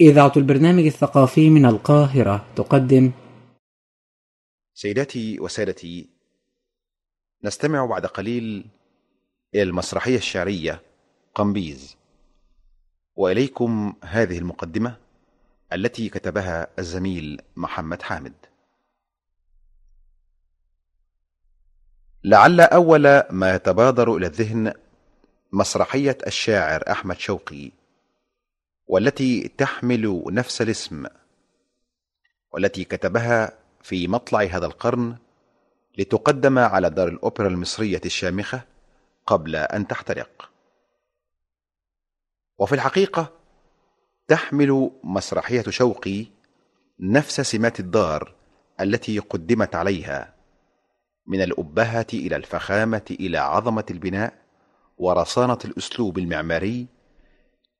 إذاعة البرنامج الثقافي من القاهرة تقدم. سيداتي وسادتي نستمع بعد قليل إلى المسرحية الشعرية قمبيز وإليكم هذه المقدمة التي كتبها الزميل محمد حامد. لعل أول ما يتبادر إلى الذهن مسرحية الشاعر أحمد شوقي والتي تحمل نفس الاسم والتي كتبها في مطلع هذا القرن لتقدم على دار الأوبرا المصرية الشامخة قبل أن تحترق. وفي الحقيقة تحمل مسرحية شوقي نفس سمات الدار التي قدمت عليها من الأبهة إلى الفخامة إلى عظمة البناء ورصانة الأسلوب المعماري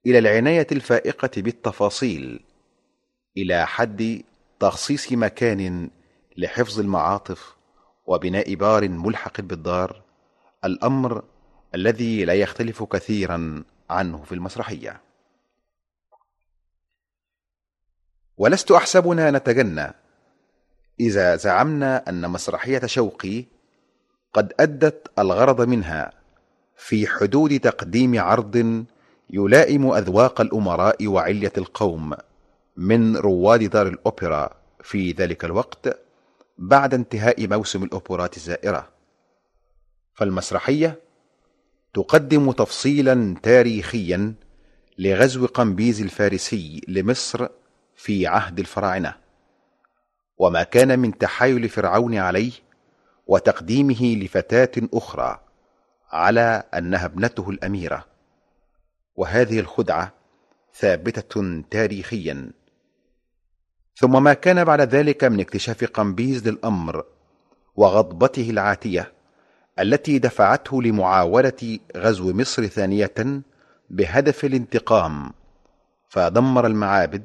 إلى العناية الفائقة بالتفاصيل إلى حد تخصيص مكان لحفظ المعاطف وبناء بار ملحق بالدار الأمر الذي لا يختلف كثيرا عنه في المسرحية. ولست أحسبنا نتجنى إذا زعمنا أن مسرحية شوقي قد أدت الغرض منها في حدود تقديم عرض يلائم أذواق الأمراء وعلية القوم من رواد دار الأوبرا في ذلك الوقت بعد انتهاء موسم الأوبرات الزائرة. فالمسرحية تقدم تفصيلا تاريخيا لغزو قمبيز الفارسي لمصر في عهد الفراعنة وما كان من تحايل فرعون عليه وتقديمه لفتاة أخرى على أنها ابنته الأميرة. وهذه الخدعة ثابتة تاريخيا. ثم ما كان بعد ذلك من اكتشاف قمبيز للأمر وغضبته العاتية التي دفعته لمعاولة غزو مصر ثانية بهدف الانتقام فدمر المعابد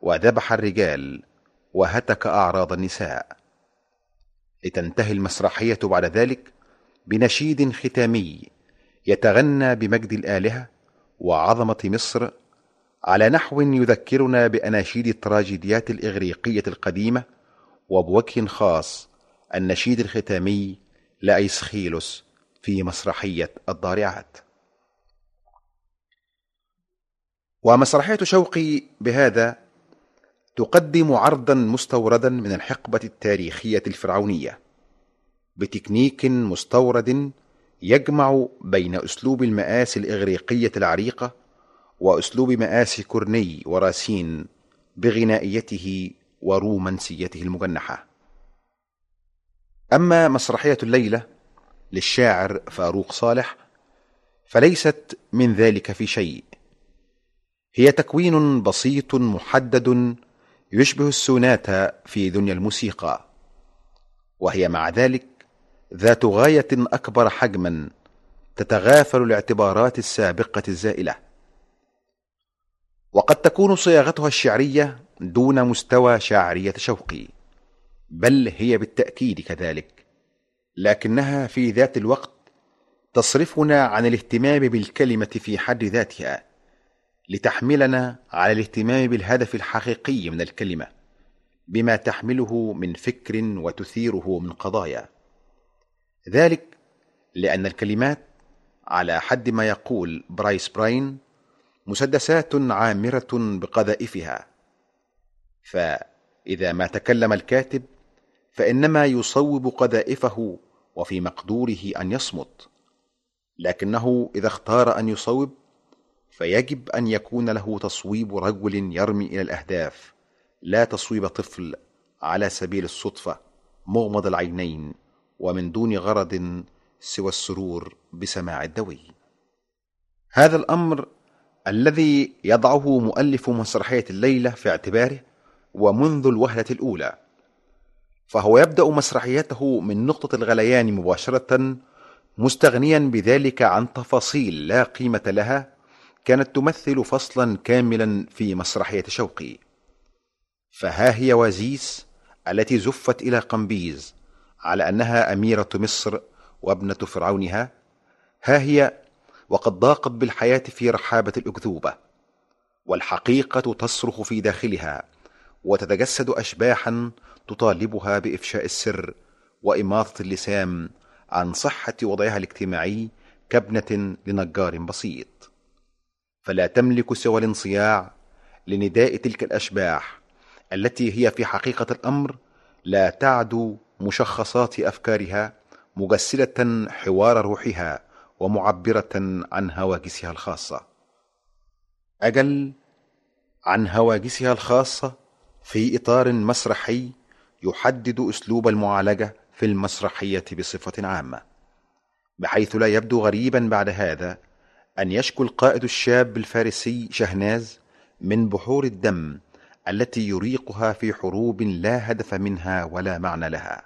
وذبح الرجال وهتك أعراض النساء. لتنتهي المسرحية بعد ذلك بنشيد ختامي يتغنى بمجد الآلهة وعظمة مصر على نحو يذكرنا بأناشيد التراجيديات الإغريقية القديمة وبوجه خاص النشيد الختامي لأيسخيلوس في مسرحية الضارعات. ومسرحية شوقي بهذا تقدم عرضا مستوردا من الحقبة التاريخية الفرعونية بتكنيك مستورد يجمع بين أسلوب المآسي الإغريقية العريقة وأسلوب مآسي كورني وراسين بغنائيته ورومانسيته المجنحة. أما مسرحية الليلة للشاعر فاروق صالح فليست من ذلك في شيء. هي تكوين بسيط محدد يشبه السوناتا في دنيا الموسيقى وهي مع ذلك ذات غاية أكبر حجما تتغافل الاعتبارات السابقة الزائلة. وقد تكون صياغتها الشعرية دون مستوى شاعرية شوقي بل هي بالتأكيد كذلك لكنها في ذات الوقت تصرفنا عن الاهتمام بالكلمة في حد ذاتها لتحملنا على الاهتمام بالهدف الحقيقي من الكلمة بما تحمله من فكر وتثيره من قضايا. ذلك لأن الكلمات على حد ما يقول برايس براين مسدسات عامرة بقذائفها. فإذا ما تكلم الكاتب فإنما يصوب قذائفه وفي مقدوره أن يصمت. لكنه إذا اختار أن يصوب فيجب أن يكون له تصويب رجل يرمي إلى الأهداف لا تصويب طفل على سبيل الصدفة مغمض العينين. ومن دون غرض سوى السرور بسماع الدوي. هذا الأمر الذي يضعه مؤلف مسرحية الليلة في اعتباره ومنذ الوهلة الأولى فهو يبدأ مسرحيته من نقطة الغليان مباشرة مستغنيا بذلك عن تفاصيل لا قيمة لها كانت تمثل فصلا كاملا في مسرحية شوقي. فها هي وزيس التي زفت إلى قمبيز على أنها أميرة مصر وابنة فرعونها. ها هي وقد ضاقت بالحياة في رحابة الأكذوبة والحقيقة تصرخ في داخلها وتتجسد أشباحا تطالبها بإفشاء السر وإماطة اللسام عن صحة وضعها الاجتماعي كابنة لنجار بسيط. فلا تملك سوى الانصياع لنداء تلك الأشباح التي هي في حقيقة الأمر لا تعدو مشخصات أفكارها مجسدة حوار روحها ومعبرة عن هواجسها الخاصة. أجل عن هواجسها الخاصة في إطار مسرحي يحدد أسلوب المعالجة في المسرحية بصفة عامة بحيث لا يبدو غريبا بعد هذا أن يشكو القائد الشاب الفارسي شهناز من بحور الدم التي يريقها في حروب لا هدف منها ولا معنى لها.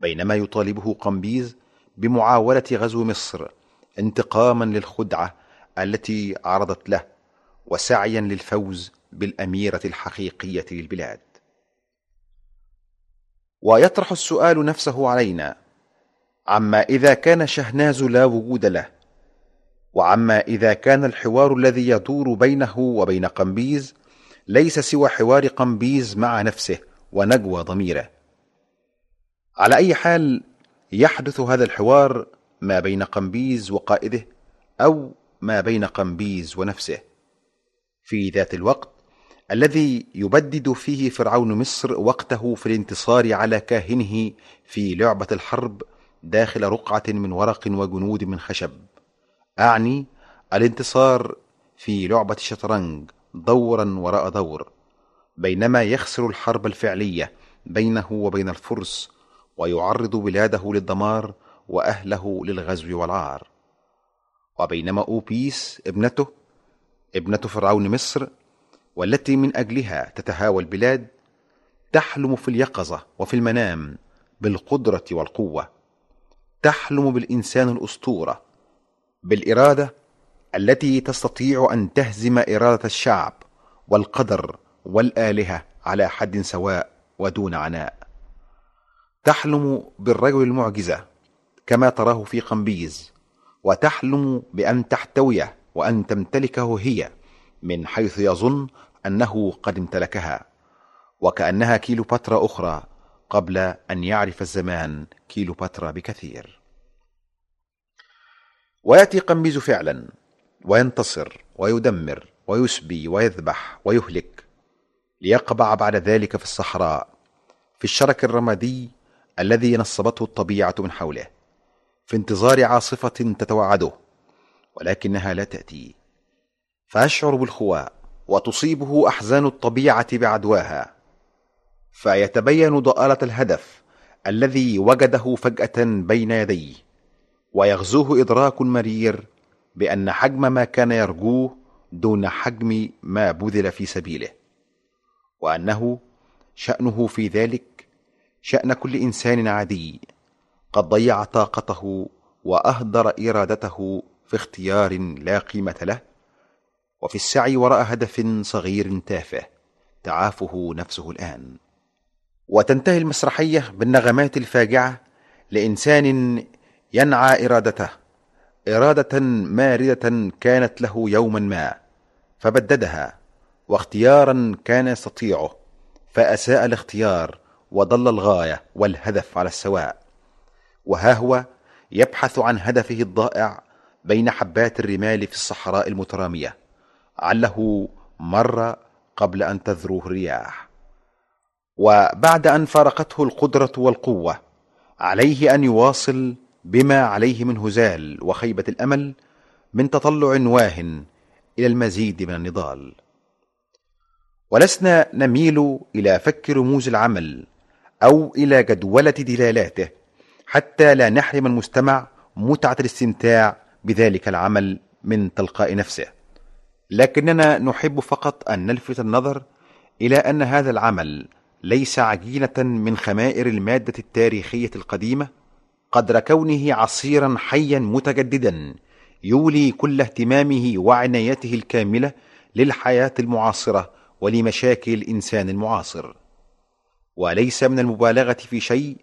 بينما يطالبه قمبيز بمعاولة غزو مصر انتقاما للخدعة التي عرضت له وسعيا للفوز بالأميرة الحقيقية للبلاد. ويطرح السؤال نفسه علينا. عما إذا كان شهناز لا وجود له وعما إذا كان الحوار الذي يدور بينه وبين قمبيز ليس سوى حوار قمبيز مع نفسه ونجوى ضميره. على أي حال يحدث هذا الحوار ما بين قمبيز وقائده أو ما بين قمبيز ونفسه. في ذات الوقت الذي يبدد فيه فرعون مصر وقته في الانتصار على كاهنه في لعبة الحرب داخل رقعة من ورق وجنود من خشب. أعني الانتصار في لعبة الشطرنج دورا وراء دور بينما يخسر الحرب الفعلية بينه وبين الفرس ويعرض بلاده للدمار وأهله للغزو والعار. وبينما أوبيس ابنته ابنة فرعون مصر والتي من أجلها تتهاوى البلاد تحلم في اليقظة وفي المنام بالقدرة والقوة تحلم بالإنسان الأسطورة بالإرادة التي تستطيع أن تهزم إرادة الشعب والقدر والآلهة على حد سواء ودون عناء. تحلم بالرجل المعجزة كما تراه في قمبيز وتحلم بأن تحتويه وأن تمتلكه هي من حيث يظن أنه قد امتلكها وكأنها كيلوباترا أخرى قبل أن يعرف الزمان كيلوباترا بكثير. ويأتي قمبيز فعلا وينتصر ويدمر ويسبي ويذبح ويهلك ليقبع بعد ذلك في الصحراء في الشرك الرمادي الذي نصبته الطبيعة من حوله في انتظار عاصفة تتوعده ولكنها لا تأتي. فيشعر بالخواء وتصيبه أحزان الطبيعة بعدواها. فيتبين ضآلة الهدف الذي وجده فجأة بين يديه ويغزوه إدراك مرير بأن حجم ما كان يرجوه دون حجم ما بذل في سبيله وأنه شأنه في ذلك شأن كل إنسان عادي قد ضيع طاقته وأهدر إرادته في اختيار لا قيمة له وفي السعي وراء هدف صغير تافه تعافه نفسه الآن. وتنتهي المسرحية بالنغمات الفاجعة لإنسان ينعى إرادته إرادة ماردة كانت له يوما ما فبددها واختيارا كان يستطيعه فأساء الاختيار وضل الغاية والهدف على السواء. وها هو يبحث عن هدفه الضائع بين حبات الرمال في الصحراء المترامية عله مر قبل أن تذروه الرياح. وبعد أن فارقته القدرة والقوة عليه أن يواصل بما عليه من هزال وخيبة الأمل من تطلع واه إلى المزيد من النضال. ولسنا نميل إلى فك رموز العمل أو إلى جدولة دلالاته حتى لا نحرم المستمع متعة الاستمتاع بذلك العمل من تلقاء نفسه. لكننا نحب فقط أن نلفت النظر إلى أن هذا العمل ليس عجينة من خمائر المادة التاريخية القديمة قدر كونه عصيرا حيا متجددا يولي كل اهتمامه وعنايته الكاملة للحياة المعاصرة ولمشاكل الإنسان المعاصر. وليس من المبالغة في شيء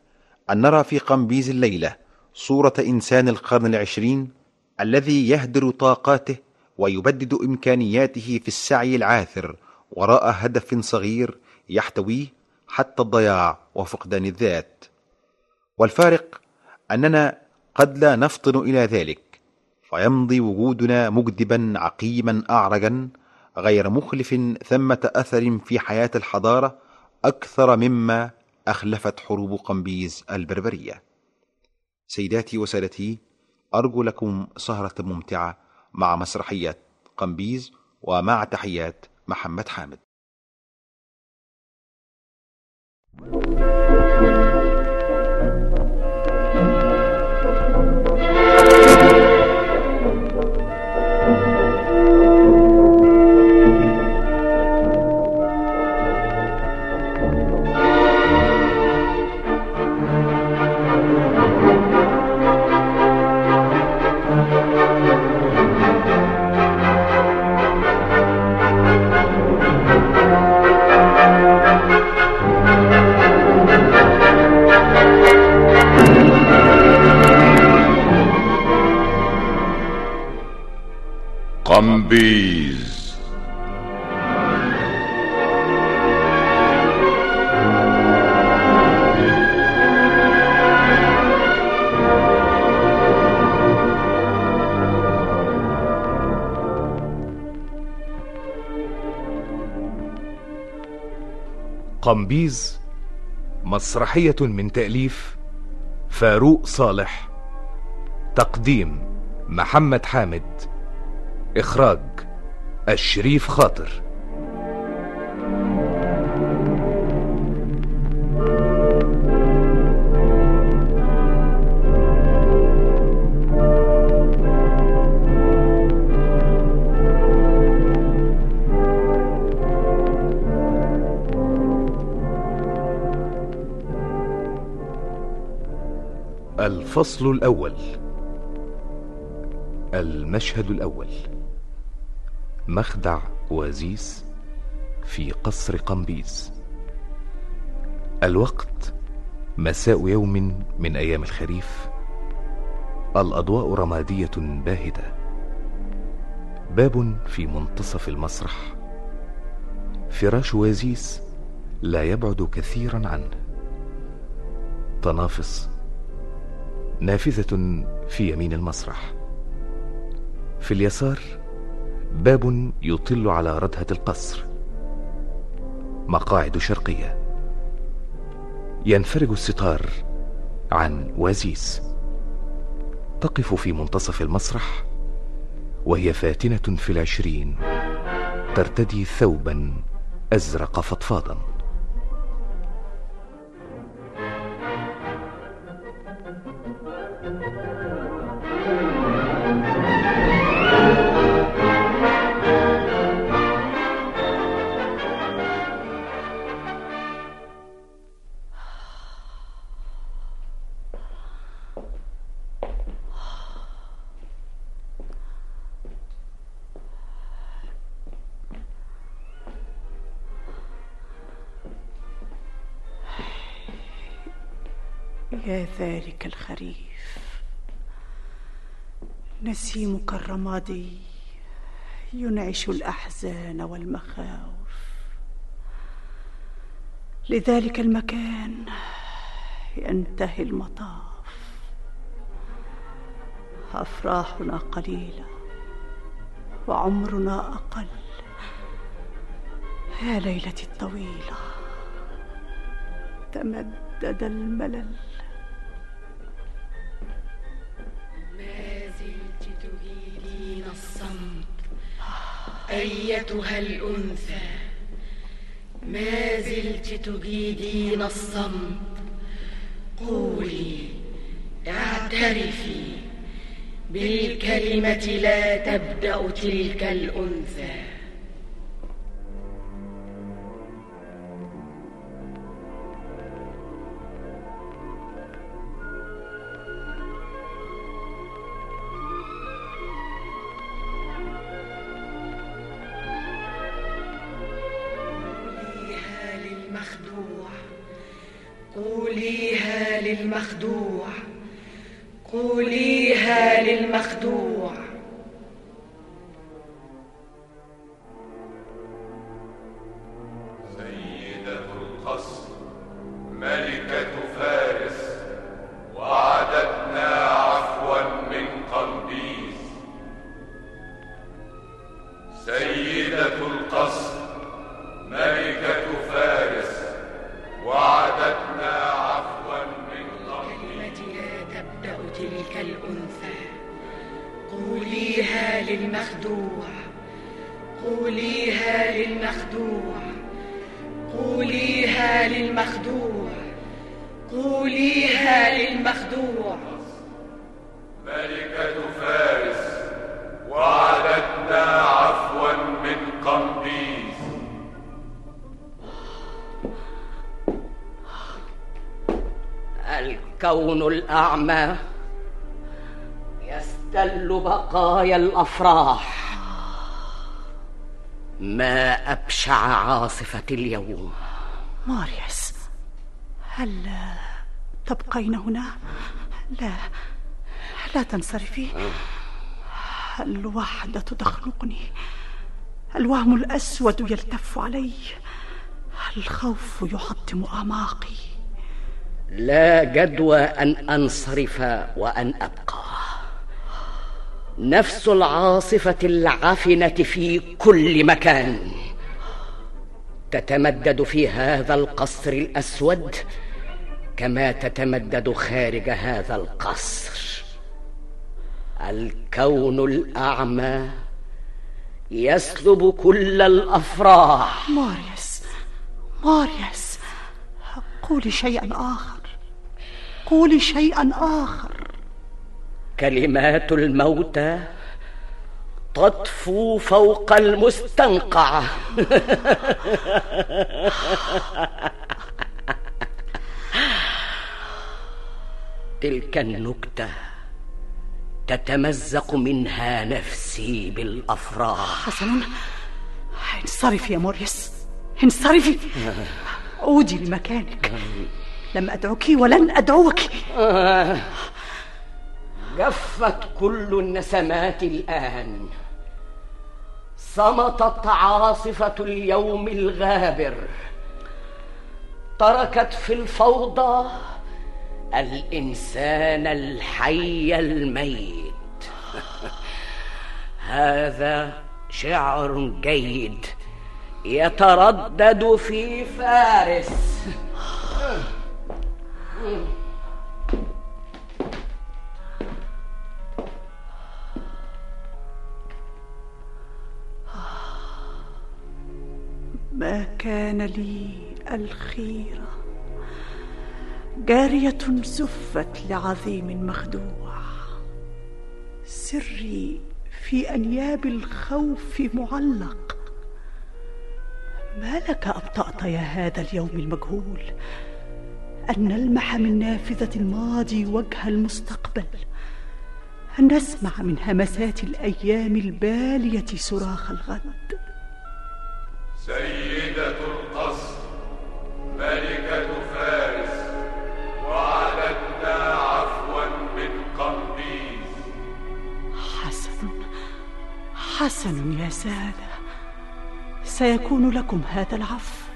أن نرى في قمبيز الليلة صورة إنسان القرن العشرين الذي يهدر طاقاته ويبدد إمكانياته في السعي العاثر وراء هدف صغير يحتويه حتى الضياع وفقدان الذات. والفارق أننا قد لا نفطن إلى ذلك فيمضي وجودنا مجدبا عقيما اعرجا غير مخلف ثمة أثر في حياة الحضارة أكثر مما أخلفت حروب قمبيز البربرية. سيداتي وسادتي أرجو لكم سهرة ممتعة مع مسرحية قمبيز ومع تحيات محمد حامد. Zombies. قمبيز مسرحية من تأليف فاروق صالح تقديم محمد حامد إخراج الشريف خاطر. الفصل الأول. المشهد الأول. مخدع وازيس في قصر قمبيز الوقت مساء يوم من أيام الخريف. الأضواء رمادية باهته باب في منتصف المسرح. فراش وازيس لا يبعد كثيرا عنه. تنافس نافذة في يمين المسرح. في اليسار باب يطل على ردهة القصر. مقاعد شرقية. ينفرج الستار عن وازيس. تقف في منتصف المسرح وهي فاتنة في العشرين. ترتدي ثوبا أزرق فضفاضا. ذلك الخريف. نسيمك الرمادي ينعش الأحزان والمخاوف. لذلك المكان ينتهي المطاف. أفراحنا قليلة وعمرنا أقل. يا ليلتي الطويلة تمدد الملل. أيتها الأنثى ما زلت تجيدين الصمت. قولي اعترفي بالكلمة لا تبدأ تلك الأنثى. الأعمى يستل بقايا الأفراح. ما أبشع عاصفة اليوم. ماريس هل تبقين هنا؟ لا لا تنصرفي. الوحدة تخنقني. الوهم الأسود يلتف علي. الخوف يحطم أعماقي. لا جدوى أن أنصرف وأن أبقى. نفس العاصفة العفنة في كل مكان. تتمدد في هذا القصر الأسود كما تتمدد خارج هذا القصر. الكون الأعمى يسلب كل الأفراح. ماريس ماريس قولي شيئا آخر. قولي شيئا آخر. كلمات الموتى تطفو فوق المستنقع. تلك النكتة تتمزق منها نفسي بالأفراح. حسنا. انصرفي يا موريس. انصرفي. عودي لمكانك. لم أدعوك ولن أدعوك. جفت كل النسمات الآن. صمتت عاصفة اليوم الغابر. تركت في الفوضى الإنسان الحي الميت. هذا شعر جيد يتردد في فارس. ما كان لي الخيرة جارية زفت لعظيم مخدوع. سري في أنياب الخوف معلق. ما لك أبطأت يا هذا اليوم المجهول؟ أن نلمح من نافذة الماضي وجه المستقبل أن نسمع من همسات الأيام البالية صراخ الغد. سيدة القصر ملكة فارس وعدتنا عفوا من قمبيز حسن حسن يا سادة سيكون لكم هذا العفو.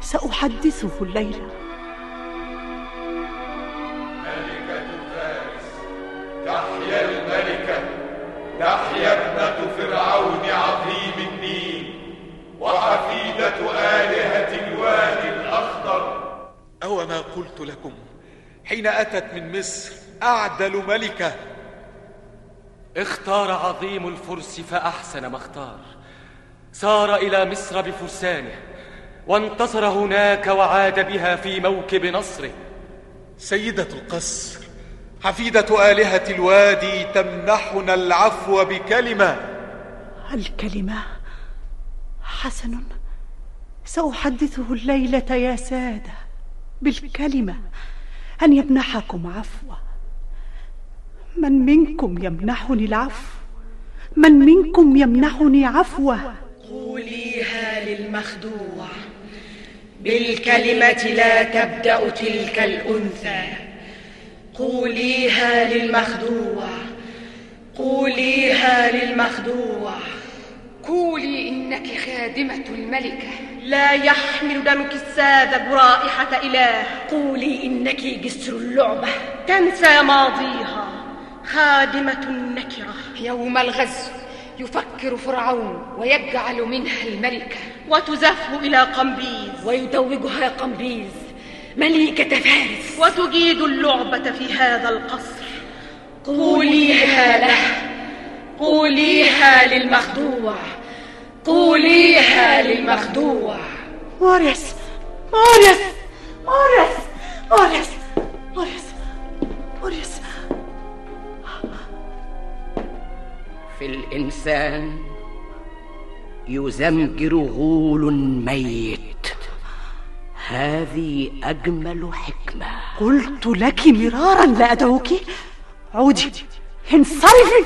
سأحدثه الليلة. تحيا ابنة فرعون عظيم النيل وحفيدة آلهة الوادي الأخضر. أو ما قلت لكم حين أتت من مصر أعدل ملكة. اختار عظيم الفرس فأحسن ما اختار. سار إلى مصر بفرسانه وانتصر هناك وعاد بها في موكب نصره. سيدة القصر حفيدة آلهة الوادي تمنحنا العفو بكلمة. الكلمة حسن سأحدثه الليلة يا سادة بالكلمة أن يمنحكم عفوا من منكم يمنحني العفو؟ من منكم يمنحني عفوه قوليها للمخدوع بالكلمة لا تبدأ تلك الأنثى. قوليها للمخدوع. قوليها للمخدوع. قولي إنك خادمة الملكة. لا يحمل دمك الساذج رائحة إله. قولي إنك جسر اللعبة. تنسى ماضيها. خادمة نكرة. يوم الغزو يفكر فرعون ويجعل منها الملكة. وتزف إلى قمبيز. ويتوجها قمبيز. مليكة فارس. وتجيد اللعبة في هذا القصر. قوليها له. قوليها للمخدوع. قوليها للمخدوع. موريس موريس موريس موريس موريس موريس. في الإنسان يزمجر غول ميت. هذه أجمل حكمة. قلت لك مرارا لا أدعوك. عودي انصرفي.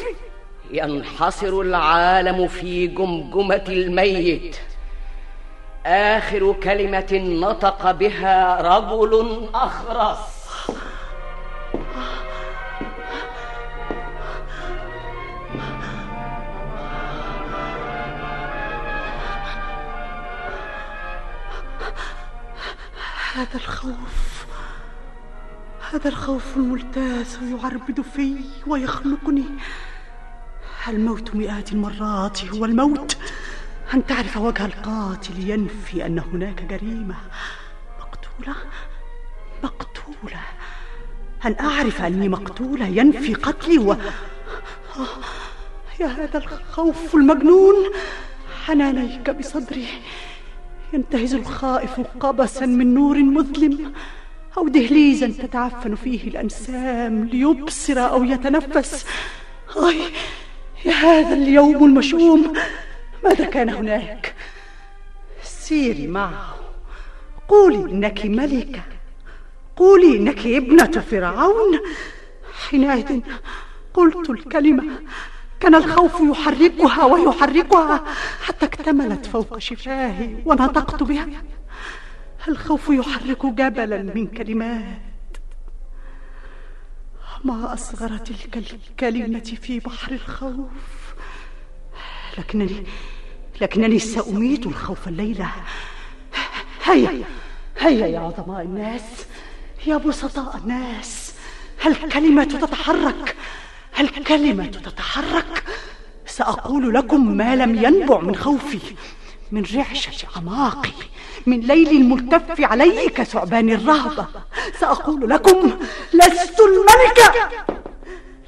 ينحصر العالم في جمجمة الميت. آخر كلمة نطق بها رجل أخرس. هذا الخوف هذا الخوف الملتاس يعربد في ويخنقني الموت مئات المرات هو الموت. أن تعرف وجه القاتل ينفي أن هناك جريمة. مقتولة؟ مقتولة. أن أعرف أني مقتولة ينفي قتلي و... يا هذا الخوف المجنون. حنانيك بصدري. ينتهز الخائف قبسا من نور مظلم. أو دهليزا تتعفن فيه الأنسام ليبصر أو يتنفس. أي يا هذا اليوم المشؤوم. ماذا كان هناك؟ سيري معه. قولي إنك ملكة. قولي إنك ابنة فرعون. حينئذ قلت الكلمة. كان الخوف يحركها ويحركها حتى اكتملت فوق شفاهي ونطقت بها. الخوف يحرك جبلا من كلمات. ما أصغر تلك الكلمة في بحر الخوف؟ لكنني لكنني سأميت الخوف الليلة. هيا هيا يا عظماء الناس يا بسطاء الناس. الكلمة تتحرك. الكلمة تتحرك. سأقول لكم ما لم ينبع من خوفي من رعشة أعماقي من ليل الملتف علي كثعبان الرهبة. سأقول لكم لست الملكة.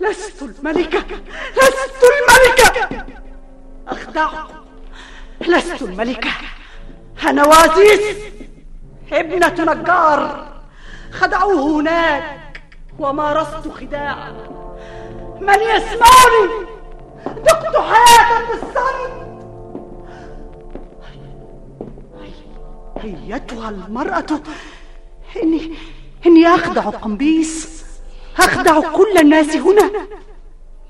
لست الملكة. لست الملكة. أخدعكم لست الملكة. أنا وازيس ابنة نجار. خدعوه هناك. ومارست خداعا. من يسمعني؟ ذقت حياة بالصمت أيتها المرأة. إني إني أخدع قمبيس أخدع كل الناس هنا.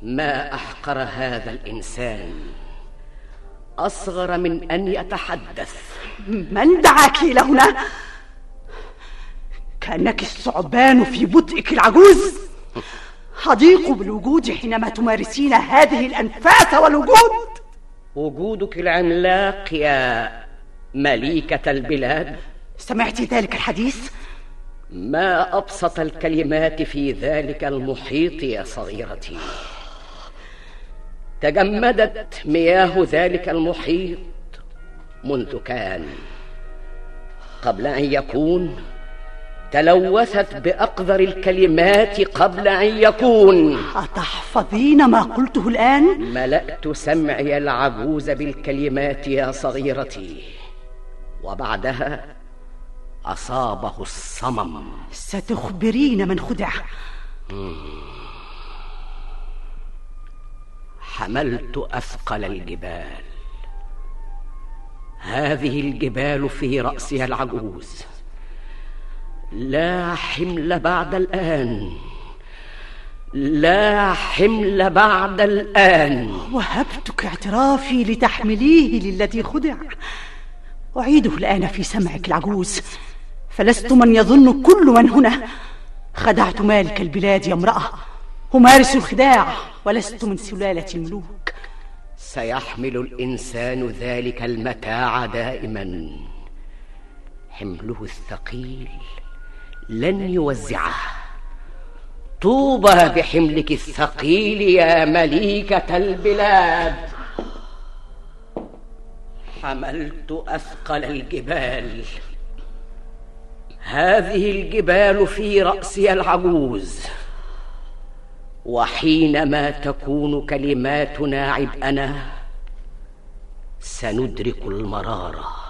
ما أحقر هذا الإنسان؟ أصغر من أن يتحدث. من دعاك إلى هنا؟ كأنك الثعبان في بطئك العجوز. أضيق بالوجود حينما تمارسين هذه الأنفاس والوجود. وجودك العملاق يا مليكة البلاد. سمعت ذلك الحديث؟ ما أبسط الكلمات في ذلك المحيط يا صغيرتي. تجمدت مياه ذلك المحيط منذ كان قبل أن يكون تلوثت بأقذر الكلمات قبل أن يكون. أتحفظين ما قلته الآن؟ ملأت سمعي العجوز بالكلمات يا صغيرتي. وبعدها أصابه الصمم. ستخبرين من خدع. حملت أثقل الجبال. هذه الجبال في رأسها العجوز. لا حمل بعد الآن. لا حمل بعد الآن. وهبتك اعترافي لتحمليه للذي خدع. أعيده الآن في سمعك العجوز. فلست من يظن كل من هنا. خدعت مالك البلاد يا امرأة. أمارس الخداع ولست من سلالة الملوك. سيحمل الإنسان ذلك المتاع دائما. حمله الثقيل. لن يوزعه. طوبى بحملك الثقيل يا مليكة البلاد. حملت أثقل الجبال. هذه الجبال في رأسي العجوز. وحينما تكون كلماتنا عبئنا سندرك المرارة.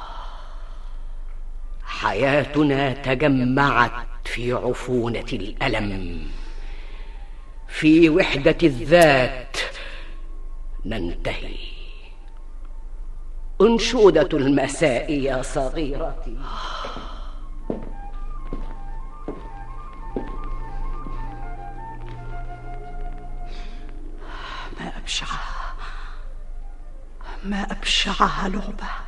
حياتنا تجمعت في عفونة الألم. في وحدة الذات ننتهي. أنشودة المساء يا صغيرتي. ما أبشعها ما أبشعها لعبة.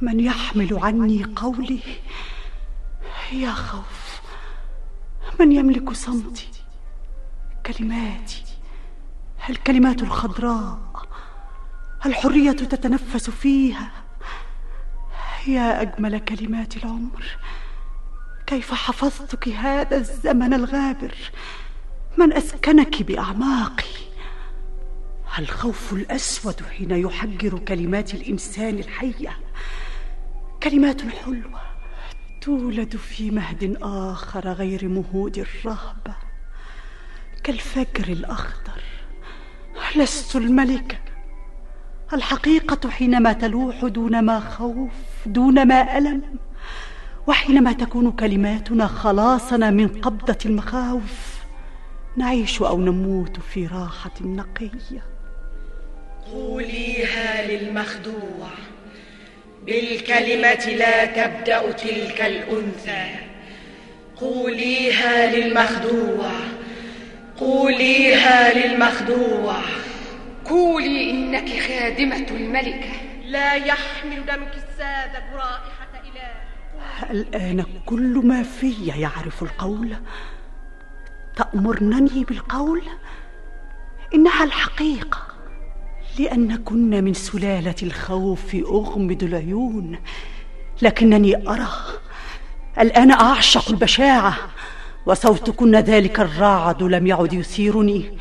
من يحمل عني قولي؟ يا خوف من يملك صمتي؟ كلماتي الكلمات الخضراء؟ الحرية تتنفس فيها؟ يا أجمل كلمات العمر كيف حفظتك هذا الزمن الغابر؟ من أسكنك بأعماقي؟ الخوف الأسود حين يحجر كلمات الإنسان الحية؟ كلمات حلوة تولد في مهد آخر غير مهود الرهبة كالفجر الأخضر. لست الملكة الحقيقة حينما تلوح دون ما خوف دون ما ألم وحينما تكون كلماتنا خلاصنا من قبضة المخاوف نعيش أو نموت في راحة نقية. قوليها للمخدوع. بالكلمة لا تبدأ تلك الأنثى. قوليها للمخدوع. قوليها للمخدوع. قولي إنك خادمة الملكة. لا يحمل دمك السادة رائحة إله. الآن كل ما في يعرف القول؟ تأمرنني بالقول؟ إنها الحقيقة. لأن كنا من سلالة الخوف أغمض العيون لكنني أرى الآن أعشق البشاعة وصوتكن ذلك الرعد لم يعد يثيرني.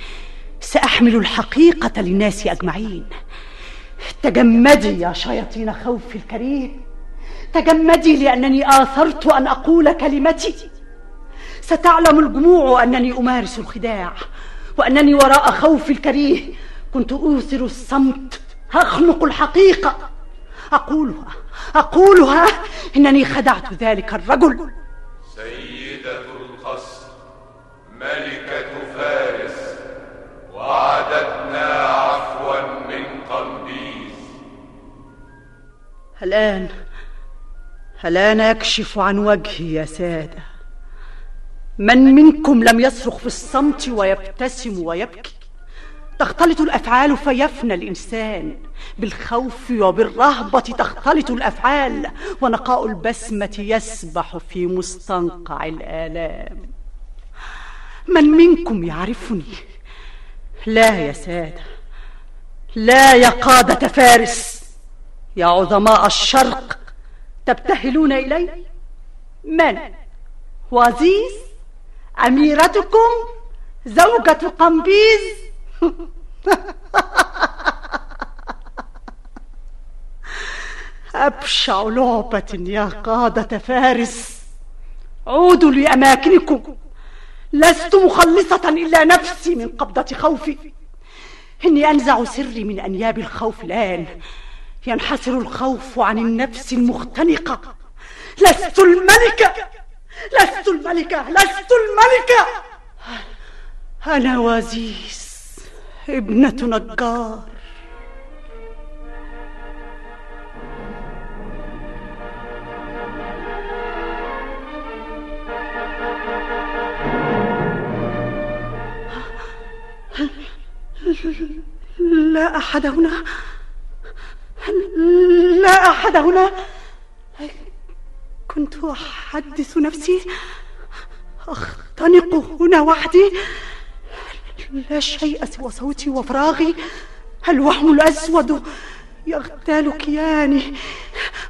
سأحمل الحقيقة للناس أجمعين. تجمدي يا شياطين خوفي الكريم. تجمدي لأنني آثرت أن أقول كلمتي. ستعلم الجموع أنني أمارس الخداع وأنني وراء خوفي الكريه. كنت أوثر الصمت أخنق الحقيقة. أقولها أقولها إنني خدعت ذلك الرجل. سيدة القصر ملكة فارس وعدتنا عفوا من قمبيز الآن الآن أكشف عن وجهي يا سادة. من منكم لم يصرخ في الصمت ويبتسم ويبكي؟ تختلط الأفعال فيفنى الإنسان. بالخوف وبالرهبة تختلط الأفعال ونقاء البسمة يسبح في مستنقع الآلام. من منكم يعرفني؟ لا يا سادة لا يا قادة فارس. يا عظماء الشرق تبتهلون إلي؟ من؟ وزيز أميرتكم زوجة قمبيز أبشع لعبة يا قادة فارس. عودوا لأماكنكم. لست مخلصة إلا نفسي من قبضة خوفي. إني أنزع سري من أنياب الخوف الآن ينحسر الخوف عن النفس المختنقة. لست الملكة لست الملكة لست الملكة أنا وزيز ابنة نجار. لا أحد هنا. لا أحد هنا. كنت أحدث نفسي. أختنق هنا وحدي. لا شيء سوى صوتي وفراغي. الوهم الأسود يغتال كياني.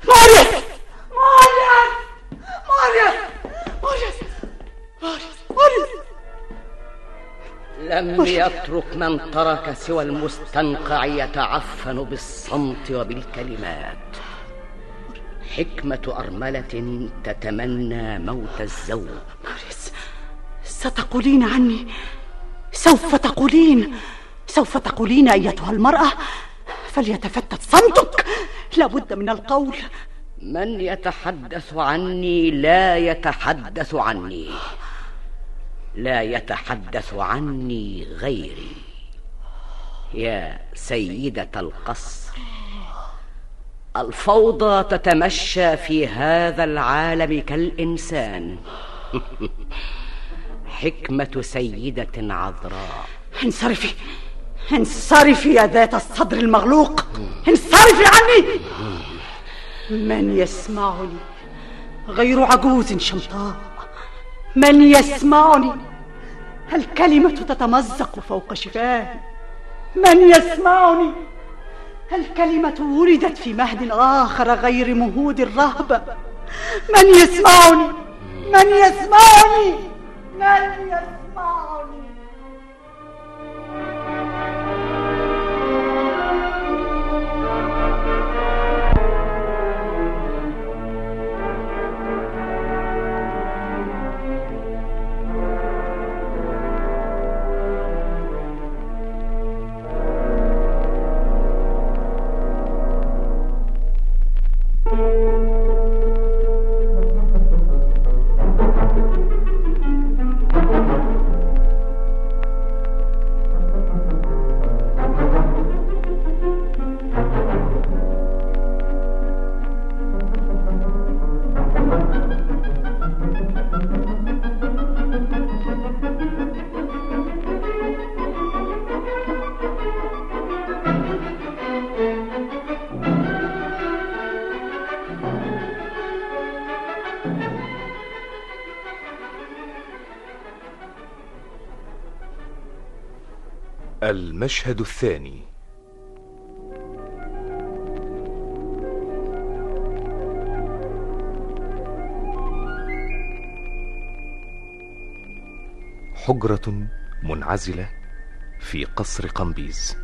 ماريس ماريس ماريس ماريس ماريس ماريس لم يترك من ترك سوى المستنقع يتعفن بالصمت وبالكلمات. حكمة أرملة تتمنى موت الزوج. ستقولين عني سوف تقولين سوف تقولين أيتها المرأة فليتفتت صمتك. لابد من القول. من يتحدث عني لا يتحدث عني. لا يتحدث عني غيري. يا سيدة القصر. الفوضى تتمشى في هذا العالم كالإنسان. حكمة سيدة عذراء. انصرفي. انصرفي يا ذات الصدر المغلوق. انصرفي عني. من يسمعني غير عجوز شمطاء. من يسمعني الكلمة تتمزق فوق شفاهي من يسمعني الكلمة ولدت في مهد آخر غير مهود الرهبة. من يسمعني. من يسمعني. من يسمعني المشهد الثاني. حجرة منعزلة في قصر قمبيز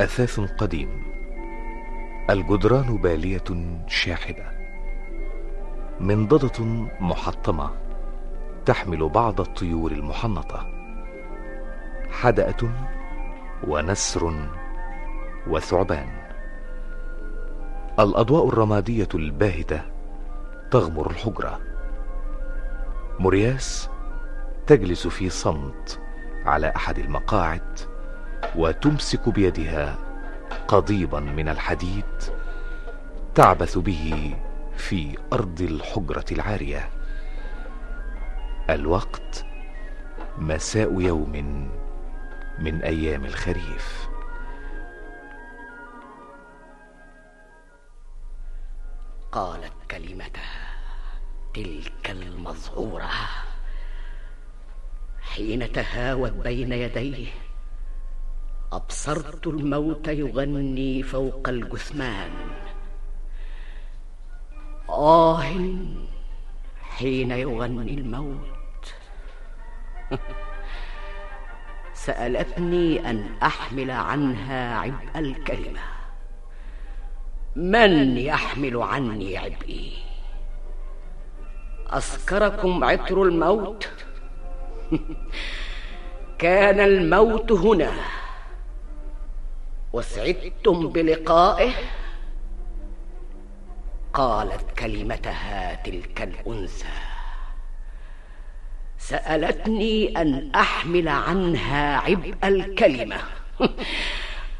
أثاث قديم. الجدران بالية شاحبة. منضدة محطمة تحمل بعض الطيور المحنطة. حدأة ونسر وثعبان. الأضواء الرمادية الباهتة تغمر الحجرة. مرياس تجلس في صمت على أحد المقاعد وتمسك بيدها قضيبا من الحديد تعبث به في أرض الحجرة العارية. الوقت مساء يوم من أيام الخريف. قالت كلمتها تلك المذعوره حين تهاوت بين يديه أبصرت الموت يغني فوق الجثمان. آه حين يغني الموت. سألتني أن أحمل عنها عبء الكلمة. من يحمل عني عبئي؟ أسكركم عطر الموت؟ كان الموت هنا. وسعدتم بلقائه؟ قالت كلمتها تلك الأنثى. سألتني أن أحمل عنها عبء الكلمة.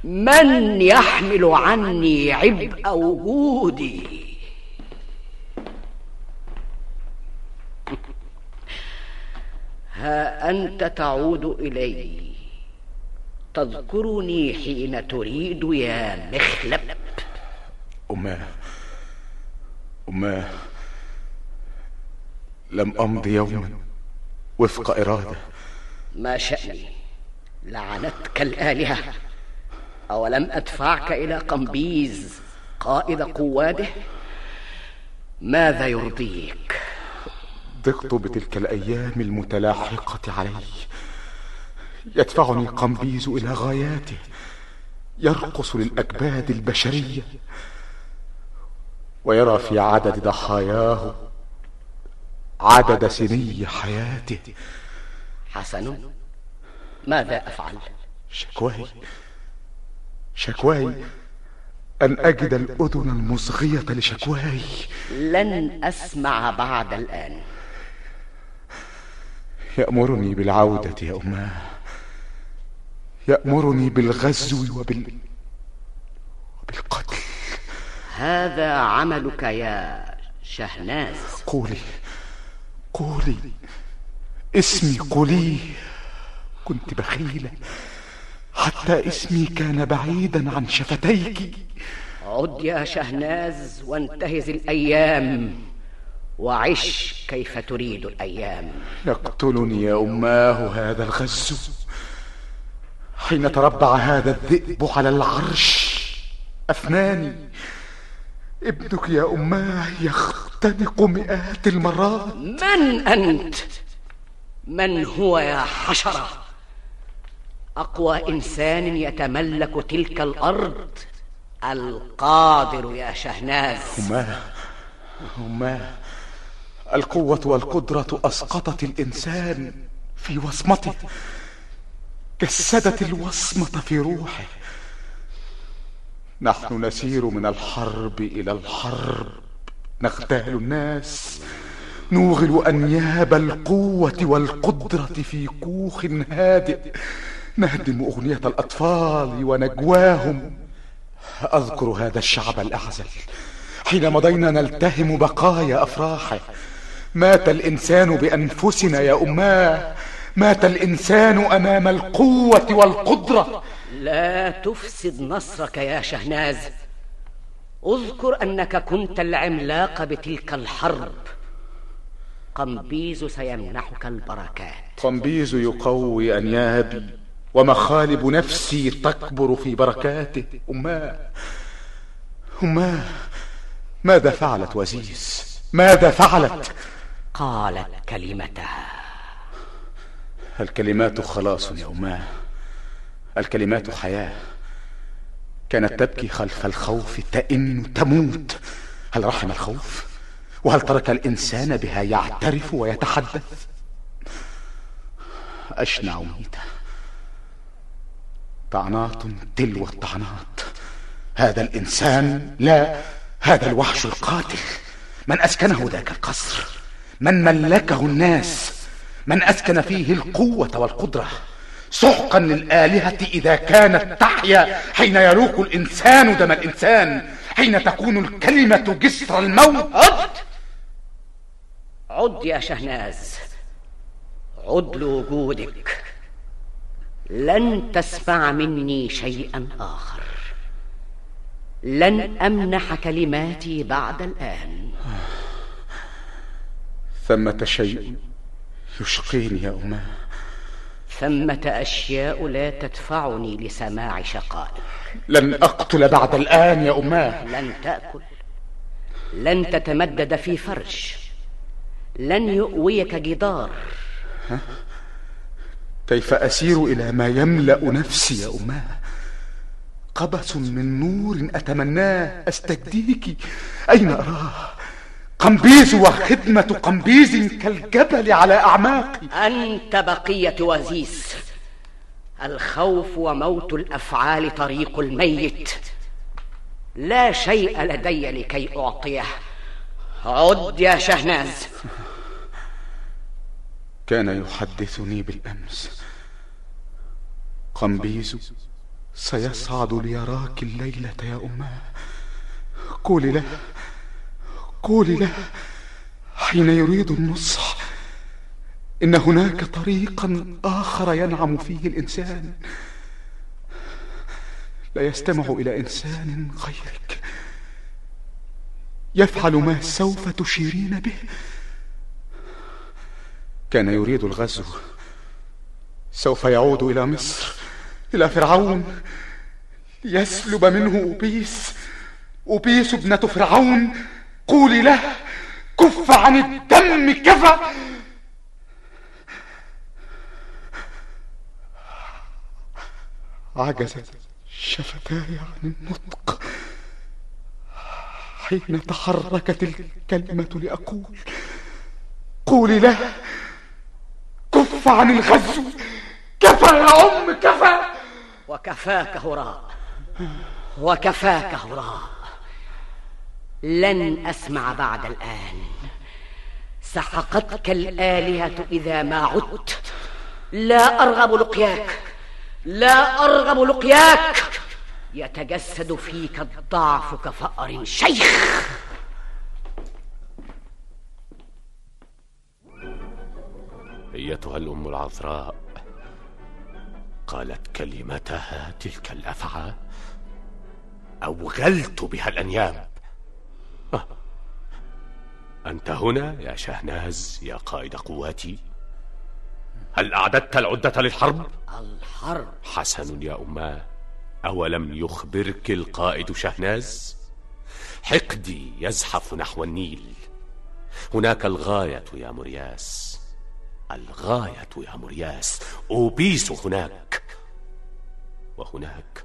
من يحمل عني عبء وجودي؟ ها أنت تعود إلي. تذكرني حين تريد يا مخلب. أماه أماه لم أمض يوما. وفق إرادة. ما شأني؟ لعنتك الآلهة. أولم أدفعك إلى قمبيز قائد قواده؟ ماذا يرضيك؟ ضقت بتلك الأيام المتلاحقة علي. يدفعني قمبيز إلى غاياته يرقص للأكباد البشرية. ويرى في عدد ضحاياه عدد سني حياته حسن ماذا أفعل؟ شكواي. شكواي. أن أجد الأذن المصغية لشكواي. لن أسمع بعد الآن. يأمرني بالعودة يا أماه يأمرني بالغزو وبال وبالقتل. هذا عملك يا شهناز. قولي. قولي اسمي قولي كنت بخيلة حتى اسمي كان بعيدا عن شفتيك. عد يا شهناز وانتهز الأيام. وعش كيف تريد الأيام. يقتلني يا أماه هذا الغز. حين تربع هذا الذئب على العرش. أفناني. ابنك يا أماه يختنق مئات المرات من أنت؟ من هو يا حشرة؟ أقوى إنسان يتملك تلك الأرض القادر يا شهناز أماه أماه القوة والقدرة أسقطت الإنسان في وصمته جسدت الوصمة في روحه نحن نسير من الحرب إلى الحرب. نغتال الناس. نوغل أنياب القوة والقدرة في كوخ هادئ. نهدم أغنية الأطفال ونجواهم. أذكر هذا الشعب الأعزل. حين مضينا نلتهم بقايا أفراحه. مات الإنسان بأنفسنا يا أماه. مات الإنسان أمام القوة والقدرة. لا تفسد نصرك يا شهناز. اذكر أنك كنت العملاق بتلك الحرب. قمبيز سيمنحك البركات. قمبيز يقوي أنيابي ومخالب نفسي تكبر في بركاته. أماه أماه ماذا فعلت وزيز؟ ماذا فعلت؟ قالت كلمتها. الكلمات خلاص يا أماه الكلمات حياة. كانت تبكي خلف الخوف تئن تموت. هل رحم الخوف؟ وهل ترك الإنسان بها يعترف ويتحدث؟ أشنع ميتة طعنات تلو الطعنات هذا الإنسان لا هذا الوحش القاتل. من أسكنه ذاك القصر؟ من ملكه الناس؟ من أسكن فيه القوة والقدرة؟ سحقا للآلهة إذا كانت تحيا حين يروق الإنسان دم الإنسان حين تكون الكلمة جسر الموت. عد! عد يا شهناز. عد لوجودك. لن تسمع مني شيئا آخر. لن أمنح كلماتي بعد الآن. ثمة شيء يشقيني يا أماه ثمة أشياء لا تدفعني لسماع شقائك لن أقتل بعد الآن يا أماه. لن تأكل. لن تتمدد في فرش. لن يؤويك جدار؟ كيف أسير إلى ما يملأ نفسي يا أماه؟ قبس من نور أتمناه. أستجديك؟ أين أراه؟ قمبيز وخدمة قمبيز كالجبل على أعماقي أنت بقية وزيس. الخوف وموت الأفعال طريق الميت. لا شيء لدي لكي أعطيه. عد يا شهناز. كان يحدثني بالأمس. قمبيز سيصعد ليراك الليلة يا أماه قولي له قولي له حين يريد النصح إن هناك طريقا آخر ينعم فيه الإنسان. لا يستمع إلى إنسان غيرك. يفعل ما سوف تشيرين به. كان يريد الغزو. سوف يعود إلى مصر إلى فرعون. ليسلب منه أوبيس أوبيس ابنة فرعون. قولي له كف عن الدم كفى. عجزت شفتاي عن النطق. حين تحركت الكلمة لأقول قولي له كف عن الغزو. كفى يا أم كفى. وكفاك هراء. وكفاك هراء. لن أسمع بعد الآن. سحقتك الآلهة إذا ما عدت. لا أرغب لقياك. لا أرغب لقياك. يتجسد فيك الضعف كفأر شيخ. أيتها الأم العذراء قالت كلمتها تلك الأفعى أوغلت بها الأنياب. أه. أنت هنا يا شهناز يا قائد قواتي؟ هل أعددت العدة للحرب؟ الحرب. حسن يا أماه أولم يخبرك القائد شهناز؟ حقدي يزحف نحو النيل. هناك الغاية يا مرياس. الغاية يا مرياس. أوبيس هناك. وهناك؟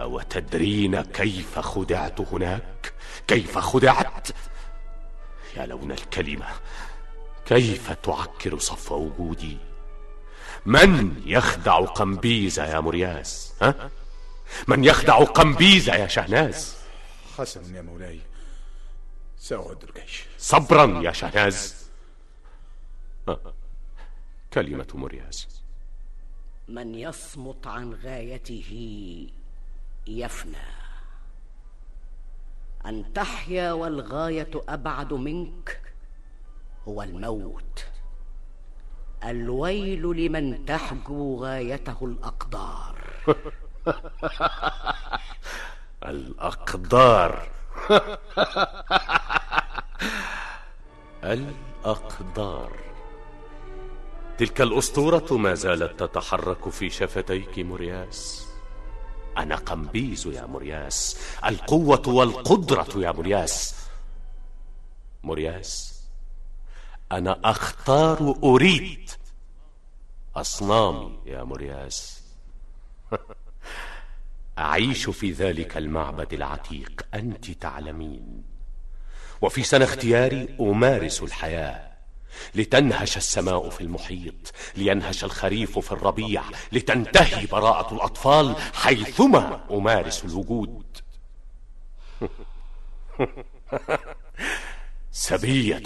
أو تدرين كيف خدعت هناك؟ كيف خدعت؟ يا لون الكلمة. كيف تعكر صف وجودي؟ من يخدع قمبيزة يا مرياس؟ ها؟ من يخدع قمبيزة يا شهناز؟ حسن يا مولاي سأعد الجيش. صبرا يا شهناز. آه. كلمة مرياس. من يصمت عن غايته يفنى. أن تحيا والغاية أبعد منك هو الموت. الويل لمن تحجو غايته الأقدار. الأقدار. الأقدار. تلك الأسطورة ما زالت تتحرك في شفتيك مرياس أنا قمبيز يا مرياس القوة والقدرة يا مرياس مرياس أنا أختار أريد أصنامي يا مرياس أعيش في ذلك المعبد العتيق أنت تعلمين. وفي سنة اختياري أمارس الحياة. لتنهش السماء في المحيط لينهش الخريف في الربيع لتنتهي براءة الأطفال حيثما أمارس الوجود. سبية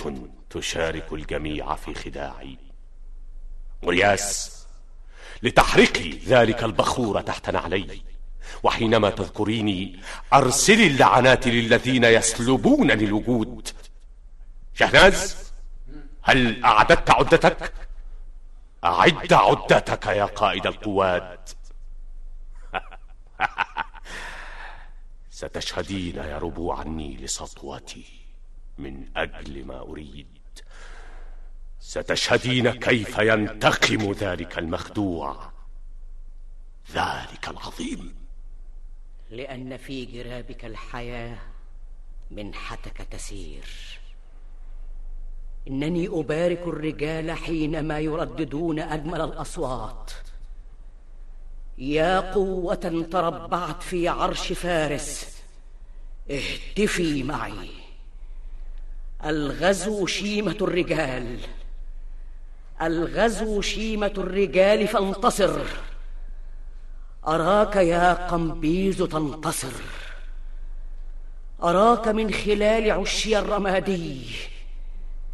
تشارك الجميع في خداعي. مرياس لتحرقي ذلك البخور تحت نعلي. وحينما تذكريني أرسلي اللعنات للذين يسلبونني الوجود شهناز! هل أعددت عدتك؟ أعد عدتك يا قائد القوات ستشهدين يا ربوع النيل سطوتي من أجل ما أريد. ستشهدين كيف ينتقم ذلك المخدوع؟ ذلك العظيم. لأن في جرابك الحياة منحتك تسير. إنني أبارك الرجال حينما يرددون أجمل الأصوات. يا قوة تربعت في عرش فارس. اهتفي معي. الغزو شيمة الرجال. الغزو شيمة الرجال فانتصر. أراك يا قمبيز تنتصر. أراك من خلال عشي الرمادي.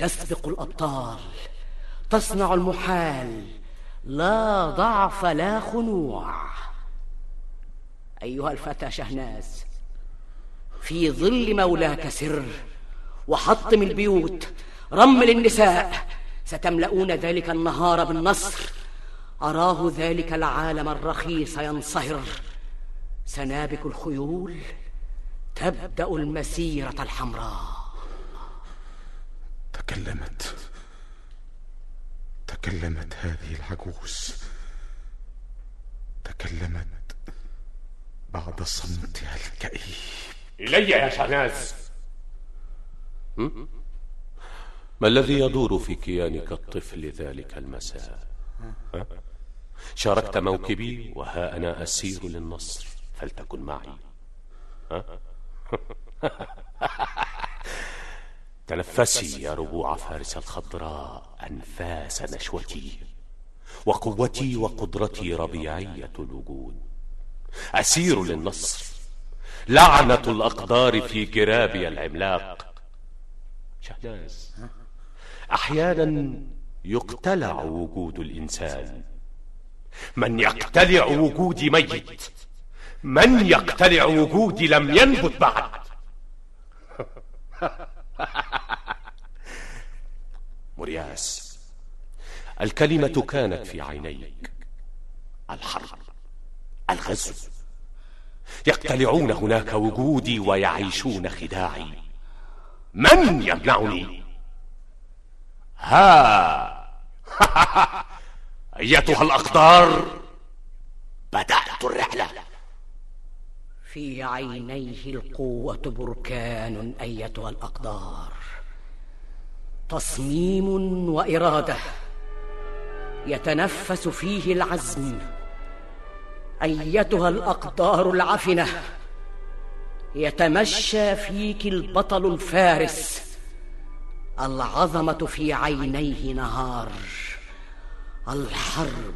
تسبق الأبطال تصنع المحال لا ضعف لا خنوع. أيها الفتى شهناز في ظل مولاك سر وحطم البيوت رمل النساء ستملؤون ذلك النهار بالنصر. أراه ذلك العالم الرخيص ينصهر. سنابك الخيول تبدأ المسيرة الحمراء. تكلمت. تكلمت هذه العجوز. تكلمت بعد صمتها الكئيب. إلي يا شهناز. ما الذي يدور في كيانك الطفل ذلك المساء؟ شاركت موكبي وها أنا أسير للنصر فلتكن معي. ها؟ تنفسي يا ربوع فارس الخضراء أنفاس نشوتي وقوتي وقدرتي ربيعية الوجود. أسير للنصر لعنة الأقدار في جرابي العملاق. شهناز أحيانا يقتلع وجود الإنسان. من يقتلع وجودي ميت من يقتلع وجودي لم ينبت بعد. مرياس الكلمة كانت في عينيك. الحرب. الغزو. يقتلعون هناك وجودي ويعيشون خداعي. من يمنعني؟ ها. أيتها الأقدار. بدأت الرحلة. في عينيه القوة بركان أيتها الأقدار. تصميم وإرادة يتنفس فيه العزم أيتها الأقدار العفنة يتمشى فيك البطل الفارس العظمة في عينيه نهار الحرب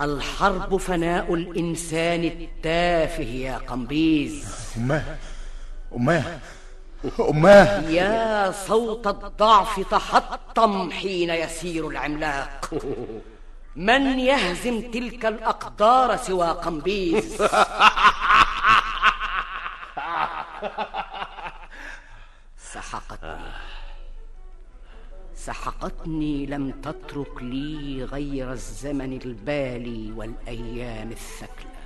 الحرب فناء الإنسان التافه يا قمبيز. أماه أماه. أماه. يا صوت الضعف تحطم حين يسير العملاق. من يهزم تلك الأقدار سوى قمبيز؟ سحقتني. سحقتني لم تترك لي غير الزمن البالي والأيام الثكلى.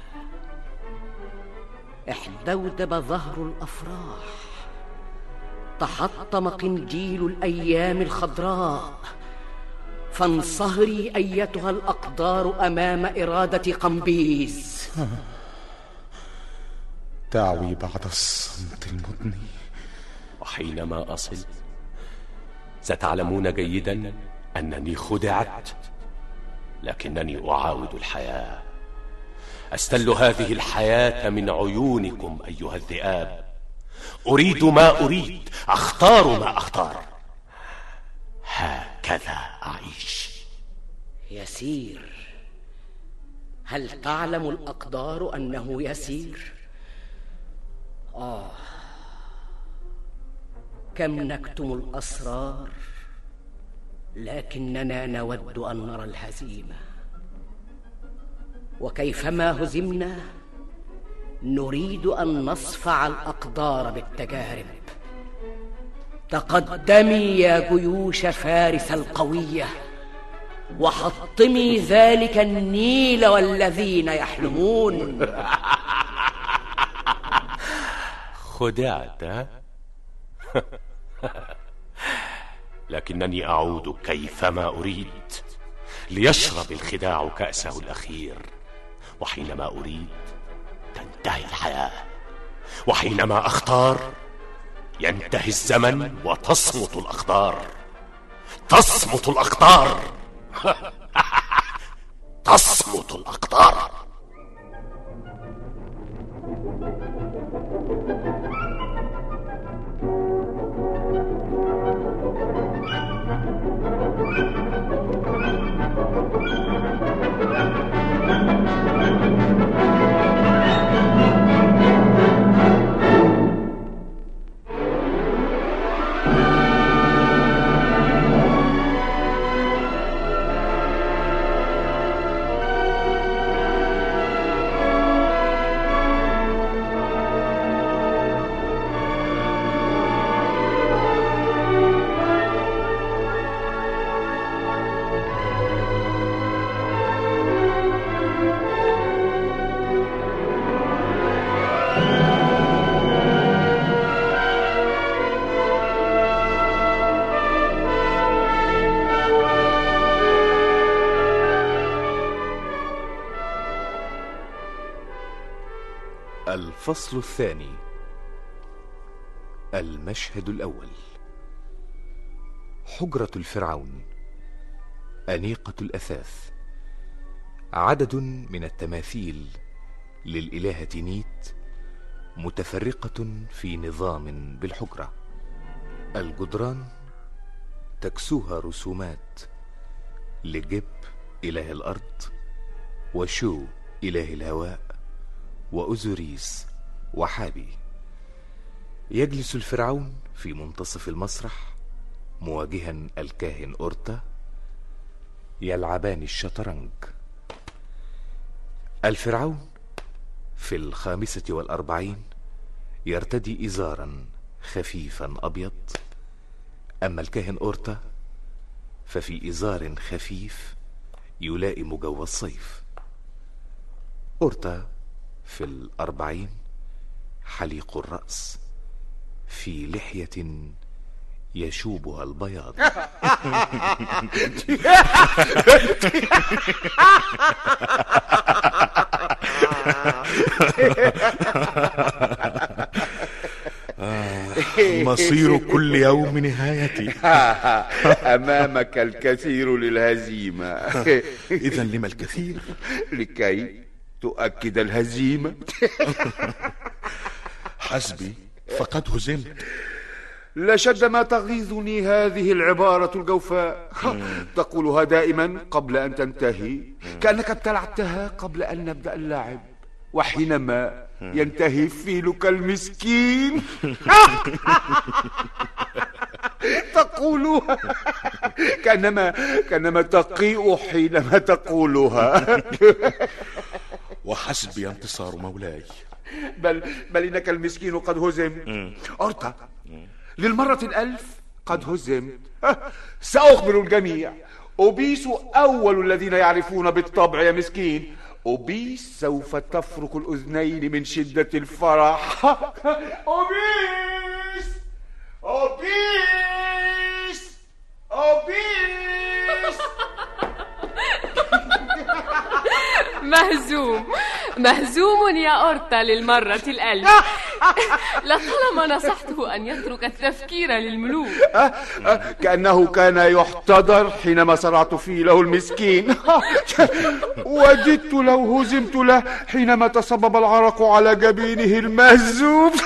إحدودب ظهر الأفراح. تحطم قنديل الأيام الخضراء. فانصهري أيتها الأقدار أمام إرادة قمبيز تعوي بعد الصمت المضني وحينما أصل ستعلمون جيدا أنني خدعت لكنني أعاود الحياة. أستل هذه الحياة من عيونكم أيها الذئاب. أريد ما أريد أختار ما أختار. هكذا أعيش يسير. هل تعلم الأقدار أنه يسير؟ آه. كم نكتم الأسرار؟ لكننا نود أن نرى الهزيمة. وكيفما هزمنا؟ نريد أن نصفع الأقدار بالتجارب تقدمي يا جيوش فارس القوية وحطمي ذلك النيل والذين يحلمون خدعت؟ لكنني أعود كيفما أريد ليشرب الخداع كأسه الأخير وحينما أريد تنتهي الحياة. وحينما أختار ينتهي الزمن وتصمت الأقدار تصمت الأقدار تصمت الأقدار الفصل الثاني. المشهد الأول. حجرة الفرعون. أنيقة الأثاث. عدد من التماثيل للإلهة نيت متفرقة في نظام بالحجرة. الجدران تكسوها رسومات لجب إله الأرض وشو إله الهواء وأزوريس وحابي. يجلس الفرعون في منتصف المسرح مواجها الكاهن أورتا يلعبان الشطرنج. الفرعون في الخامسة والأربعين يرتدي إزارا خفيفا أبيض. أما الكاهن أورتا ففي إزار خفيف يلائم جو الصيف. أورتا في الأربعين حليق الرأس في لحية يشوبها البياض. مصير كل يوم نهايتي. أمامك الكثير للهزيمة. إذا لما الكثير؟ لكي تؤكد الهزيمة. حسبي فقد هزمت. لشد ما تغيظني هذه العبارة الجوفاء. تقولها دائما قبل أن تنتهي. كأنك ابتلعتها قبل أن نبدأ اللعب. وحينما ينتهي فيلك المسكين. تقولها. كأنما كأنما تقيء حينما تقولها. وحسبي انتصار مولاي. بل بل إنك المسكين قد هزم. أرتا للمرة الألف قد هزمت سأخبر الجميع. أوبيس أول الذين يعرفون بالطبع يا مسكين. أوبيس سوف تفرك الأذنين من شدة الفرح. أوبيس! أوبيس! أوبيس! مهزوم. مهزوم يا أورتا للمرة الألف. لطالما نصحته أن يترك التفكير للملوك. كأنه كان يحتضر حينما صرعت فيه له المسكين. وجدت لو هزمت له حينما تصبب العرق على جبينه المهزوم.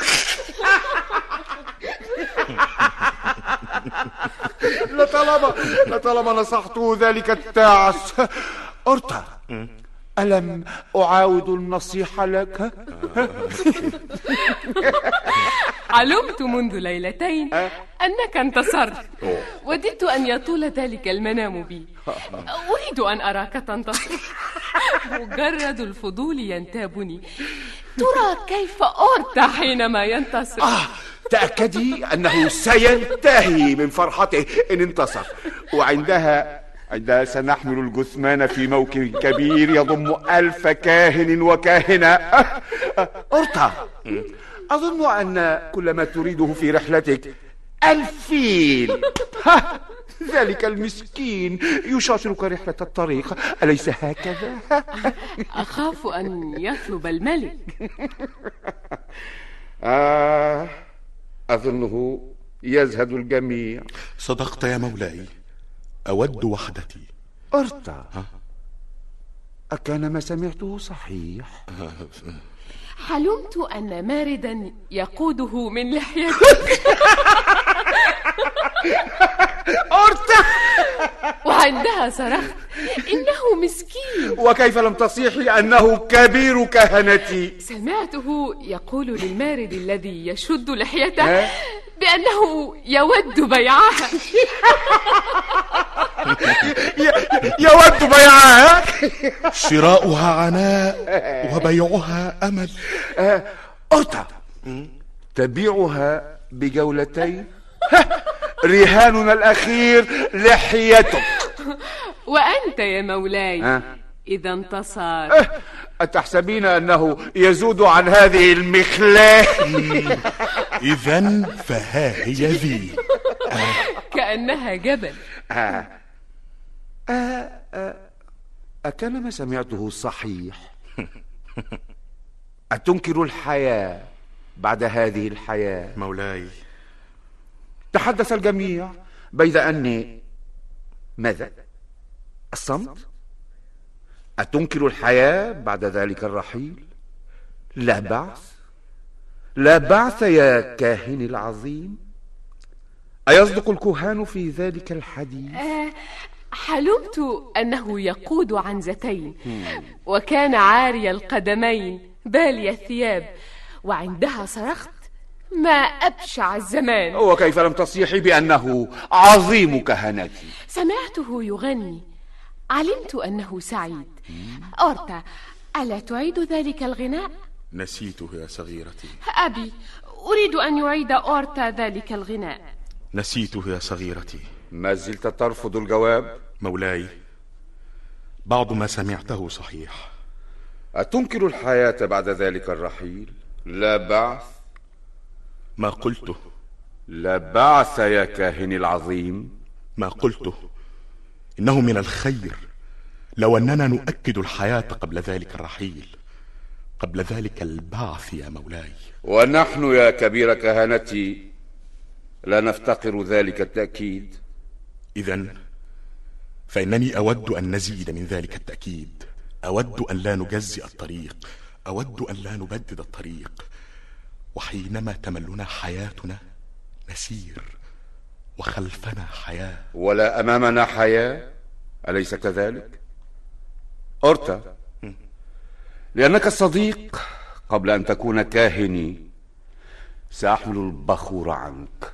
لطالما لطالما نصحته ذلك التاعس أرتا ألم أعاود النصيحة لك؟ علمت منذ ليلتين أنك انتصرت. وددت أن يطول ذلك المنام بي. أريد أن أراك تنتصر. مجرد الفضول ينتابني. ترى كيف أرتى حينما ينتصر. آه تأكدي أنه سينتهي من فرحته إن انتصر. وعندها عندها سنحمل الجثمان في موكب كبير يضم ألف كاهن وكاهنة. أرتا أظن أن كل ما تريده في رحلتك الفيل. ذلك المسكين يشاطرك رحلة الطريق. أليس هكذا؟ أخاف أن يطلب الملك. آه أظنه يزهد الجميع. صدقت يا مولاي. أود وحدتي. أرتا. أكان ما سمعته صحيح؟ حلمت أن ماردا يقوده من لحيته. أرتا وعندها صرخت إنه مسكين. وكيف لم تصيحي أنه كبير كهنتي؟ سمعته يقول للمارد الذي يشد لحيته بأنه يود بيعها. يود بيعها؟ شراؤها عناء وبيعها أمل أرتا تبيعها بجولتين؟ رهاننا الأخير لحيتك وأنت يا مولاي ها؟ إذا انتصر أتحسبين أنه يزود عن هذه المخلاة إذا فها هي ذي كأنها جبل آه. آه. آه. أكان ما سمعته صحيح أتنكر الحياة بعد هذه الحياة مولاي تحدث الجميع بيد أني ماذا؟ الصمت؟ أتنكر الحياة بعد ذلك الرحيل؟ لا بعث. لا بعث يا كاهن العظيم. أيصدق الكهان في ذلك الحديث؟ آه، حلمت أنه يقود عنزتين وكان عاري القدمين بالي الثياب وعندها صرخت ما أبشع الزمان وكيف لم تصيحي بأنه عظيم كهنتي سمعته يغني علمت أنه سعيد أورتا ألا تعيد ذلك الغناء؟ نسيته يا صغيرتي أبي أريد أن يعيد أورتا ذلك الغناء نسيته يا صغيرتي ما زلت ترفض الجواب؟ مولاي بعض ما سمعته صحيح أتنكر الحياة بعد ذلك الرحيل؟ لا بعث؟ ما قلته. لا بعث يا كاهن العظيم. ما قلته. إنه من الخير. لو أننا نؤكد الحياة قبل ذلك الرحيل قبل ذلك البعث يا مولاي. ونحن يا كبير كهنتي لا نفتقر ذلك التأكيد. إذا فإنني أود أن نزيد من ذلك التأكيد. أود أن لا نجزئ الطريق. أود أن لا نبدد الطريق. وحينما تملنا حياتنا نسير وخلفنا حياة. ولا أمامنا حياة أليس كذلك؟ أرتا لأنك الصديق قبل أن تكون كاهني سأحمل البخور عنك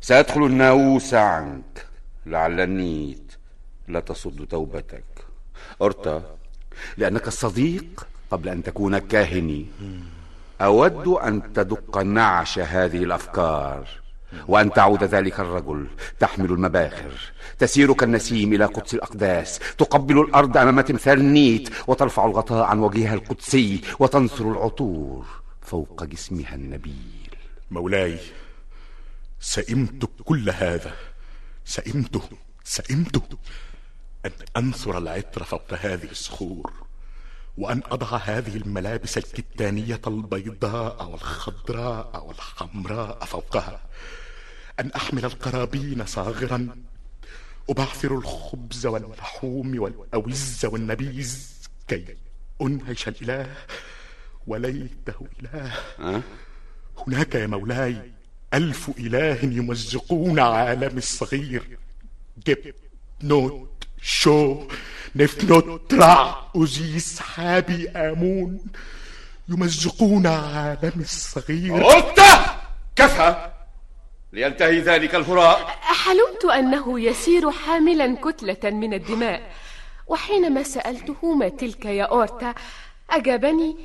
سأدخل الناووس عنك لعل النيت لا تصد توبتك. أرتا لأنك الصديق قبل أن تكون كاهني. أود أن تدق نعش هذه الأفكار وأن تعود ذلك الرجل تحمل المباخر تسير كالنسيم إلى قدس الأقداس تقبل الأرض أمام تمثال نيت وترفع الغطاء عن وجهها القدسي وتنثر العطور فوق جسمها النبيل. مولاي سئمت كل هذا سئمت سئمت أن أنثر العطر فوق هذه الصخور. وأن أضع هذه الملابس الكتانية البيضاء والخضراء والحمراء فوقها. أن أحمل القرابين صاغرا. أبعثر الخبز واللحوم والأوز والنبيذ كي أنهش الإله وليته إله. هناك يا مولاي ألف إله يمزقون عالم الصغير. جب نوت شو نفنوت ترع أزيس حابي آمون يمزقون عالم الصغير. أرتا كفى لينتهي ذلك الهراء. حلمت أنه يسير حاملا كتلة من الدماء وحينما سألته ما تلك يا أورتا أجابني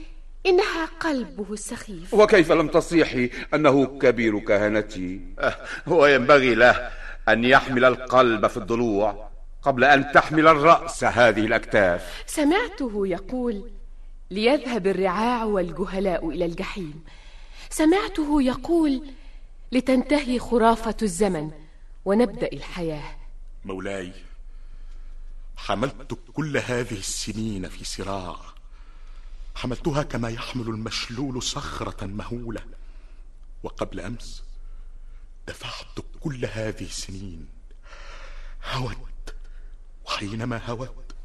إنها قلبه السخيف وكيف لم تصيحي أنه كبير كهنتي؟ أه، هو ينبغي له أن يحمل القلب في الضلوع. قبل أن تحمل الرأس هذه الأكتاف. سمعته يقول ليذهب الرعاع والجهلاء إلى الجحيم. سمعته يقول لتنتهي خرافة الزمن ونبدأ الحياة. مولاي حملت كل هذه السنين في صراع. حملتها كما يحمل المشلول صخرة مهولة. وقبل أمس دفعت كل هذه السنين هوت وحينما هوت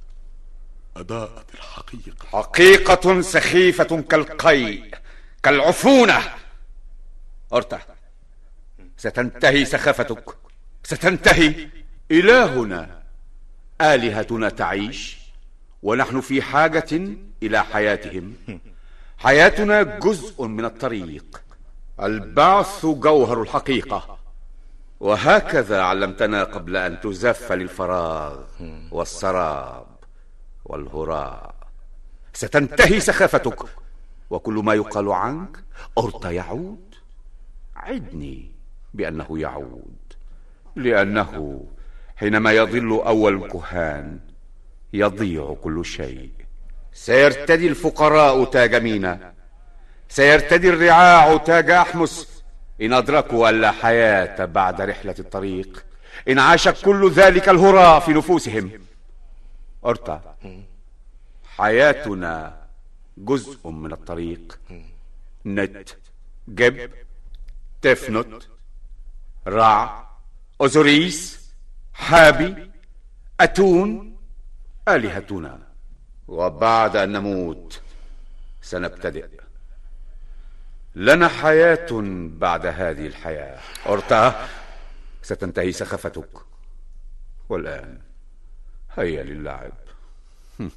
أضاءت الحقيقة. حقيقة سخيفة كالقيء كالعفونة. أرتع ستنتهي سخافتك. ستنتهي. إلهنا آلهتنا تعيش ونحن في حاجة إلى حياتهم. حياتنا جزء من الطريق. البعث جوهر الحقيقة. وهكذا علمتنا قبل أن تزف للفراغ والسراب والهراء. ستنتهي سخافتك وكل ما يقال عنك أرتا يعود. عدني بأنه يعود لأنه حينما يضل أول الكهان يضيع كل شيء. سيرتدي الفقراء تاج مينا سيرتدي الرعاع تاج أحمس إن أدركوا أن لا حياة بعد رحلة الطريق إن عاش كل ذلك الهراء في نفوسهم. أرتع حياتنا جزء من الطريق. نت جب تفنت رع أوزوريس حابي أتون آلهتنا. وبعد أن نموت سنبتدئ. لنا حياة بعد هذه الحياة. أرتا ستنتهي سخفتك. والآن هيا للعب.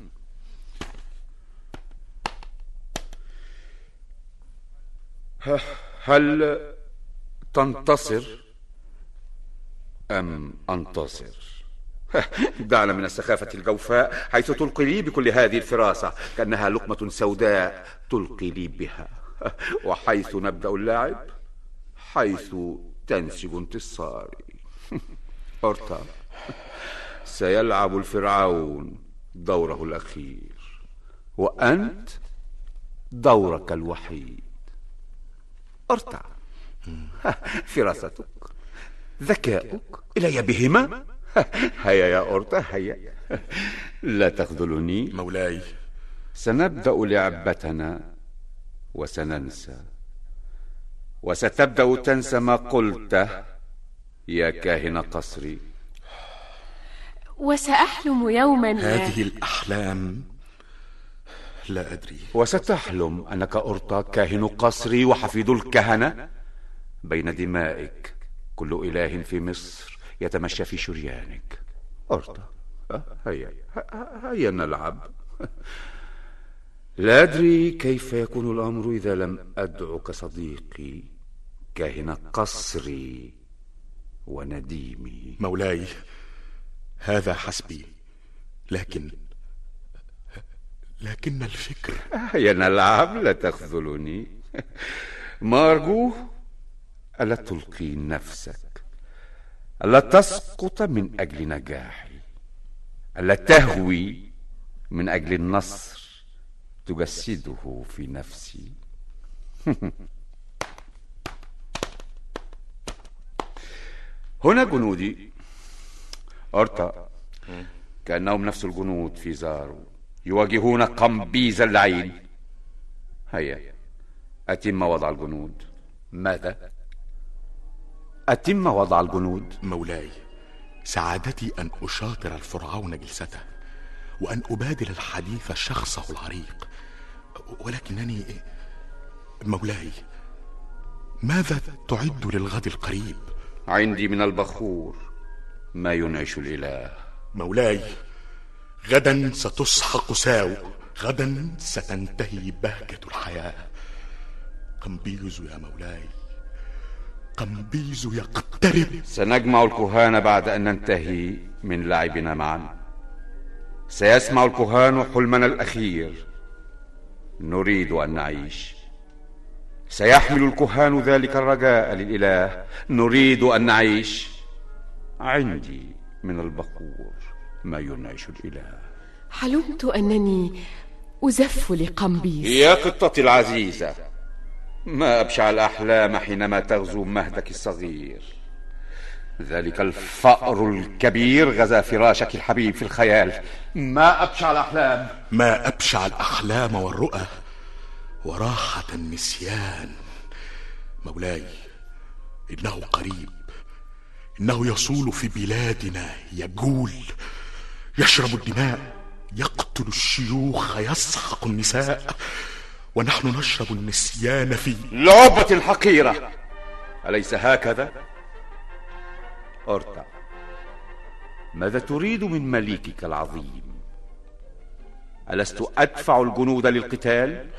هل تنتصر؟ أم أنتصر؟ دعنا من السخافة الجوفاء حيث تلقي لي بكل هذه الفراسة كأنها لقمة سوداء تلقي لي بها. وحيث نبدأ اللعب حيث تنسج انتصاري. أرتا سيلعب الفرعون دوره الأخير وأنت دورك الوحيد. ارتع فراستك ذكاؤك إلي بهما؟ هيا يا أورتا هيا. لا تخذلني. مولاي. سنبدأ لعبتنا وسننسى. وستبدأ تنسى ما قلته. يا كاهن قصري. وسأحلم يوما. هذه الأحلام لا أدري. وستحلم أنك أرطى كاهن قصري وحفيد الكهنة. بين دمائك كل إله في مصر يتمشى في شريانك. أرطى هيا. هيا نلعب. لا أدري كيف يكون الأمر إذا لم أدعك صديقي كاهن قصري ونديمي. مولاي هذا حسبي لكن لكن الفكر. هيا نلعب لا تخذلني. ما أرجوه ألا تلقي نفسك؟ ألا تسقط من أجل نجاحي؟ ألا تهوي من أجل النصر؟ تجسده في نفسي. هنا جنودي. أرتا. كأنهم نفس الجنود في زارو. يواجهون قمبيز اللعين. هيا. أتم وضع الجنود. ماذا؟ أتم وضع الجنود. مولاي سعادتي أن أشاطر الفرعون جلسته. وأن أبادل الحديث شخصه العريق. ولكنني مولاي ماذا تعد للغد القريب؟ عندي من البخور ما ينعش الإله. مولاي غدا ستسحق ساو غدا ستنتهي بهجة الحياة. قمبيز يا مولاي قمبيز يقترب. سنجمع الكهان بعد أن ننتهي من لعبنا معا. سيسمع الكهان حلمنا الأخير. نريد أن نعيش. سيحمل الكهان ذلك الرجاء للإله. نريد أن نعيش. عندي من البخور ما ينعش الإله. حلمت أنني أزف لقمبيز يا قطتي العزيزة ما أبشع الأحلام حينما تغزو مهدك الصغير. ذلك الفأر الكبير غزا فراشك الحبيب في الخيال. ما أبشع الأحلام. ما أبشع الأحلام والرؤى وراحة النسيان. مولاي إنه قريب. إنه يصول في بلادنا يجول يشرب الدماء يقتل الشيوخ يسحق النساء. ونحن نشرب النسيان في لعبة الحقيرة. أليس هكذا؟ أرتع ماذا تريد من مليكك العظيم؟ ألست أدفع الجنود للقتال؟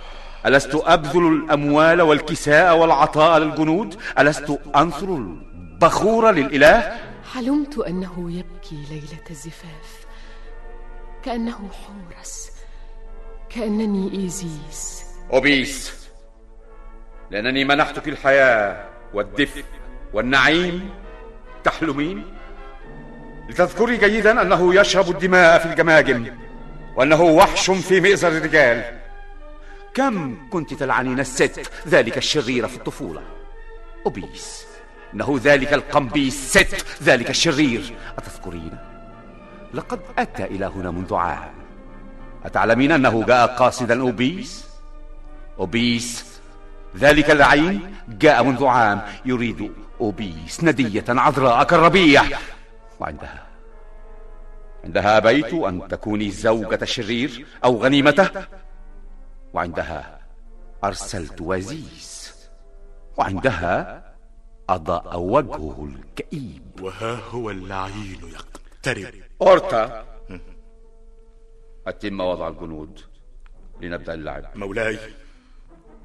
ألست أبذل الأموال والكساء والعطاء للجنود؟ ألست أنصر البخور للإله؟ حلمت أنه يبكي ليلة الزفاف كأنه حورس كأنني إيزيس أوبيس لأنني منحتك الحياة والدفء والنعيم تحلمين؟ لتذكري جيدا أنه يشرب الدماء في الجماجم وأنه وحش في مئزر الرجال. كم كنت تلعنين الست ذلك الشرير في الطفولة؟ أوبيس إنه ذلك القمبيس ست ذلك الشرير. أتذكرين؟ لقد أتى إلى هنا منذ عام. أتعلمين أنه جاء قاصدا أوبيس أوبيس ذلك اللعين جاء منذ عام. يريد أوبيس ندية عذراء كالربيع وعندها عندها أبيت أن تكوني زوجة الشرير أو غنيمته وعندها أرسلت وزيز. وعندها أضاء وجهه الكئيب. وها هو اللعين يقترب. أورتا أتم وضع الجنود لنبدأ اللعب. مولاي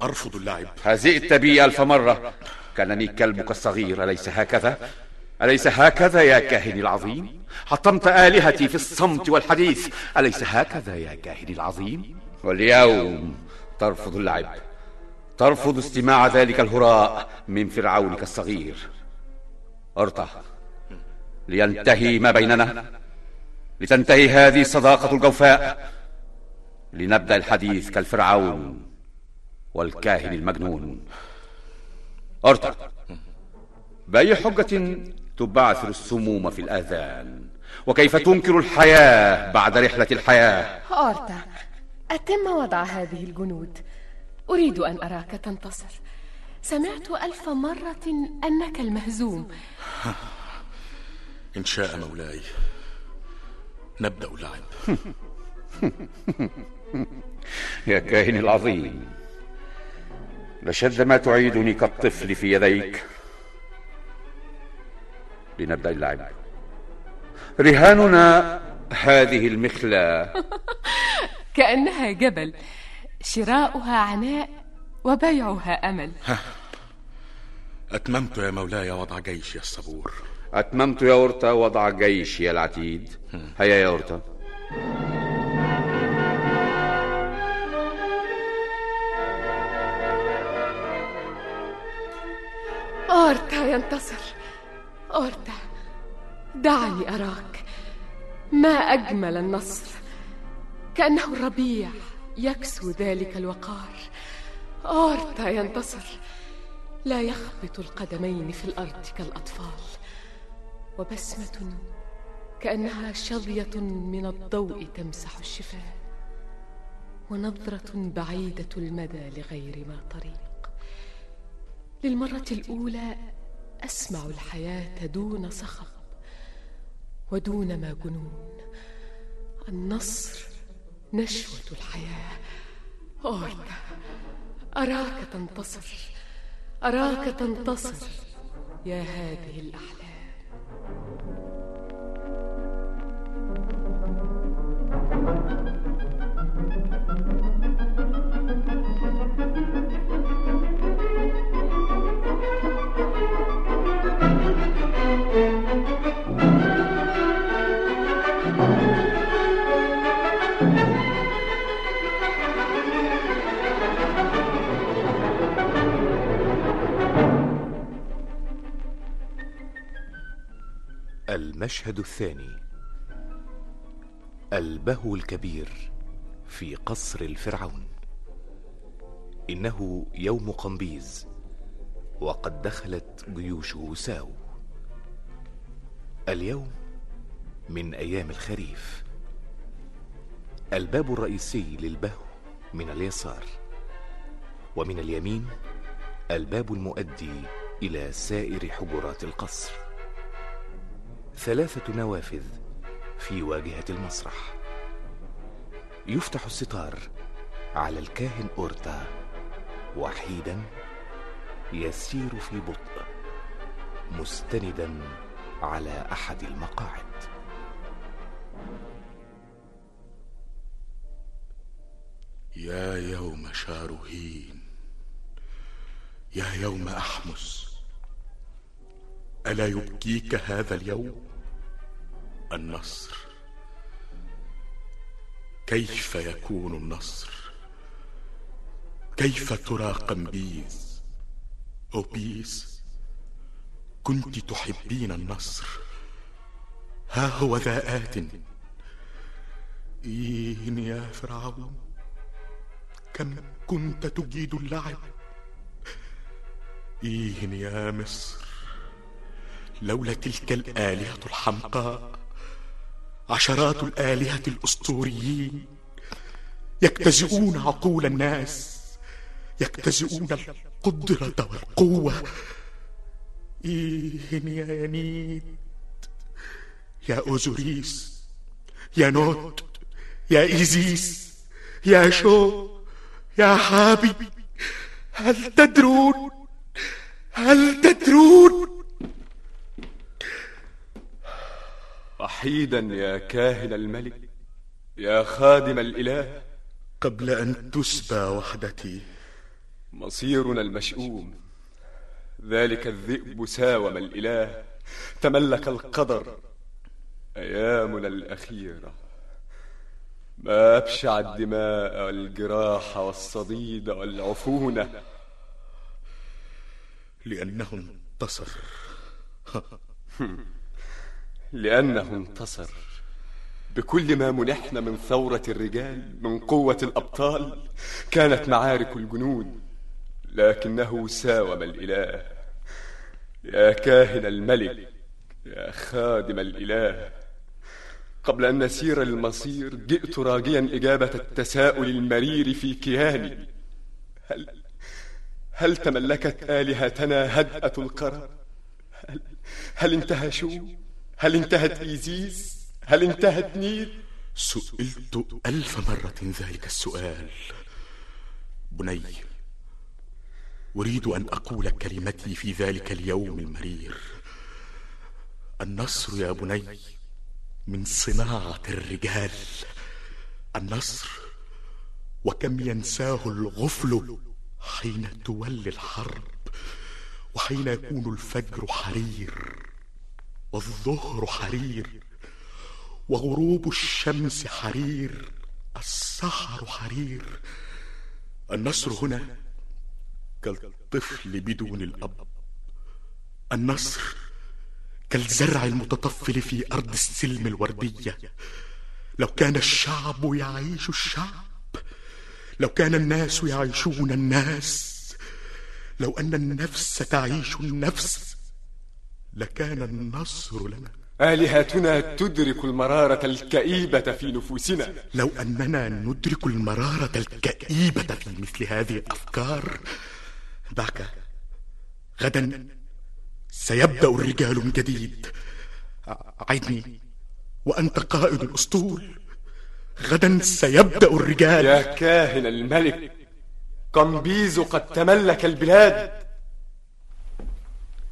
أرفض اللعب. هزئت بي ألف مرة. كانني كلبك الصغير أليس هكذا؟ أليس هكذا يا كاهني العظيم؟ حطمت آلهتي في الصمت والحديث أليس هكذا يا كاهني العظيم؟ واليوم ترفض اللعب ترفض استماع ذلك الهراء من فرعونك الصغير ارتع لينتهي ما بيننا لتنتهي هذه الصداقة الجوفاء لنبدأ الحديث كالفرعون والكاهن المجنون ارتع بأي حجة تبعثر السموم في الآذان؟ وكيف تنكر الحياة بعد رحلة الحياة؟ أورتا أتم وضع هذه الجنود. أريد أن أراك تنتصر. سمعت ألف مرة أنك المهزوم. إن شاء مولاي نبدأ اللعب. يا كاهن العظيم. لشد ما تعيدني كالطفل في يديك. لنبدأ اللعب. رهاننا هذه المخلة. كأنها جبل شراؤها عناء وبيعها أمل. أتممت يا مولاي وضع جيشي الصبور. أتممت يا أورتا وضع جيشي العتيد. هيا يا أورتا أورتا ينتصر. أورتا دعني أراك. ما أجمل النصر. كأنه الربيع يكسو ذلك الوقار. أورتا ينتصر. لا يخبط القدمين في الأرض كالأطفال. وبسمة كأنها شظية من الضوء تمسح الشفاه ونظرة بعيدة المدى لغير ما طريق. للمرة الأولى أسمع الحياة دون صخب ودون ما جنون. النصر نشوة الحياة. أورتا أراك تنتصر أراك تنتصر يا هذه الأحلام. المشهد الثاني. البهو الكبير في قصر الفرعون. إنه يوم قمبيز وقد دخلت جيوشه ساو. اليوم من أيام الخريف. الباب الرئيسي للبهو من اليسار ومن اليمين الباب المؤدي إلى سائر حجرات القصر. ثلاثة نوافذ في واجهة المسرح. يفتح الستار على الكاهن أورتا. وحيدا يسير في بطء مستندا على أحد المقاعد. يا يوم شاروهين يا يوم أحمس. ألا يبكيك هذا اليوم؟ النصر. كيف يكون النصر؟ كيف ترى قمبيز أوبيس كنت تحبين النصر؟ ها هو ذا آت. إين يا فرعون كم كنت تجيد اللعب؟ إين يا مصر لولا تلك الآلهة الحمقاء عشرات الآلهة الأسطوريين يجتزئون عقول الناس يجتزئون القدرة والقوة. إيه يا ينيد يا أوزوريس يا نوت يا إيزيس يا شو يا حابي هل تدرون؟ هل تدرون؟ وحيدا يا كاهن الملك يا خادم الإله. قبل أن تسبى وحدتي. مصيرنا المشؤوم. ذلك الذئب ساوم الإله. تملك القدر. أيامنا الأخيرة. ما أبشع الدماء والجراح والصديد والعفونة لأنه انتصر. لأنه انتصر. بكل ما منحنا من ثورة الرجال من قوة الأبطال كانت معارك الجنود. لكنه ساوم الإله. يا كاهن الملك يا خادم الإله. قبل أن نسير للمصير جئت راجيا إجابة التساؤل المرير في كياني هل هل تملكت آلهتنا هدأة القرار؟ هل, هل انتهى شو؟ هل انتهت إيزيس؟ هل انتهت نيل؟ سئلت ألف مرة ذلك السؤال بني أريد أن أقول كلمتي في ذلك اليوم المرير النصر يا بني من صناعة الرجال النصر وكم ينساه الغفل حين تولي الحرب وحين يكون الفجر حرير والظهر حرير وغروب الشمس حرير السحر حرير النصر هنا كالطفل بدون الأب النصر كالزرع المتطفل في أرض السلم الوردية لو كان الشعب يعيش الشعب لو كان الناس يعيشون الناس لو أن النفس تعيش النفس لكان النصر لنا. آلهتنا تدرك المرارة الكئيبة في نفوسنا. لو أننا ندرك المرارة الكئيبة في مثل هذه الأفكار دعك غدا سيبدأ الرجال من جديد. عدني وأنت قائد الأسطول. غدا سيبدأ الرجال. يا كاهن الملك قمبيز قد تملك البلاد.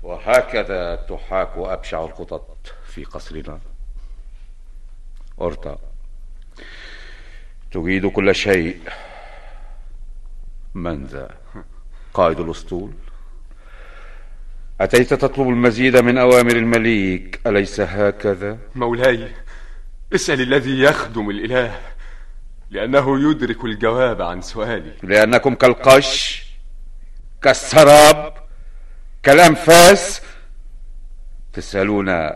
وهكذا تحاك أبشع الخطط في قصرنا. أورتا تجيد كل شيء. من ذا قائد الأسطول. أتيت تطلب المزيد من أوامر المليك أليس هكذا؟ مولاي اسأل الذي يخدم الإله لأنه يدرك الجواب عن سؤالي. لأنكم كالقش كالسراب كالأنفاس تسألون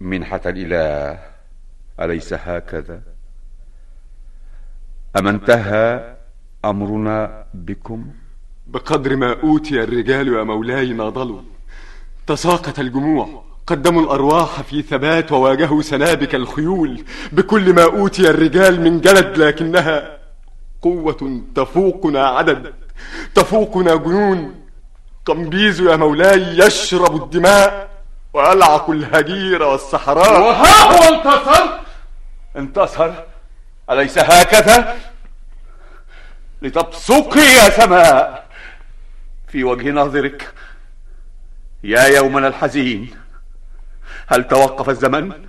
منحة الإله أليس هكذا؟ أم انتهى أمرنا بكم؟ بقدر ما أوتي الرجال يا مولاي ناضلوا تساقط الجموع قدموا الأرواح في ثبات وواجهوا سنابك الخيول بكل ما أوتي الرجال من جلد لكنها قوة تفوقنا عدد تفوقنا جنون قمبيز يا مولاي يشرب الدماء ويلعق الهجير والصحراء. وها هو انتصر؟ انتصر. أليس هكذا؟ لتبصقي يا سماء. في وجه ناظرك يا يومنا الحزين هل توقف الزمن؟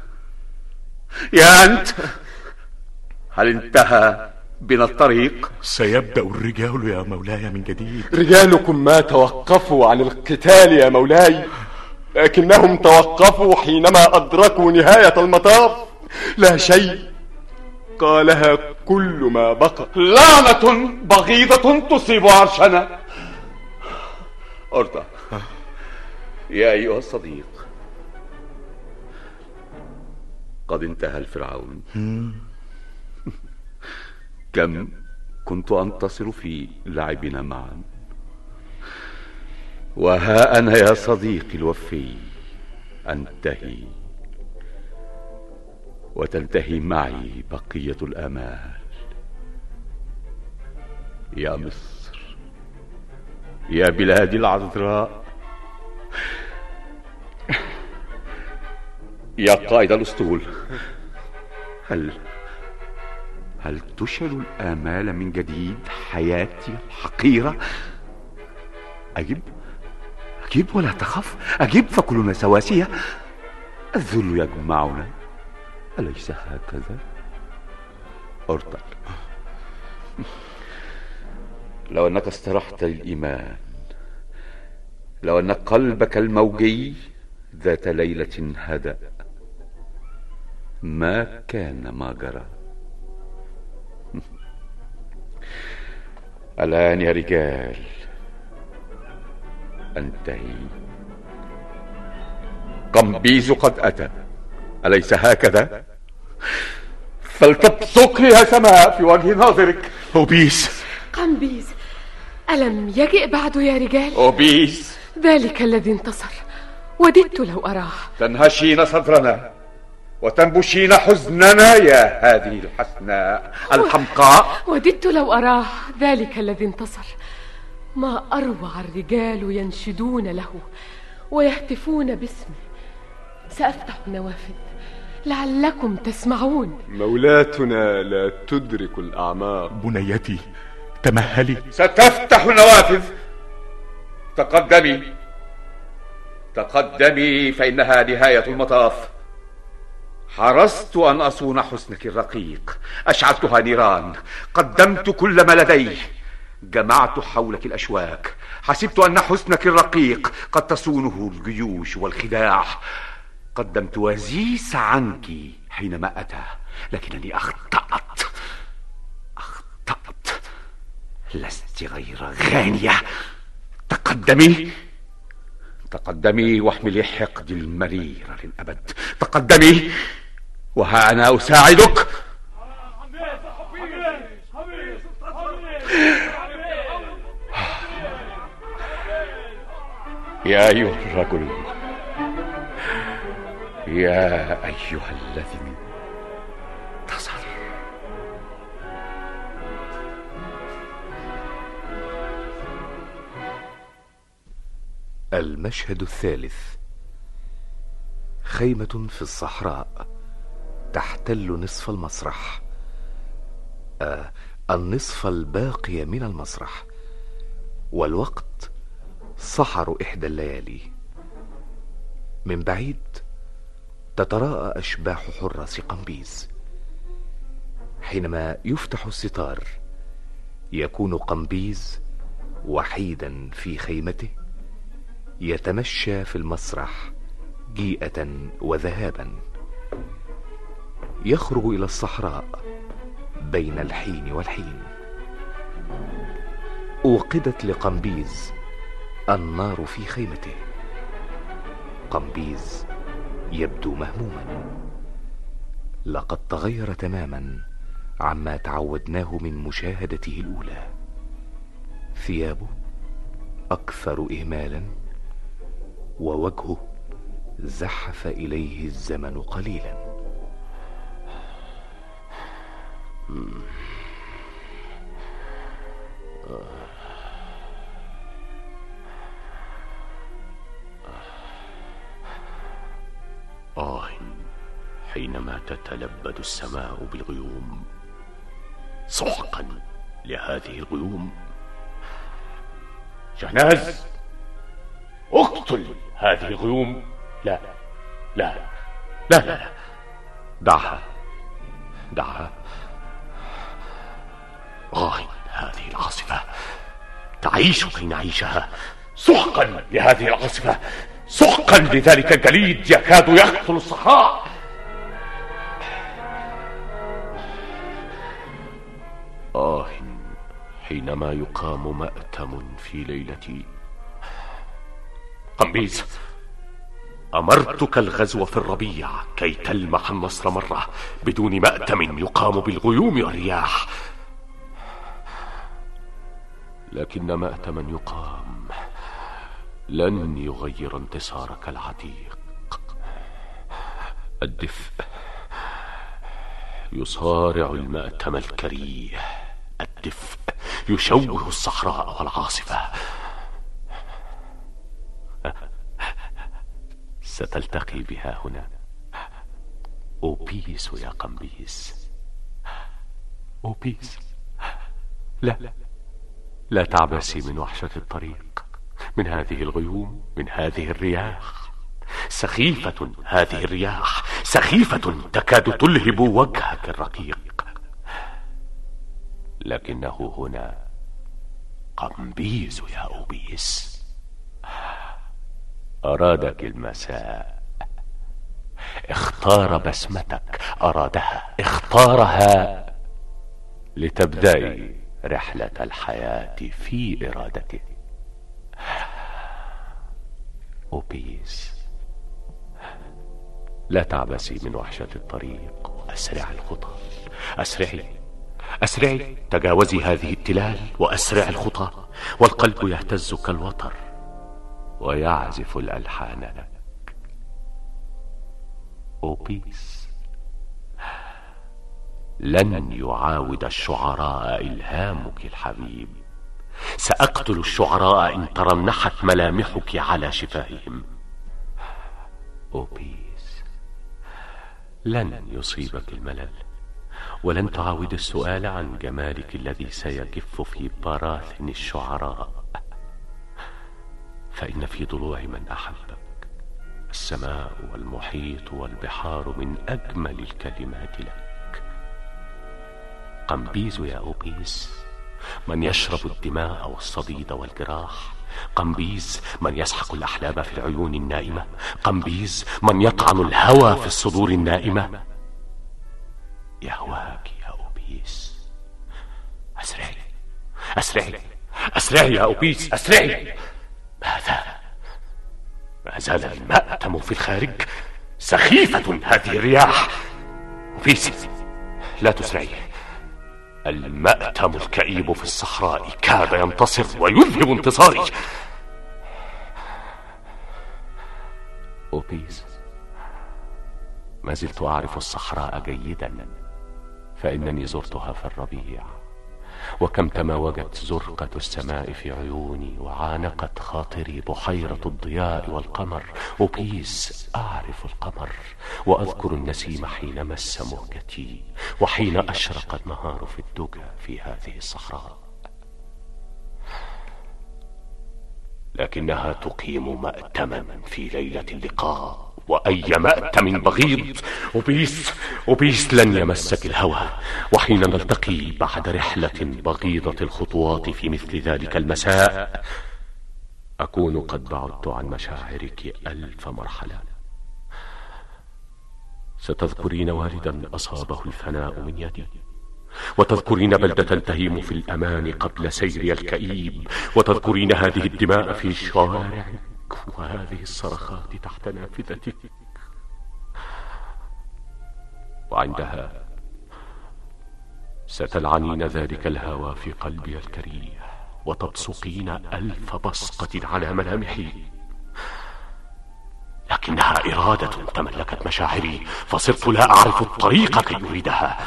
يا أنت هل انتهى؟ بنا الطريق. سيبدأ الرجال يا مولاي من جديد. رجالكم ما توقفوا عن القتال يا مولاي لكنهم توقفوا حينما أدركوا نهاية المطاف. لا شيء قالها كل ما بقى. لعنة بغيضة تصيب عرشنا. أرضى. يا أيها الصديق قد انتهى الفرعون. كم كنت أنتصر في لعبنا معا. وها أنا يا صديقي الوفي أنتهي. وتنتهي معي بقية الآمال. يا مصر يا بلادي العذراء. يا قائد الأسطول هل هل تشعل الآمال من جديد حياتي الحقيرة؟ أجب أجب ولا تخف أجب فكلنا سواسية الذل يجمعنا أليس هكذا؟ أرطل لو أنك استرحت للإيمان لو أن قلبك الموجي ذات ليلة هدأ ما كان ما جرى الآن يا رجال. أنتهي. قمبيز قد أتى. أليس هكذا؟ فلتبصقها سماء في وجه ناظرك. أوبيس. قمبيز ألم يجئ بعد يا رجال؟ أوبيس. ذلك الذي انتصر وددت لو أراه. تنهشين صدرنا. وتنبشين حزننا يا هذه الحسناء الحمقاء. وددت لو أراه ذلك الذي انتصر. ما أروع الرجال ينشدون له ويهتفون باسمه سأفتح النوافذ لعلكم تسمعون. مولاتنا لا تدرك الأعماق. بنيتي تمهلي. ستفتح النوافذ. تقدمي. تقدمي فإنها نهاية المطاف. حرصت أن أصون حسنك الرقيق. أشعلتها نيران. قدمت كل ما لدي جمعت حولك الأشواك. حسبت أن حسنك الرقيق قد تصونه الجيوش والخداع. قدمت وزيس عنك حينما أتى لكنني أخطأت. أخطأت. لست غير غانية. تقدمي. تقدمي واحملي حقدي المرير للأبد. تقدمي. وها أنا أساعدك. يا أيها الرجل يا أيها الذي انتصر. المشهد الثالث خيمة في الصحراء. تحتل نصف المسرح. آه النصف الباقي من المسرح. والوقت سحر إحدى الليالي. من بعيد تتراءى أشباح حراس قمبيز. حينما يفتح الستار يكون قمبيز وحيدا في خيمته يتمشى في المسرح جيئة وذهابا. يخرج إلى الصحراء بين الحين والحين. أوقدت لقمبيز النار في خيمته. قمبيز يبدو مهموما. لقد تغير تماما عما تعودناه من مشاهدته الأولى. ثيابه أكثر إهمالا ووجهه زحف إليه الزمن قليلا. آه حينما تتلبد السماء بالغيوم سحقا لهذه الغيوم شهناز اقتل هذه الغيوم لا لا لا لا, لا. دعها دعها آه هذه العاصفة. تعيش كي نعيشها سحقا لهذه العاصفة. سحقا لذلك الجليد يكاد يقتل الصحراء. آه حينما يقام مأتم في ليلتي. قمبيز أمرتك الغزو في الربيع كي تلمح النصر مرة بدون مأتم يقام بالغيوم والرياح. لكن مأتما يقام. لن يغير انتصارك العتيق. الدفء يصارع المأتم الكريه. الدفء يشوه الصحراء والعاصفة. ستلتقي بها هنا. أوبيس يا قمبيس. أوبيس. لا لا. تعبسي من وحشة الطريق من هذه الغيوم من هذه الرياح. سخيفة هذه الرياح سخيفة تكاد تلهب وجهك الرقيق. لكنه هنا قمبيز يا أوبيس. أرادك المساء. اختار بسمتك. أرادها. اختارها. لتبدأي. رحلة الحياة في إرادته. أوبيس لا تعبسي من وحشة الطريق. وأسرع الخطى. أسرعي. أسرعي. تجاوزي هذه التلال وأسرع الخطى. والقلب يهتز كالوتر ويعزف الألحان لك. أوبيس لن يعاود الشعراء إلهامك الحبيب. سأقتل الشعراء إن ترنحت ملامحك على شفاههم. أوبيس لن يصيبك الملل ولن تعاود السؤال عن جمالك الذي سيجف في براثن الشعراء. فإن في ضلوع من أحبك السماء والمحيط والبحار من أجمل الكلمات لك. قمبيز يا أوبيس من يشرب الدماء والصديد والجراح. قمبيز من يسحق الأحلام في العيون النائمة. قمبيز من يطعن الهوى في الصدور النائمة. يهواك يا أوبيس. أسرعي أسرعي أسرعي يا أوبيس أسرعي. ماذا؟ ما زال المأتم في الخارج؟ سخيفة هذه الرياح. أوبيس لا تسرعي. المأتم الكئيب في الصحراء كاد ينتصر ويذهب انتصاري. أوبيس ما زلت أعرف الصحراء جيدا فإنني زرتها في الربيع. وكم تماوجت زرقة السماء في عيوني وعانقت خاطري بحيرة الضياء والقمر. أبيس أعرف القمر. وأذكر النسيم حين مس مهجتي وحين أشرق النهار في الدجى في هذه الصحراء. لكنها تقيم مأتما في ليلة اللقاء. وأي مأتم بغيض أبيس أبيس لن يمسك الهوى. وحين نلتقي بعد رحلة بغيضة الخطوات في مثل ذلك المساء أكون قد بعدت عن مشاعرك ألف مرحلة. ستذكرين والدا أصابه الفناء من يدي. وتذكرين بلدة تهيم في الأمان قبل سيري الكئيب. وتذكرين هذه الدماء في شوارعك وهذه الصرخات تحت نافذتك. وعندها ستلعنين ذلك الهوى في قلبي الكريه وتبصقين ألف بصقة على ملامحي. لكنها إرادة تملكت مشاعري فصرت لا أعرف الطريق كي أريدها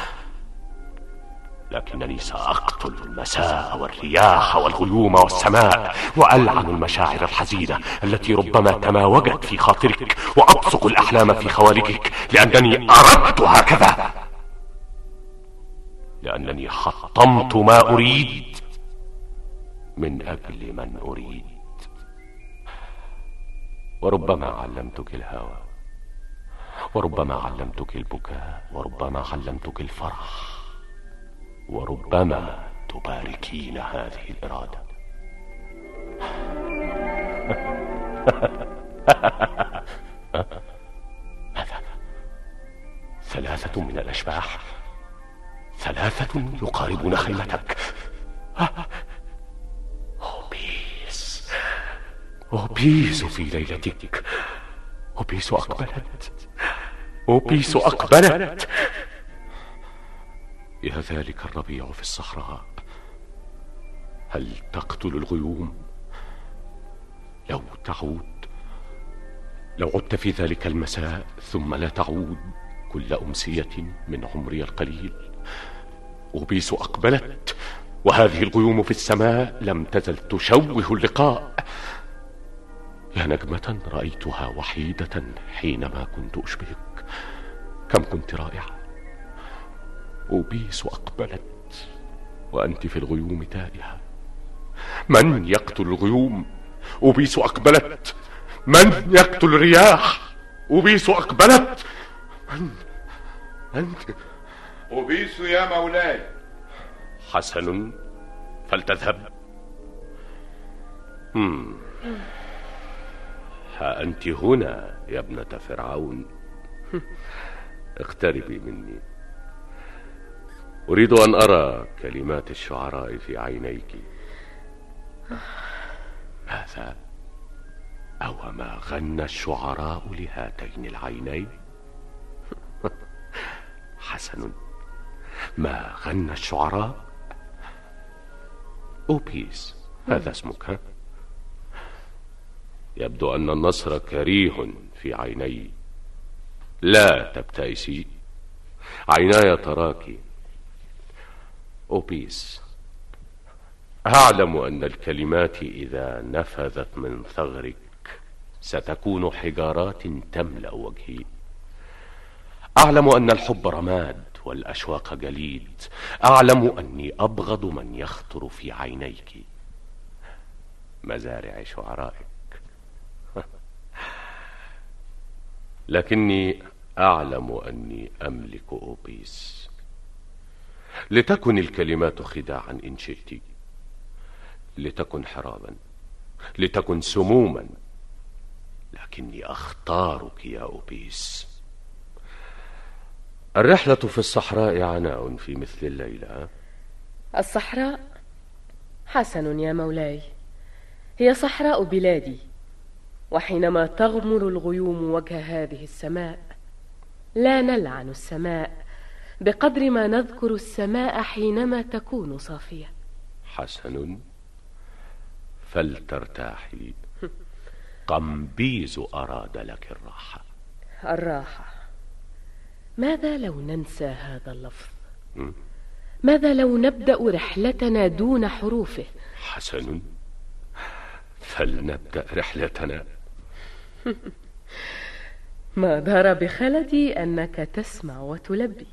لكنني سأقتل المساء والرياح والغيوم والسماء وألعن المشاعر الحزينة التي ربما تماوجت في خاطرك وأبصق الأحلام في خوارجك لأنني أردت هكذا. لأنني حطمت ما أريد من أجل من أريد. وربما علمتك الهوى وربما علمتك البكاء وربما علمتك الفرح. وربما تباركين هذه الإرادة. ماذا ثلاثة من الأشباح. ثلاثة يقاربون خيمتك أوبيس. أوبيس في ليلتك. أوبيس أقبلت. أوبيس أقبلت. يا ذلك الربيع في الصحراء. هل تقتل الغيوم؟ لو تعود لو عدت في ذلك المساء ثم لا تعود كل أمسية من عمري القليل. أوبيس أقبلت وهذه الغيوم في السماء لم تزل تشوه اللقاء. يا نجمة رأيتها وحيدة حينما كنت أشبهك. كم كنت رائعة. أوبيس أقبلت وأنت في الغيوم تائهة. من يقتل الغيوم؟ أوبيس أقبلت. من يقتل الرياح؟ أوبيس أقبلت. من؟ أنت؟ أبيس يا مولاي. حسن فلتذهب. هم. ها أنت هنا يا ابنة فرعون. اقتربي مني. أريد أن أرى كلمات الشعراء في عينيك. ماذا؟ أو ما غنى الشعراء لهاتين العينين؟ حسن. ما غنى الشعراء؟ أوبيس هذا اسمك؟ يبدو أن النصر كريه في عيني. لا تبتئسي. عيناي تراك أوبيس أعلم أن الكلمات إذا نفذت من ثغرك ستكون حجارات تملأ وجهي. أعلم أن الحب رماد والأشواق جليد. أعلم أني أبغض من يخطر في عينيك. مزارع شعرائك. لكني أعلم أني أملك أوبيس لتكن الكلمات خداعا إن شئت. لتكن حرابا لتكن سموما. لكني أختارك يا أوبيس. الرحلة في الصحراء عناء في مثل الليلة. الصحراء حسن يا مولاي. هي صحراء بلادي وحينما تغمر الغيوم وجه هذه السماء لا نلعن السماء بقدر ما نذكر السماء حينما تكون صافية. حسن فلترتاحي. قمبيز أراد لك الراحة. الراحة. ماذا لو ننسى هذا اللفظ؟ ماذا لو نبدأ رحلتنا دون حروفه؟ حسن فلنبدأ رحلتنا. ما دار بخلدي أنك تسمع وتلبي.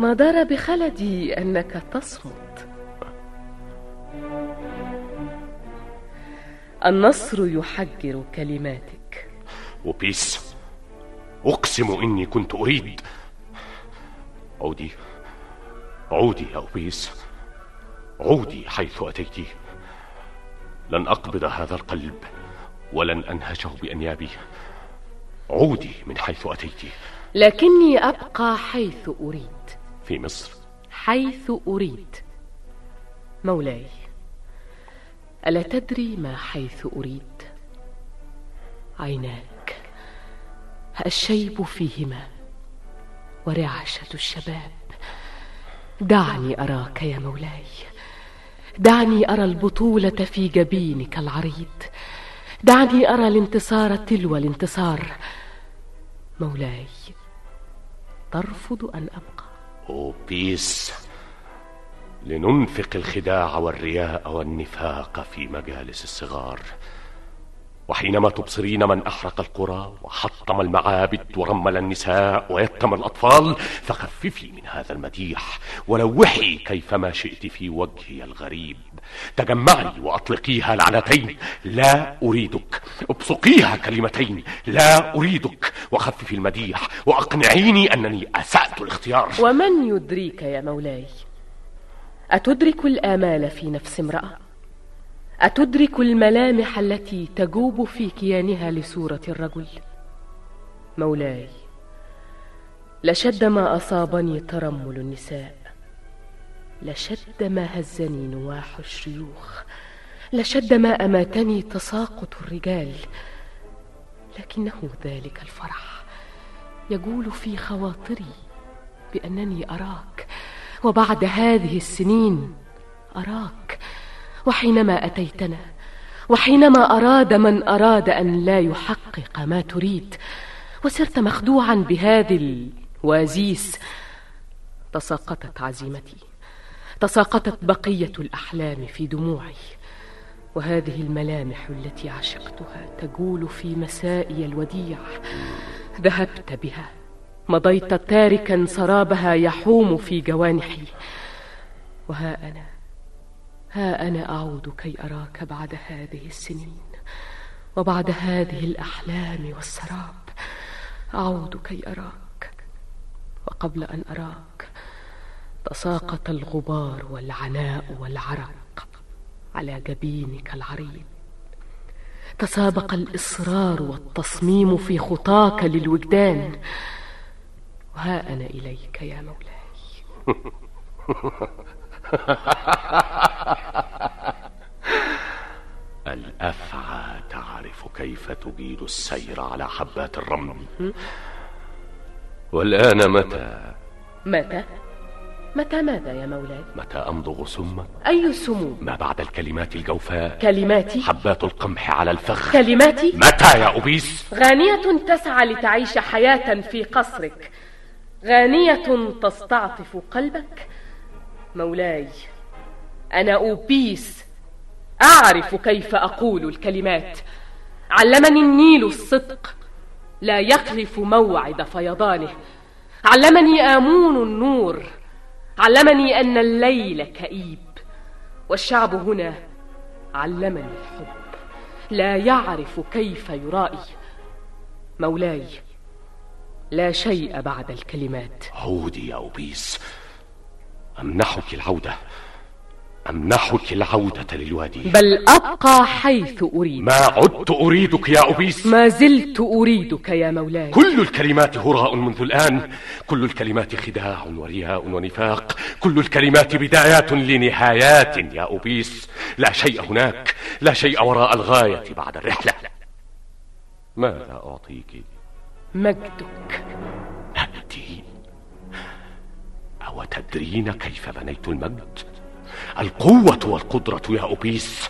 ما دار بخلدي أنك تصمت. النصر يحجر كلماتك. وبيس أقسم إني كنت أريد. عودي عودي يا أوبيس. عودي حيث أتيت. لن أقبض هذا القلب ولن أنهشه بأنيابي. عودي من حيث أتيت. لكني أبقى حيث أريد. في مصر. حيث أريد. مولاي ألا تدري ما حيث أريد؟ عيناك الشيب فيهما ورعشة الشباب. دعني أراك يا مولاي. دعني أرى البطولة في جبينك العريض. دعني أرى الانتصار تلو الانتصار. مولاي ترفض أن أبقى أوبيس لننفق الخداع والرياء والنفاق في مجالس الصغار. وحينما تبصرين من أحرق القرى وحطم المعابد ورمل النساء ويتم الأطفال فخففي من هذا المديح ولوحي كيفما شئت في وجهي الغريب. تجمعي وأطلقيها لعنتين. لا أريدك. ابصقيها كلمتين. لا أريدك. وخففي المديح. وأقنعيني أنني أسأت الاختيار. ومن يدريك يا مولاي؟ أتدرك الآمال في نفس امرأة؟ أتدرك الملامح التي تجوب في كيانها لصورة الرجل؟ مولاي لشد ما أصابني ترمل النساء. لشد ما هزني نواح الشيوخ لشد ما أماتني تساقط الرجال لكنه ذلك الفرح يجول في خواطري بأنني أراك وبعد هذه السنين أراك وحينما أتيتنا وحينما أراد من أراد أن لا يحقق ما تريد وصرت مخدوعا بهذه الوازيس تساقطت عزيمتي. تساقطت بقية الأحلام في دموعي وهذه الملامح التي عشقتها تجول في مسائي الوديع ذهبت بها مضيت تاركا سرابها يحوم في جوانحي وها أنا ها أنا أعود كي أراك بعد هذه السنين وبعد هذه الأحلام والسراب أعود كي أراك وقبل أن أراك تساقط الغبار والعناء والعرق على جبينك العريض. تسابق الإصرار والتصميم في خطاك للوجدان. وها أنا إليك يا مولاي. الأفعى تعرف كيف تجيد السير على حبات الرمل. والآن متى؟ متى؟ متى ماذا يا مولاي؟ متى أمضغ سمك؟ أي سموم ما بعد الكلمات الجوفاء. كلماتي؟ حبات القمح على الفخ. كلماتي؟ متى يا أبيس؟ غانية تسعى لتعيش حياة في قصرك. غانية تستعطف قلبك. مولاي أنا أوبيس أعرف كيف أقول الكلمات. علمني النيل الصدق. لا يخلف موعد فيضانه. علمني آمون النور. علمني أن الليل كئيب والشعب هنا علمني الحب. لا يعرف كيف يرائي مولاي لا شيء بعد الكلمات. عودي يا أبيس أمنحك العودة. أمنحك العودة للوادي؟ بل أبقى حيث أريد. ما عدت أريدك يا أبيس. ما زلت أريدك يا مولاي. كل الكلمات هراء منذ الآن. كل الكلمات خداع ورياء ونفاق. كل الكلمات بدايات لنهايات يا أبيس. لا شيء هناك. لا شيء وراء الغاية بعد الرحلة. ماذا أعطيك؟ مجدك. أو تدرين كيف بنيت المجد؟ القوة والقدرة يا أبيس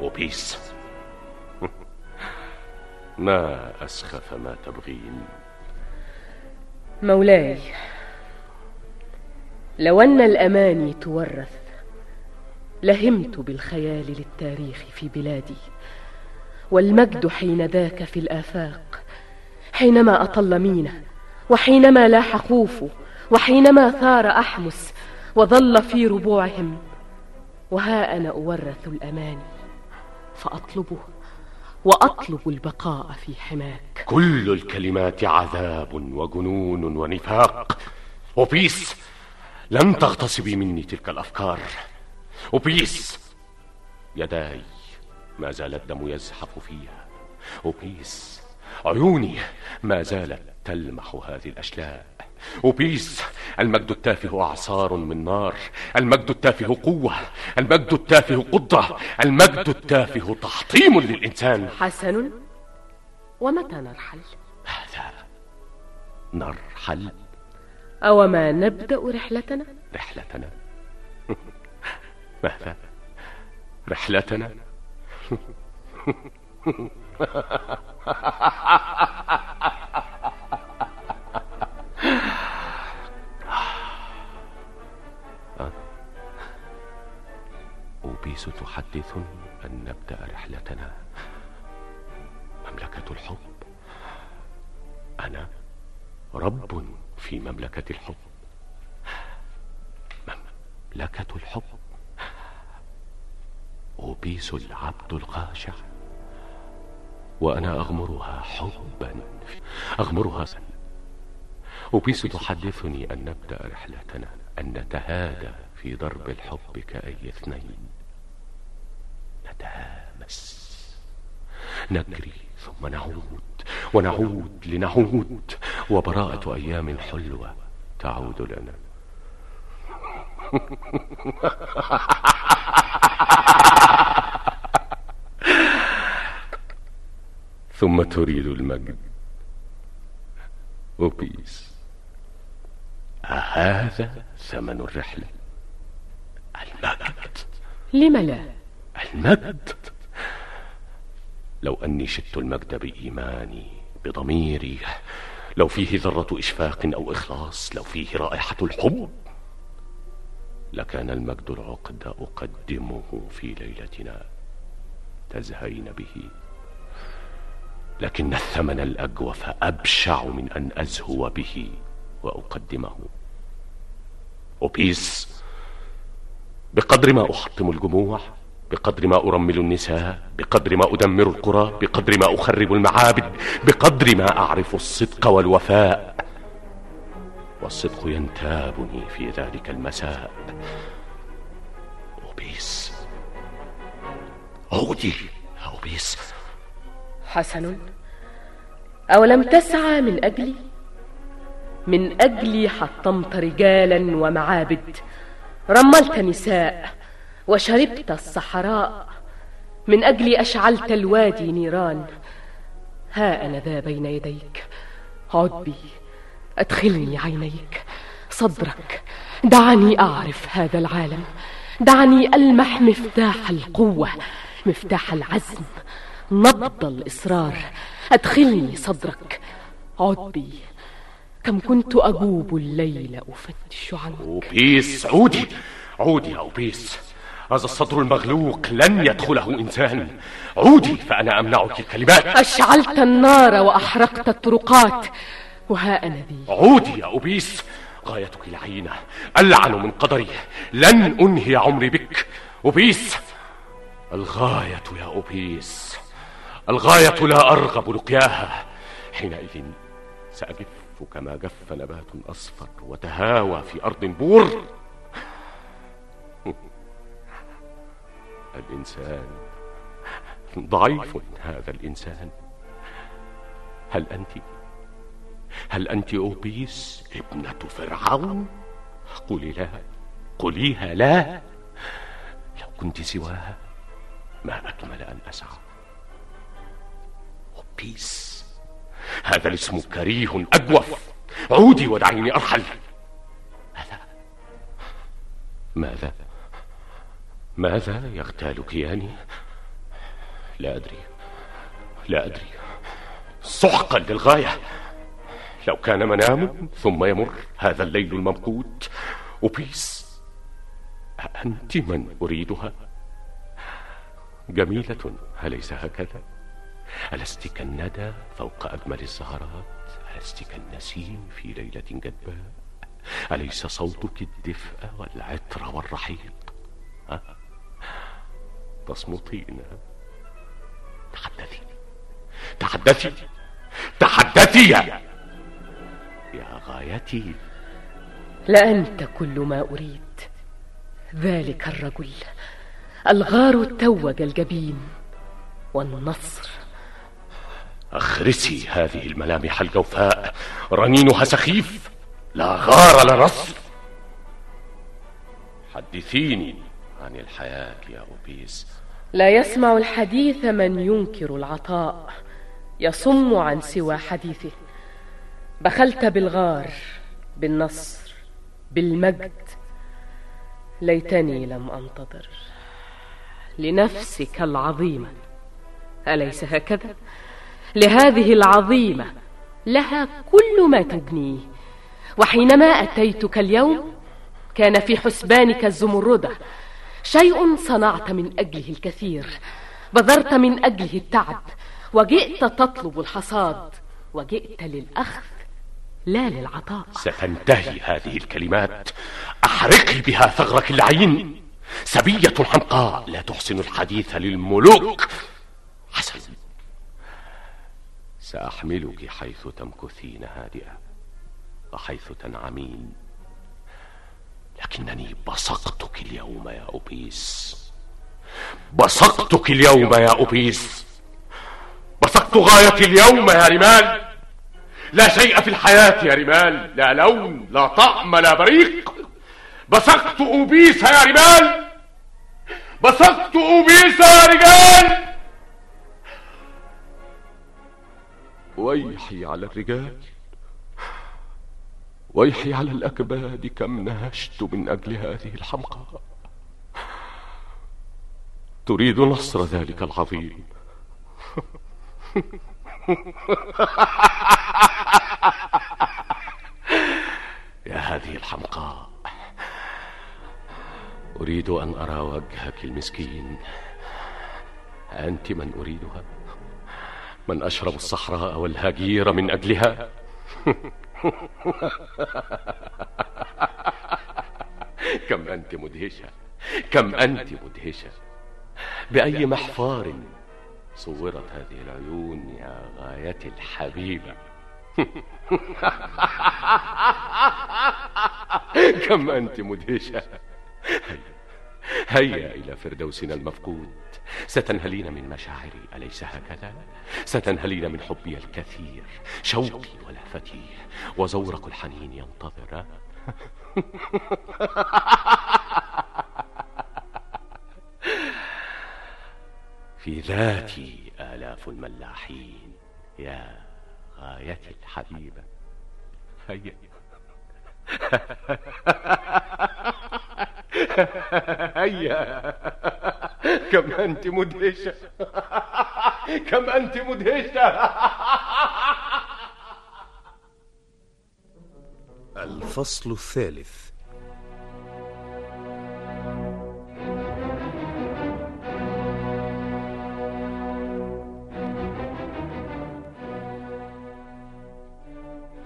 أبيس ما أسخف ما تبغين. مولاي لو أن الأماني تورث لهمت بالخيال للتاريخ في بلادي. والمجد حين ذاك في الآفاق حينما أطل مينا وحينما لاح خوفو وحينما ثار أحمس وظل في ربوعهم. وها أنا أورث الأماني فأطلبه وأطلب البقاء في حماك. كل الكلمات عذاب وجنون ونفاق. أبيس لن تغتصبي مني تلك الأفكار. أبيس يداي ما زال الدم يزحف فيها. أبيس عيوني ما زالت تلمح هذه الأشلاء. أبيس المجد التافه أعصار من نار المجد التافه قوة المجد التافه قدرة المجد التافه تحطيم للإنسان. حسن ومتى نرحل؟ هذا نرحل؟ أو ما نبدأ رحلتنا؟ رحلتنا؟ ماذا رحلتنا؟ أوبيس تحدثني أن نبدأ رحلتنا. مملكة الحب. أنا رب في مملكة الحب. مملكة الحب. أوبيس العبد الخاشع وأنا أغمرها حبا أغمرها أوبيس تحدثني أن نبدأ رحلتنا أن نتهادى في ضرب الحب كأي اثنين. نتهامس نجري ثم نعود ونعود لنعود. وبراءة أيام حلوة تعود لنا. ثم تريد المجد. وبيس أهذا ثمن الرحلة. المجد. لم لا؟ المجد. لو أني شدت المجد بإيماني بضميري لو فيه ذرة إشفاق أو إخلاص لو فيه رائحة الحب لكان المجد العقد أقدمه في ليلتنا تزهين به. لكن الثمن الأجوف أبشع من أن أزهو به وأقدمه. أبيس بقدر ما أحطم الجموع بقدر ما أرمل النساء بقدر ما أدمر القرى بقدر ما أخرب المعابد بقدر ما أعرف الصدق والوفاء. والصدق ينتابني في ذلك المساء. أوبيس. عودي أوبيس. حسن أولم تسعى من أجلي؟ من أجلي حطمت رجالا ومعابد. رملت نساء. وشربت الصحراء. من أجلي أشعلت الوادي نيران. ها أنا ذا بين يديك. عد بي أدخلني عينيك. صدرك. دعني أعرف هذا العالم. دعني ألمح مفتاح القوة مفتاح العزم. نبض الإصرار. أدخلني صدرك. عد بي كم كنت أجوب الليل أفتش عنك. أوبيس عودي. عودي يا أوبيس. هذا الصدر المغلوق لن يدخله إنسان. عودي فأنا أمنعك. الكلمات أشعلت النار وأحرقت الطرقات. وها أنا ذي عودي يا أوبيس غايتك العينة ألعن من قدري. لن أنهي عمري بك. أوبيس الغاية يا أوبيس الغاية لا أرغب لقياها حينئذ سأجف كما جف نبات أصفر وتهاوى في أرض بور. الإنسان. ضعيف هذا الإنسان. هل أنت هل أنت أوبيس ابنة فرعون؟ قولي لا قوليها لا. لو كنت سواها ما أكمل أن أسعى. أوبيس هذا الاسم كريه أجوف عودي ودعيني أرحل. ماذا؟ ماذا يغتال كياني؟ لا أدري. لا أدري. سحقا للغاية. لو كان منام ثم يمر هذا الليل الممقود أبيس أنت من أريدها؟ جميلة أليس هكذا؟ ألست كالندى فوق أجمل الزهرات ألست كالنسيم في ليلة جدباء؟ أليس صوتك الدفء والعطر والرحيق؟ تصمتين. تحدثي. تحدثي. تحدثي يا. يا غايتي. لأنت كل ما أريد. ذلك الرجل. الغار التوج الجبين. والنصر. أخرسي هذه الملامح الجوفاء. رنينها سخيف. لا غار لا نصر حدثيني عن الحياة يا أوبيس لا يسمع الحديث من ينكر العطاء يصم عن سوى حديثه. بخلت بالغار بالنصر بالمجد ليتني لم أنتظر. لنفسك العظيمه أليس هكذا؟ لهذه العظيمة لها كل ما تبنيه وحينما أتيتك اليوم كان في حسبانك الزمرده شيء صنعت من أجله الكثير. بذرت من أجله التعب. وجئت تطلب الحصاد. وجئت للأخذ لا للعطاء. ستنتهي هذه الكلمات. أحرقي بها ثغرك العين. سبية حمقاء لا تحسن الحديث للملوك. حسن. سأحملك حيث تمكثين هادئة وحيث تنعمين. لكنني بصقتك اليوم يا أوبيس بصقتك اليوم يا أوبيس بصقت غايتي اليوم يا رمال. لا شيء في الحياة يا رمال. لا لون لا طعم لا بريق. بصقت أوبيس يا رمال. بصقت أوبيس يا رجال. ويحي على الرجال. ويحي على الأكباد كم نهشت من أجل هذه الحمقى. تريد نصر ذلك العظيم. يا هذه الحمقاء أريد أن أرى وجهك المسكين. أنت من أريدها من أشرب الصحراء والهجير من أجلها. كم أنت مدهشة. كم أنت مدهشة. بأي محفار صورت هذه العيون يا غايتي الحبيبة كم أنت مدهشة. هيا إلى فردوسنا المفقود. ستنهلين من مشاعري أليس هكذا؟ ستنهلين من حبي الكثير. شوقي ولهفتي وزورق الحنين ينتظر. في ذاتي آلاف الملاحين يا غايتي الحبيبة. هيا. هيا. كم أنت مدهشة. كم أنت مدهشة. الفصل الثالث.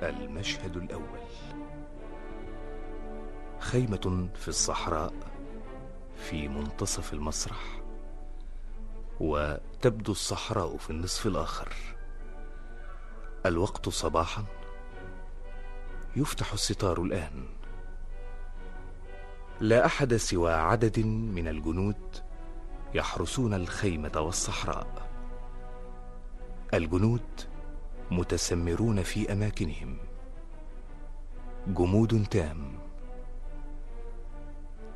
المشهد الأول. خيمة في الصحراء في منتصف المسرح وتبدو الصحراء في النصف الآخر. الوقت صباحا. يفتح الستار الآن. لا أحد سوى عدد من الجنود يحرسون الخيمة والصحراء. الجنود متسمرون في أماكنهم. جمود تام.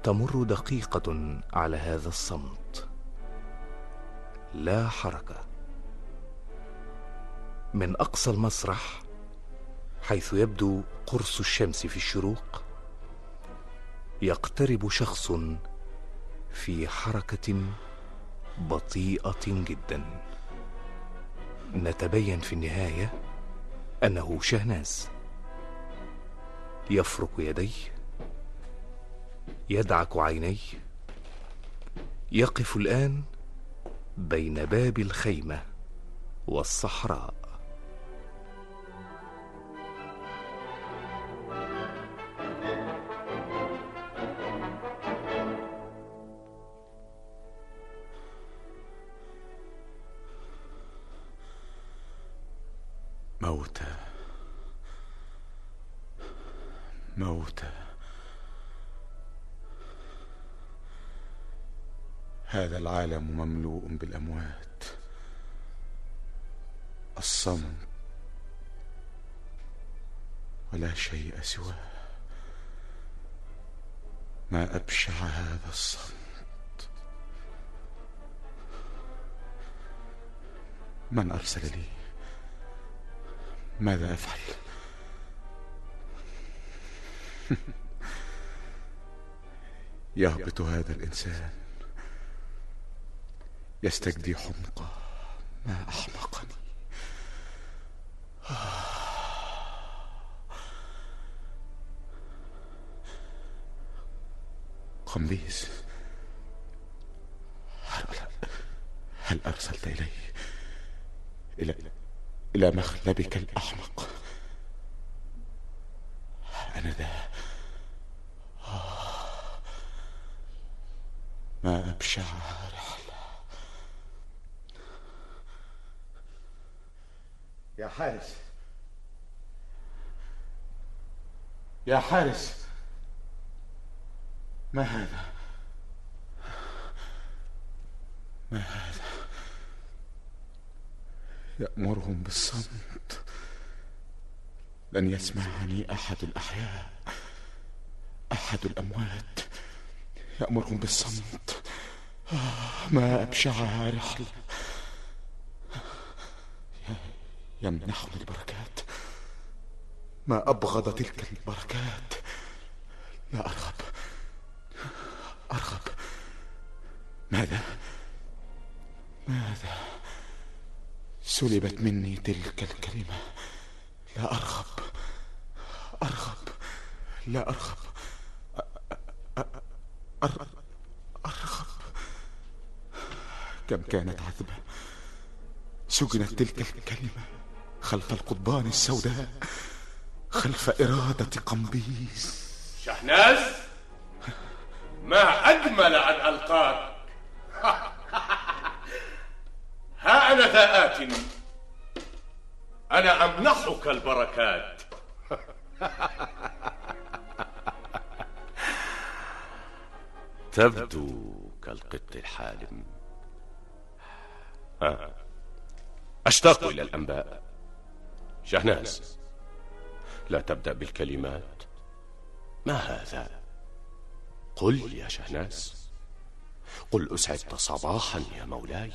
تمر دقيقة على هذا الصمت. لا حركة. من أقصى المسرح حيث يبدو قرص الشمس في الشروق يقترب شخص في حركة بطيئة جدا. نتبين في النهاية أنه شهناز. يفرك يديه يدعك عينيه يقف الآن بين باب الخيمة والصحراء. موتى موتى هذا العالم مملوء بالأموات. الصمت ولا شيء سواه. ما أبشع هذا الصمت. من أرسل لي؟ ماذا أفعل؟ يهبط هذا الإنسان. يستجدي حمقى. ما أحمقني. قمبيز هل أرسلت الي إلى إلى مخلبك الاحمق أنا ذا ما ابشع رحله يا حارس. يا حارس. ما هذا؟ ما هذا؟ يأمرهم بالصمت. لن يسمعني أحد الأحياء أحد الأموات. يأمرهم بالصمت. آه، ما أبشعها رحلة يمنحني البركات. ما أبغض تلك البركات. لا أرغب. أرغب. ماذا؟ ماذا؟ سلبت مني تلك الكلمة. لا أرغب. أرغب. لا أرغب. أرغب, أرغب. كم كانت عذبة. سجنت تلك الكلمة خلف القضبان السوداء خلف إرادة قمبيز. شحناز ما أجمل أن ألقاك ها أنا ذا آت أنا أمنحك البركات. تبدو كالقط الحالم. ها أشتاق إلى الأنباء. شهناز لا تبدأ بالكلمات. ما هذا؟ قل يا شهناز. قل أسعدت صباحا يا مولاي.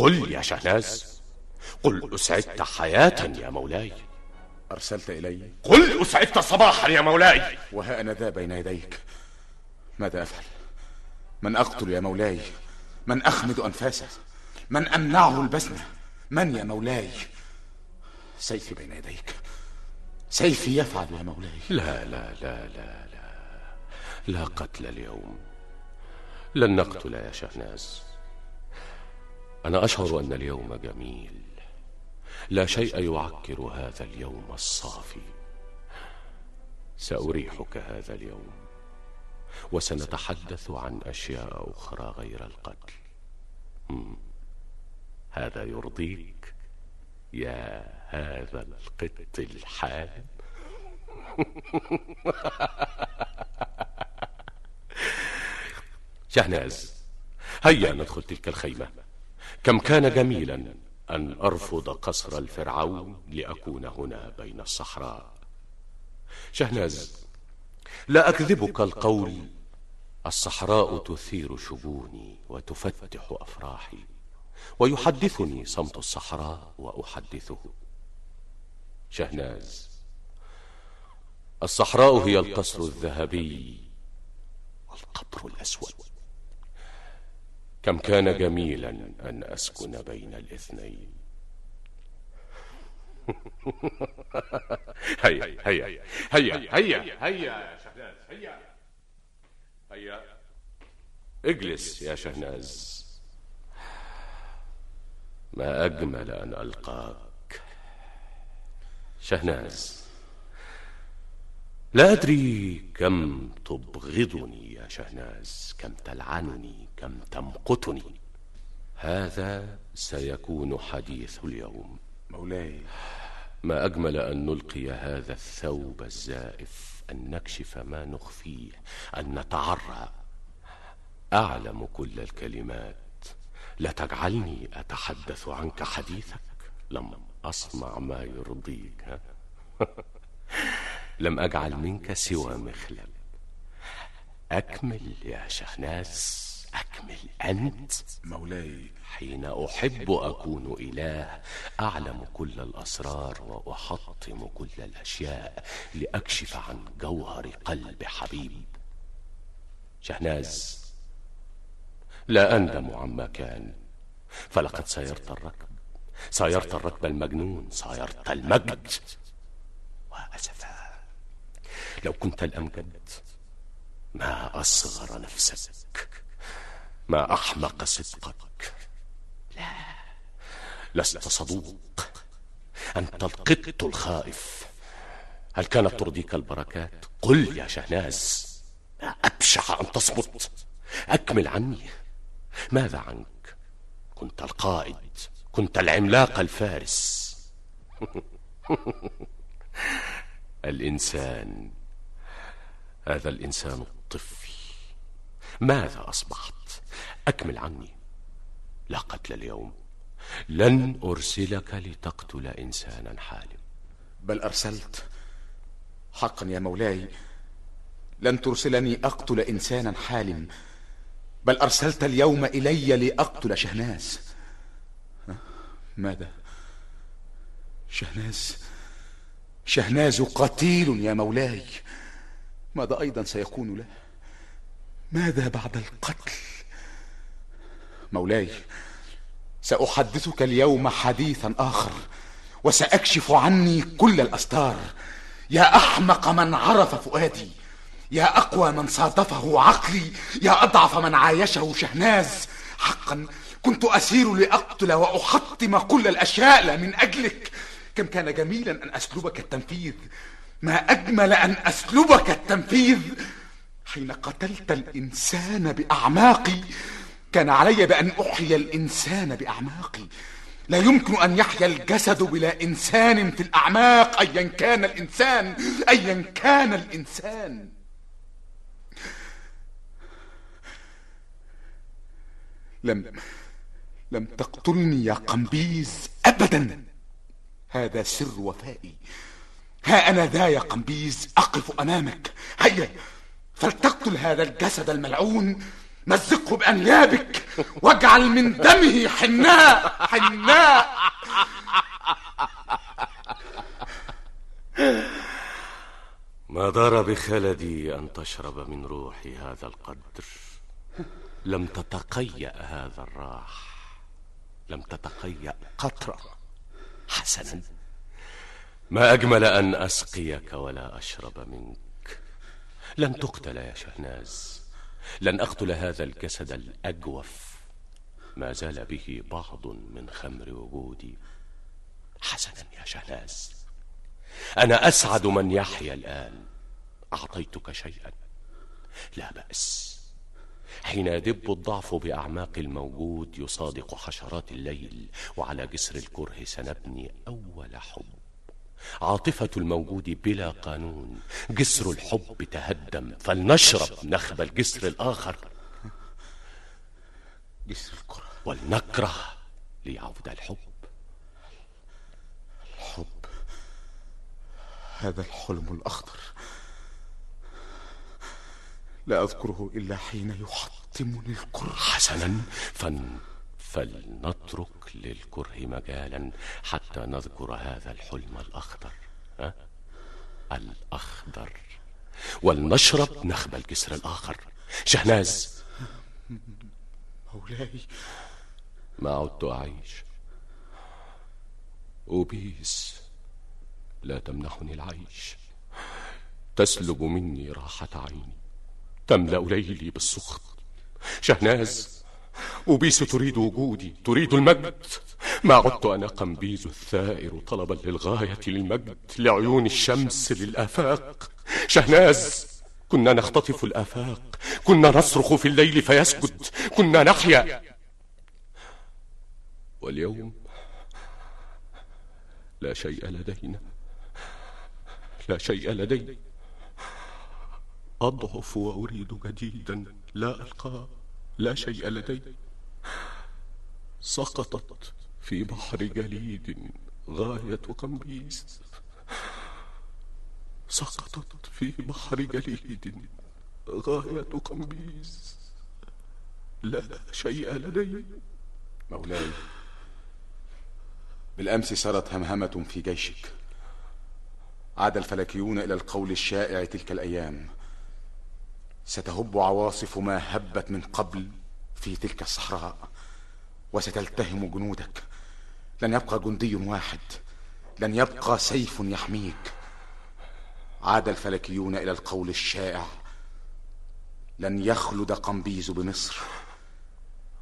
قل يا شهناز قل أسعدت حياة يا مولاي. أرسلت إلي. قل أسعدت صباحا يا مولاي. وها أنا ذا بين يديك. ماذا أفعل؟ من أقتل يا مولاي؟ من أخمد أنفاسه من أمنعه البسمة؟ من يا مولاي؟ سيفي بين يديك. سيفي يفعل يا مولاي. لا لا لا لا لا. لا قتل اليوم. لن نقتل يا شهناز. أنا أشعر أن اليوم جميل. لا شيء يعكر هذا اليوم الصافي. سأريحك هذا اليوم وسنتحدث عن أشياء أخرى غير القتل. هذا يرضيك؟ يا هذا القط الحالم شهناز هيا ندخل تلك الخيمة. كم كان جميلا أن أرفض قصر الفرعون لأكون هنا بين الصحراء. شهناز لا أكذبك القول الصحراء تثير شجوني وتفتح أفراحي ويحدثني صمت الصحراء وأحدثه. شهناز الصحراء هي القصر الذهبي والقبر الأسود. كم كان جميلا أن أسكن بين الاثنين. هيا هيا هيا هيا هيا. يا شهناز هيا هيا. اجلس يا شهناز. ما أجمل أن ألقاك. شهناز. لا أدري كم تبغضني يا شهناز كم تلعنني كم تمقتني. هذا سيكون حديث اليوم. مولاي. ما أجمل أن نلقي هذا الثوب الزائف أن نكشف ما نخفيه أن نتعرى. أعلم كل الكلمات. لا تجعلني أتحدث عنك حديثك. لم أصنع ما يرضيك. ها؟ لم أجعل منك سوى مخلب. أكمل يا شهناز أكمل أنت. مولاي. حين أحب أكون إله أعلم كل الأسرار وأحطم كل الأشياء لأكشف عن جوهر قلب حبيب. شهناز لا أندم عما كان. فلقد سيرت الركب. سيرت الركب المجنون سيرت المجد. وأسفا. لو كنت الأمجد ما أصغر نفسك ما أحمق صدقك. لا لست صدوق. أنت القط الخائف. هل كانت ترضيك البركات؟ قل يا شهناز ما أبشع أن تصمت. أكمل عني. ماذا عنك؟ كنت القائد كنت العملاق الفارس. الإنسان هذا الإنسان الطفل ماذا أصبحت؟ أكمل عني. لا قتل اليوم. لن أرسلك لتقتل إنسانا حالم بل أرسلت. حقا يا مولاي لن ترسلني أقتل إنسانا حالم بل أرسلت اليوم إلي لأقتل شهناز ماذا؟ شهناز شهناز قتيل يا مولاي. ماذا أيضا سيكون له؟ ماذا بعد القتل؟ مولاي سأحدثك اليوم حديثا آخر وسأكشف عني كل الأستار يا أحمق من عرف فؤادي يا أقوى من صادفه عقلي يا أضعف من عايشه شهناز. حقا كنت أسير لأقتل وأحطم كل الأشياء من أجلك. كم كان جميلا أن أسلبك التنفيذ. ما أجمل أن أسلبك التنفيذ حين قتلت الإنسان بأعماقي. كان علي بأن أحيي الإنسان بأعماقي. لا يمكن أن يحيا الجسد بلا إنسان في الأعماق أيا كان الإنسان أيا كان الإنسان. لم لم تقتلني يا قمبيز أبدا. هذا سر وفائي. ها أنا ذا يا قمبيز أقف أمامك. هيا فلتقتل هذا الجسد الملعون مزقه بأنيابك واجعل من دمه حناء حناء. ما دار بخلدي أن تشرب من روحي هذا القدر. لم تتقيأ هذا الراح. لم تتقيأ قطرة حسنا. ما أجمل أن أسقيك ولا أشرب منك. لن تقتل يا شهناز. لن أقتل هذا الجسد الأجوف. ما زال به بعض من خمر وجودي. حسنا يا شهناز. أنا أسعد من يحيا الآن. أعطيتك شيئا. لا بأس. حين يدب الضعف بأعماق الموجود يصادق حشرات الليل وعلى جسر الكره سنبني أول حب. عاطفة الموجود بلا قانون جسر الحب تهدم فلنشرب نخب الجسر الآخر. جسر الكره. ولنكره ليعود الحب. الحب. هذا الحلم الأخضر. لا أذكره إلا حين يحطمني الكره. حسنا فن فلنترك للكره مجالا حتى نذكر هذا الحلم الأخضر ها؟ الأخضر. ولنشرب نخب الجسر الآخر. شهناز. مولاي. ما عدت أعيش. أوبيس. لا تمنحني العيش. تسلب مني راحة عيني. تملأ ليلي بالسخط. شهناز. أوبيس تريد وجودي تريد المجد. ما عدت أنا قمبيز الثائر طلبا للغاية للمجد لعيون الشمس للآفاق. شهناز كنا نختطف الآفاق. كنا نصرخ في الليل فيسجد. كنا نحيا. واليوم لا شيء لدينا. لا شيء لدي أضعف وأريد جديدا لا ألقاه. لا شيء لدي. سقطت في بحر جليد غاية قمبيز سقطت في بحر جليد غاية قمبيز لا شيء لدي. مولاي بالأمس سرت همهمة في جيشك. عاد الفلكيون إلى القول الشائع تلك الأيام. ستهب عواصف ما هبت من قبل في تلك الصحراء وستلتهم جنودك. لن يبقى جندي واحد لن يبقى سيف يحميك. عاد الفلكيون إلى القول الشائع لن يخلد قمبيز بمصر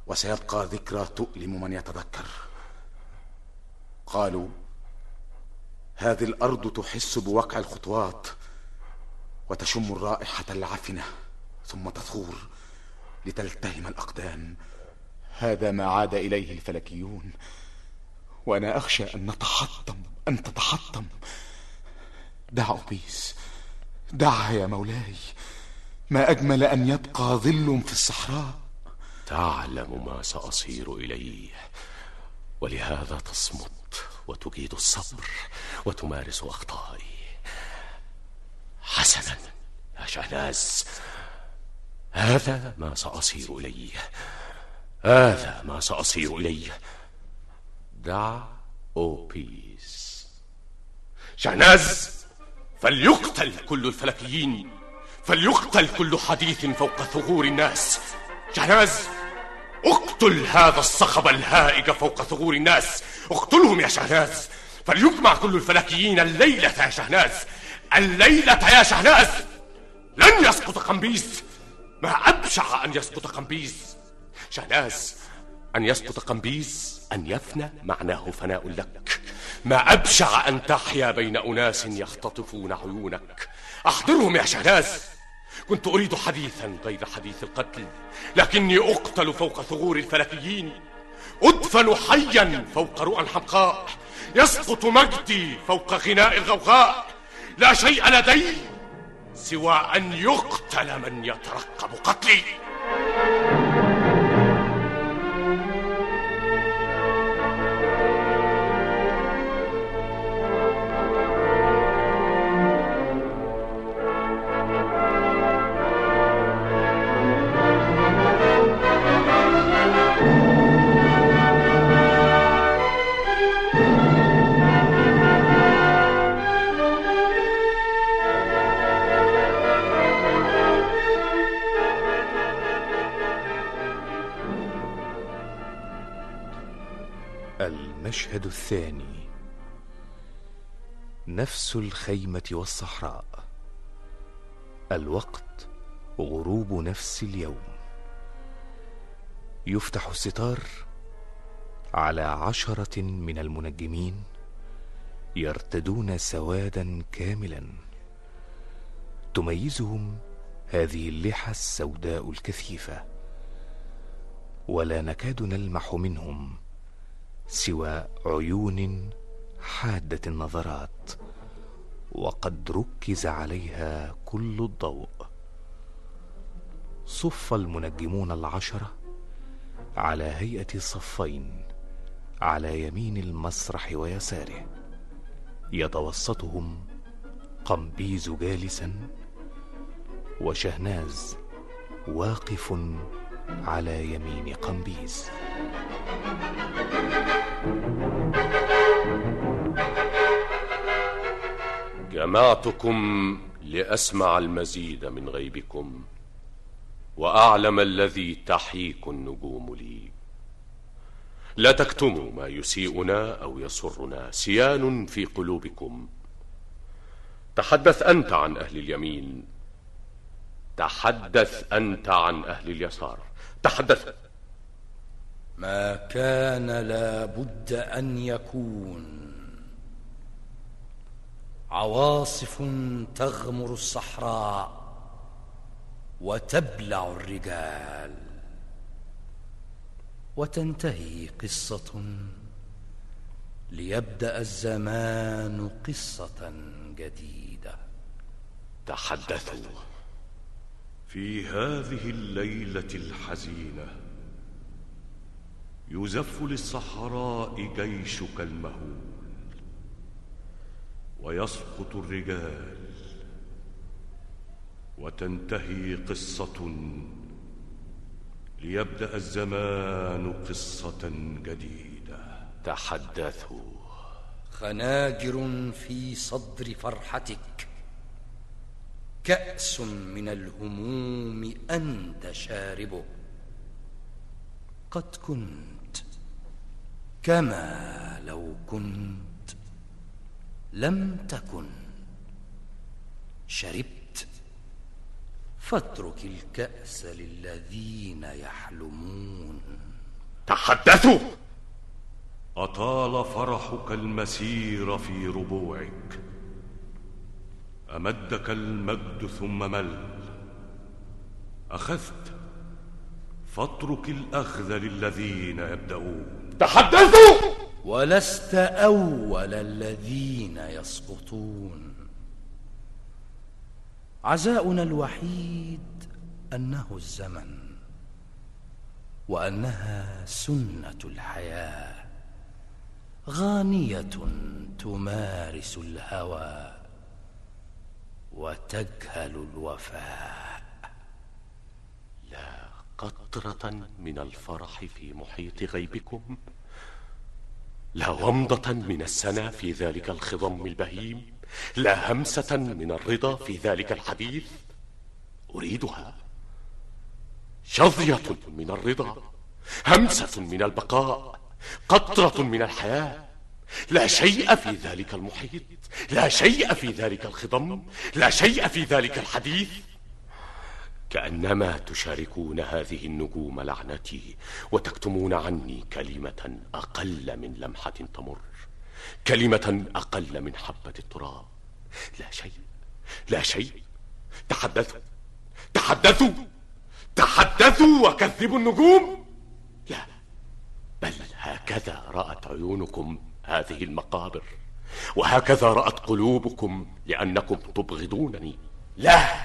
وسيبقى ذكرى تؤلم من يتذكر. قالوا هذه الأرض تحس بوقع الخطوات وتشم الرائحة العفنة. ثم تثور لتلتهم الأقدام. هذا ما عاد إليه الفلكيون وأنا أخشى أن نتحطم أن تتحطم. دع أبيس دعها يا مولاي. ما أجمل أن يبقى ظل في الصحراء. تعلم ما سأصير إليه ولهذا تصمت وتجيد الصبر وتمارس أخطائي. حسنا يا شهناز. هذا ما سأصير إليه. هذا ما سأصير إليه. دع أوبيس شهناز فليقتل كل الفلكيين. فليقتل كل حديث فوق ثغور الناس. شهناز اقتل هذا الصخب الهائج فوق ثغور الناس. اقتلهم يا شهناز. فليجمع كل الفلكيين الليلة يا شهناز. الليلة يا شهناز. لن يسقط قمبيز ما أبشع أن يسقط قمبيز. شهناز أن يسقط قمبيز أن يفنى معناه فناء لك. ما أبشع أن تحيا بين أناس يختطفون عيونك. أحضرهم يا شهناز. كنت أريد حديثا غير حديث القتل لكني أقتل فوق ثغور الفلكيين. أدفن حيا فوق رؤى حمقاء. يسقط مجدي فوق غناء الغوغاء. لا شيء لدي سوى أن يقتل من يترقب قتلي. الثاني. نفس الخيمة والصحراء. الوقت غروب نفس اليوم. يفتح الستار على عشرة من المنجمين يرتدون سوادا كاملا. تميزهم هذه اللحى السوداء الكثيفة. ولا نكاد نلمح منهم سوى عيون حادة النظرات وقد ركز عليها كل الضوء. صف المنجمون العشرة على هيئة صفين على يمين المسرح ويساره. يتوسطهم قمبيز جالسا وشهناز واقف على يمين قمبيز. جمعتكم لأسمع المزيد من غيبكم وأعلم الذي تحيك النجوم لي. لا تكتموا ما يسيئنا أو يسرنا سيان في قلوبكم. تحدث أنت عن أهل اليمين. تحدث أنت عن أهل اليسار. تحدث. ما كان لابد أن يكون. عواصف تغمر الصحراء وتبلع الرجال. وتنتهي قصة ليبدأ الزمان قصة جديدة. تحدثوا في هذه الليلة الحزينة يزف للصحراء جيشك المهول ويسقط الرجال. وتنتهي قصة ليبدأ الزمان قصة جديدة. تحدثوا. خناجر في صدر فرحتك. كأس من الهموم أنت شاربه قد كنت كما لو كنت لم تكن. شربت. فاترك الكأس للذين يحلمون. تحدثوا أطال فرحك المسير في ربوعك. أمدك المجد ثم مل. أخذت. فاترك الأخذ للذين يبدأون. تحدثوا ولست أول الذين يسقطون. عزاؤنا الوحيد أنه الزمن وأنها سنة الحياة. غانية تمارس الهوى وتجهل الوفاء. لا قطرة من الفرح في محيط غيبكم. لا ومضة من السنة في ذلك الخضم البهيم لا همسة من الرضا في ذلك الحديث. أريدها. شظية من الرضا همسة من البقاء قطرة من الحياة. لا شيء في ذلك المحيط لا شيء في ذلك الخضم لا شيء في ذلك الحديث. كأنما تشاركون هذه النجوم لعنتي وتكتمون عني كلمة أقل من لمحة تمر كلمة أقل من حبة التراب. لا شيء لا شيء. تحدثوا تحدثوا تحدثوا وكذبوا النجوم؟ لا بل هكذا رأت عيونكم هذه المقابر وهكذا رأت قلوبكم لأنكم تبغضونني. لا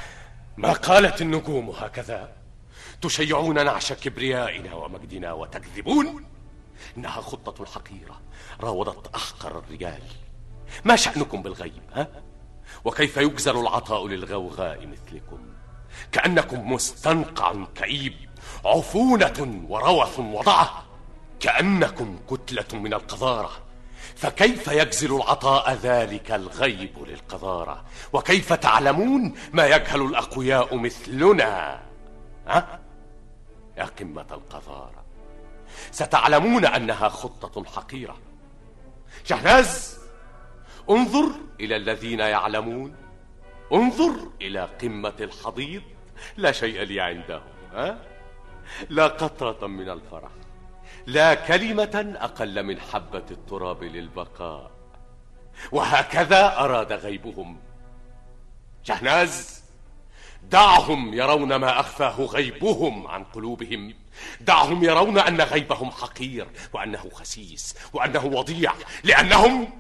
ما قالت النجوم هكذا؟ تشيعون نعش كبريائنا ومجدنا وتكذبون؟ إنها خطة حقيرة راودت أحقر الرجال. ما شأنكم بالغيب ها؟ وكيف يجزل العطاء للغوغاء مثلكم؟ كأنكم مستنقع كئيب عفونة وروث وضعة. كأنكم كتلة من القذارة. فكيف يجزل العطاء ذلك الغيب للقذارة؟ وكيف تعلمون ما يجهل الأقوياء مثلنا؟ ها؟ يا قمة القذارة. ستعلمون أنها خطة حقيرة. شهناز انظر إلى الذين يعلمون. انظر إلى قمة الحضيض. لا شيء لي عندهم ها؟ لا قطرة من الفرح. لا كلمة أقل من حبة التراب للبقاء. وهكذا أراد غيبهم. شهناز دعهم يرون ما أخفاه غيبهم عن قلوبهم. دعهم يرون أن غيبهم حقير وأنه خسيس وأنه وضيع. لأنهم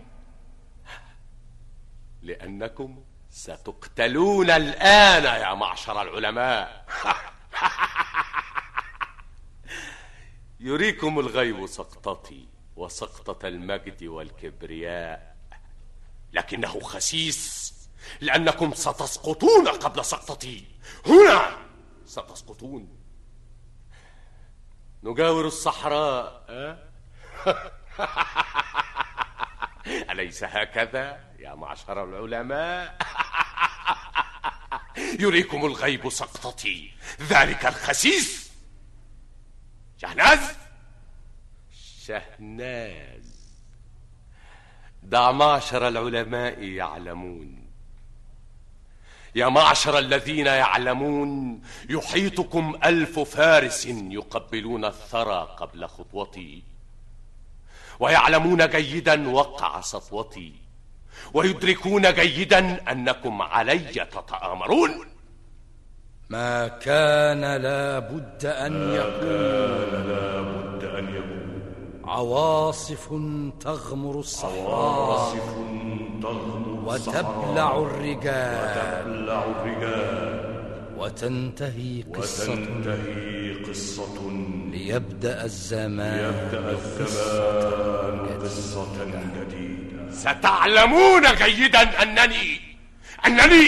لأنكم ستقتلون الآن يا معشر العلماء. يريكم الغيب سقطتي وسقطة المجد والكبرياء. لكنه خسيس لأنكم ستسقطون قبل سقطتي. هنا! ستسقطون. نجاور الصحراء؟ أليس هكذا يا معشر العلماء؟ يريكم الغيب سقطتي. ذلك الخسيس. شهناز؟ شهناز. دع معشر العلماء يعلمون. يا معشر الذين يعلمون يحيطكم ألف فارس يقبلون الثرى قبل خطوتي. ويعلمون جيدا وقع سطوتي. ويدركون جيدا أنكم علي تتآمرون. ما كان لا بد أن يكون. لا بد أن يكون. عواصف تغمر الصحراء. عواصف تغمر وتبلع الرجال. وتبلع الرجال. وتنتهي قصة. وتنتهي قصة. ليبدأ الزمان ليبدأ الزمان قصة جديدة. ستعلمون جيدا أنني أنني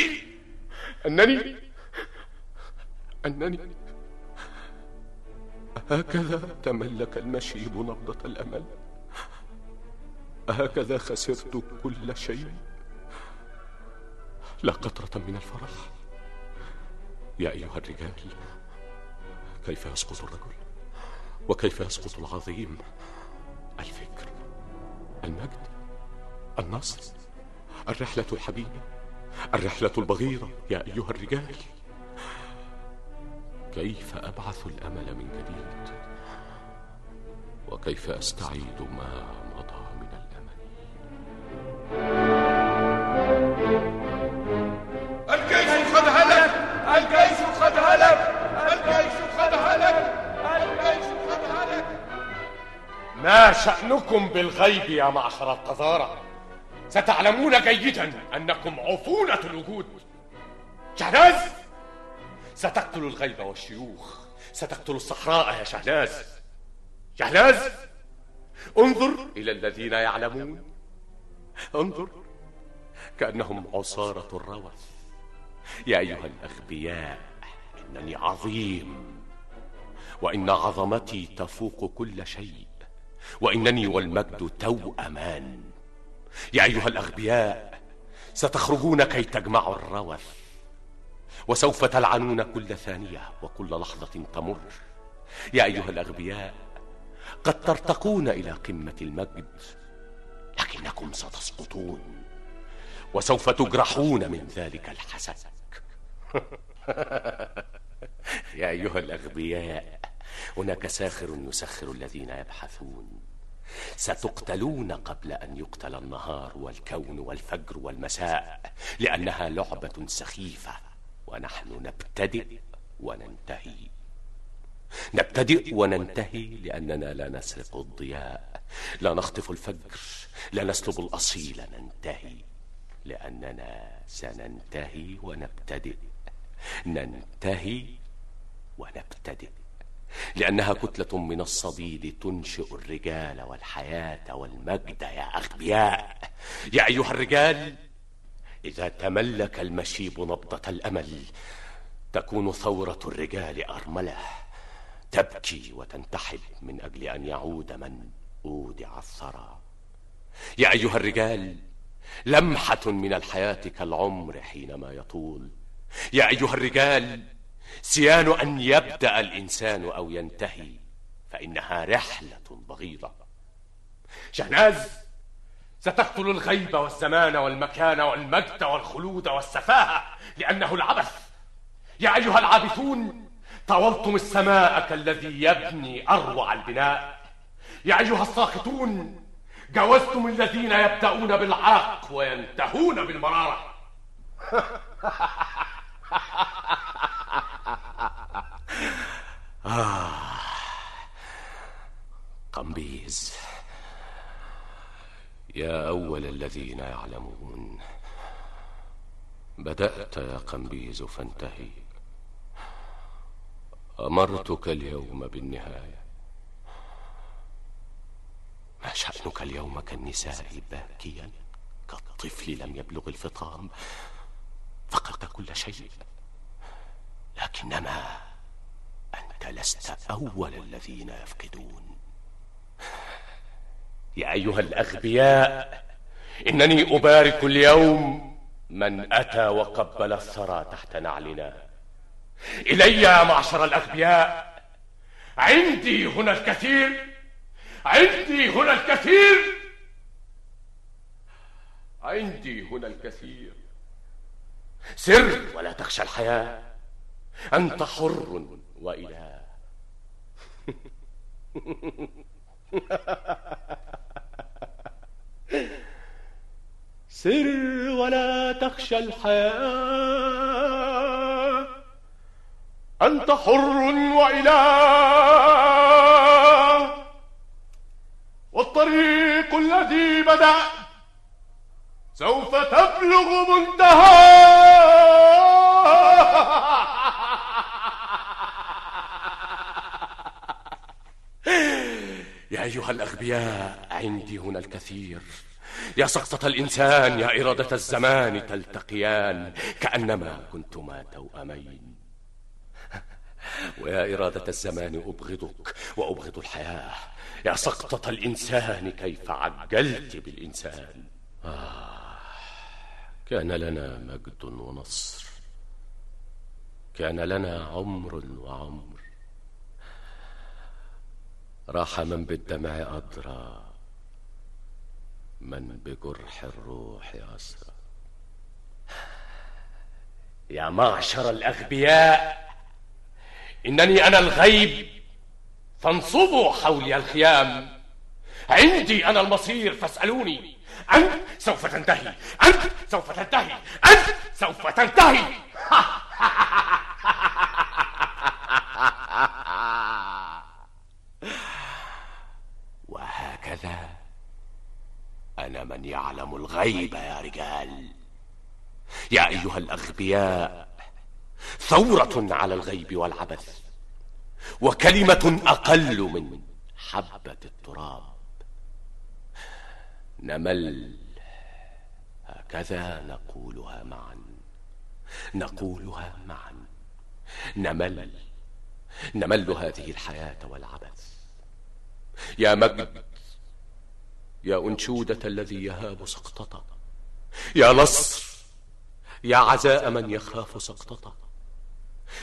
أنني أنني هكذا تملك المشيب نبضة الأمل. هكذا خسرت كل شيء. لا قطرة من الفرح. يا أيها الرجال كيف يسقط الرجل؟ وكيف يسقط العظيم الفكر؟ المجد النصر الرحلة الحبيبة الرحلة البغيضة يا أيها الرجال. كيف أبعث الأمل من جديد؟ وكيف أستعيد ما مضى من الأمل؟ الجيش قد هلك! الجيش قد هلك! الجيش قد هلك! الجيش قد هلك! ما شأنكم بالغيب يا معشر القذارة؟ ستعلمون جيدا أنكم عفونة الوجود. شهناز ستقتل الغيب والشيوخ. ستقتل الصحراء يا شهناز. شهناز! انظر إلى الذين يعلمون. انظر كأنهم عصارة الروث. يا أيها الأغبياء إنني عظيم. وإن عظمتي تفوق كل شيء. وإنني والمجد توأمان. يا أيها الأغبياء ستخرجون كي تجمعوا الروث. وسوف تلعنون كل ثانية وكل لحظة تمر. يا أيها الأغبياء قد ترتقون إلى قمة المجد لكنكم ستسقطون وسوف تجرحون من ذلك الحسك يا أيها الأغبياء هناك ساخر يسخر الذين يبحثون. ستقتلون قبل أن يقتل النهار والكون والفجر والمساء لأنها لعبة سخيفة. ونحن نبتدئ وننتهي. نبتدئ وننتهي لأننا لا نسرق الضياء لا نخطف الفجر لا نسلب الأصيل ننتهي. لأننا سننتهي ونبتدئ. ننتهي ونبتدئ. لأنها كتلة من الصديد تنشئ الرجال والحياة والمجد يا أغبياء. يا أيها الرجال إذا تملك المشيب نبضة الأمل تكون ثورة الرجال أرملة. تبكي وتنتحب من أجل أن يعود من أودع الثرى. يا أيها الرجال لمحة من الحياة كالعمر حينما يطول. يا أيها الرجال سيان أن يبدأ الإنسان أو ينتهي فإنها رحلة بغيضة. شهناز! ستقتل الغيب والزمان والمكان والمجد والخلود والسفاهة لأنه العبث. يا أيها العابثون طولتم السماء كالذي يبني أروع البناء. يا أيها الساخطون جوزتم الذين يبدأون بالعرق وينتهون بالمرارة. آه قمبيز يا أول الذين يعلمون. بدأت يا قمبيز فانتهي. أمرتك اليوم بالنهاية. ما شأنك اليوم كالنساء باكيا؟ كالطفل لم يبلغ الفطام. فقدت كل شيء. لكنما أنت لست أول الذين يفقدون. يا أيها الأغبياء إنني أبارك اليوم من أتى وقبل الثرى تحت نعلنا. إلي يا معشر الأغبياء عندي هنا الكثير عندي هنا الكثير. عندي هنا الكثير. سر ولا تخشى الحياة أنت حر وإله. سر ولا تخشى الحياة. أنت حر وإله. والطريق الذي بدأ سوف تبلغ منتهى. يا أيها الأغبياء عندي هنا الكثير. يا سقطة الإنسان يا إرادة الزمان تلتقيان كأنما كنتما توأمين. ويا إرادة الزمان أبغضك وأبغض الحياة. يا سقطة الإنسان كيف عجلت بالإنسان؟ آه كان لنا مجد ونصر. كان لنا عمر وعمر. راح من بالدمع أدرى من بجرح الروح أسرى. يا معشر الأغبياء إنني أنا الغيب فانصبوا حولي الخيام. عندي أنا المصير فاسألوني. أنت سوف تنتهي أنت سوف تنتهي أنت سوف تنتهي وهكذا أنا من يعلم الغيب يا رجال. يا أيها الأغبياء ثورة على الغيب والعبث وكلمة أقل من حبة التراب. نمل. هكذا نقولها معا. نقولها معا. نمل. نمل هذه الحياة والعبث. يا مجد يا أنشودة الذي يهاب سقطته يا نصر يا عزاء من يخاف سقطته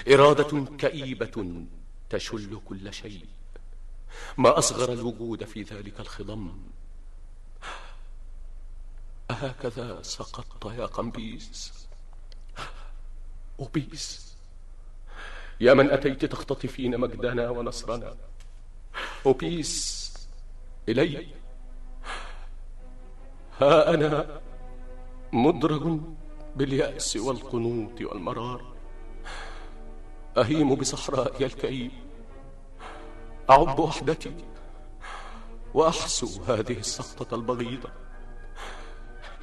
إرادة كئيبة تشل كل شيء. ما أصغر الوجود في ذلك الخضم. أهكذا سقطت يا قمبيز أبيس. يا من أتيت تختطفين مجدنا ونصرنا. أوبيس إلي ها أنا مدرج باليأس والقنوط والمرار أهيم بصحرائي الكئيب. أعب وحدتي وأحسو هذه السقطة البغيضة.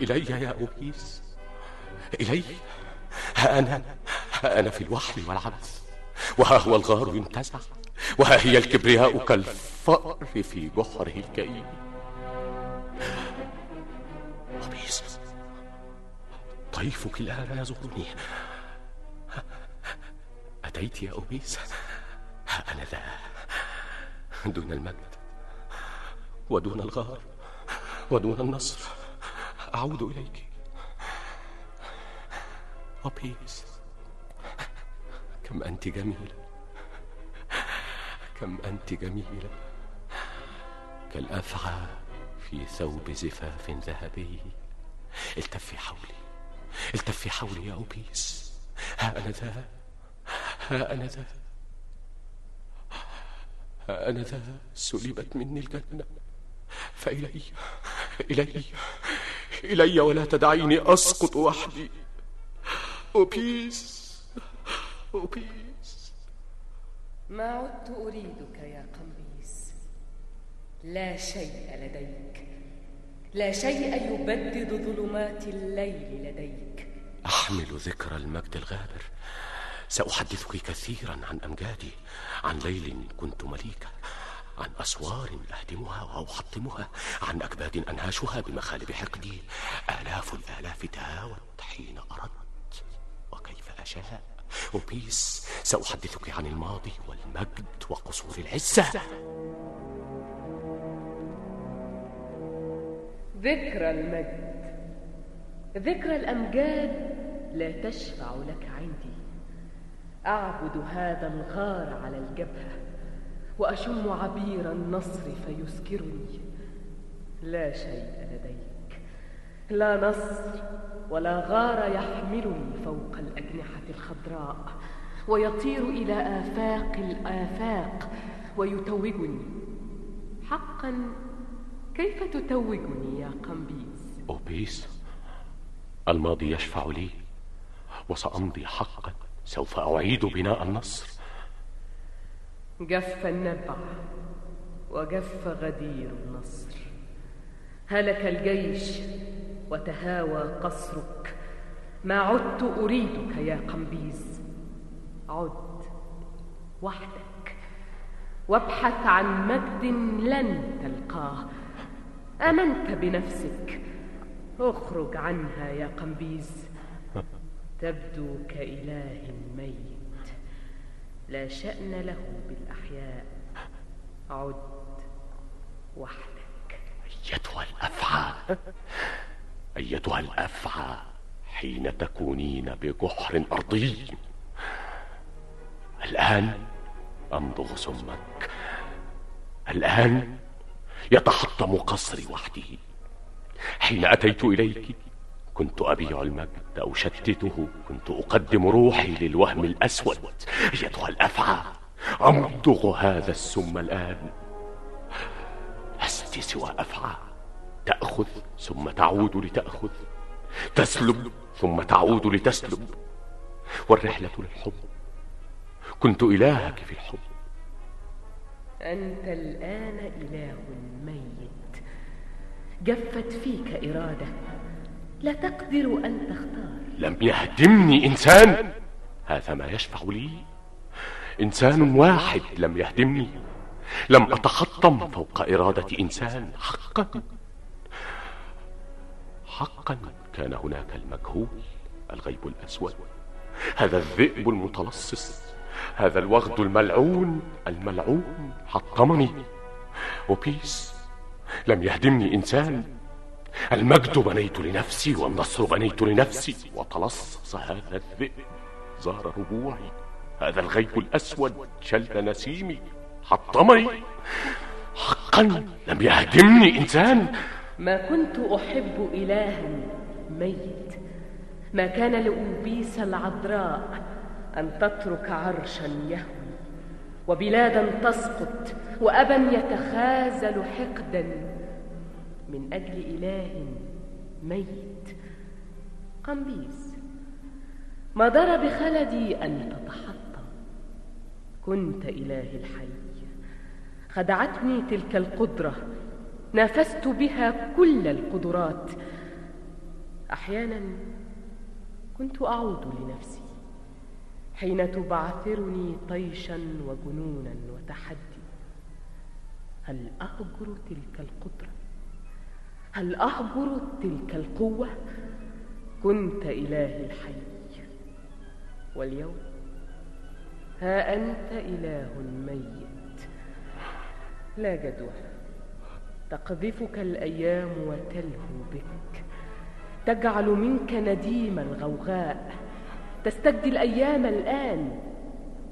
إلي يا أوبيس إلي ها أنا ها أنا في الوحل والعبث. وها هو الغار ينتزع وها هي الكبرياء كالفأر في جحره الكئيب. طيفك الآن يزورني أتيت يا أوبيس ها أنا ذا. دون المجد. ودون الغار. ودون النصر. أعود إليك. أوبيس كم أنت جميلة. كم أنت جميلة. كالأفعى في ثوب زفاف ذهبي. التفي حولي. التفي حولي يا أوبيس. ها أنا ذا. ها أنا ذا. ها أنا ذا. سلبت مني الجنة. فإلي. إلي. إلي ولا تدعيني أسقط وحدي. أوبيس. أوبيس. ما عدت أريدك يا قمبيس لا شيء لديك. لا شيء يبدد ظلمات الليل لديك. أحمل ذكرى المجد الغابر. سأحدثك كثيرا عن أمجادي. عن ليل كنت مليكة. عن أسوار أهدمها وأحطمها عن أكباد أنهاشها بمخالب حقدي. آلاف الآلاف تهاوت حين أردت. وكيف أشاء. وبيس سأحدثك عن الماضي والمجد وقصور العزة. ذكرى المجد. ذكرى الأمجاد لا تشفع لك عندي. أعبد هذا الغار على الجبهة وأشم عبير النصر فيسكرني. لا شيء لديك. لا نصر ولا غار يحملني فوق الأجنحة الخضراء ويطير إلى آفاق الآفاق ويتوجني. حقا كيف تتوجني يا قمبيز أوبيس الماضي يشفع لي وسأمضي حقا سوف أعيد بناء النصر. جف النبع وجف غدير النصر. هلك الجيش وتهاوى قصرك. ما عدت أريدك يا قمبيز عد وحدك وابحث عن مجد لن تلقاه. آمنت بنفسك. أخرج عنها يا قمبيز. تبدو كإله ميت. لا شأن له بالأحياء. عد وحدك. أيتها الأفعى. أيتها الأفعى حين تكونين بجحر أرضي. الآن أمضغ سمك. الآن يتحطم قصري وحده. حين أتيت إليك كنت أبيع المجد أو شتته كنت أقدم روحي للوهم الأسود. أيتها الأفعى أمضغ هذا السم الآن. لست سوى أفعى تأخذ ثم تعود لتأخذ. تسلب ثم تعود لتسلب. والرحلة للحب كنت إلهك في الحب. أنت الآن إله ميت جفت فيك إرادة. لا تقدر أن تختار. لم يهدمني إنسان. هذا ما يشفع لي. إنسان واحد لم يهدمني. لم أتحطم فوق إرادة إنسان. حقا. حقا كان هناك المجهول الغيب الأسود. هذا الذئب المتلصص. هذا الوغد الملعون الملعون حطمني. وبيس لم يهدمني إنسان. المجد بنيت لنفسي والنصر بنيت لنفسي. وتلصص هذا الذئب زار ربوعي. هذا الغيب الأسود شل نسيمي. حطمني. حقا لم يهدمني إنسان. ما كنت أحب الها ميت. ما كان لأوبيس العذراء أن تترك عرشا يهوي وبلادا تسقط وأبا يتخاذل حقدا من أجل إله ميت. قمبيز ما دار بخلدي أن تتحطم. كنت إلهي الحي خدعتني تلك القدرة نافست بها كل القدرات. أحيانا كنت أعود لنفسي. حين تبعثرني طيشا وجنونا وتحدي. هل أهجر تلك القدرة؟ هل أهجر تلك القوة؟ كنت إلهي الحي. واليوم؟ ها أنت إله ميت. لا جدوى. تقذفك الأيام وتلهو بك. تجعل منك نديم الغوغاء. تستجدي الأيام الآن.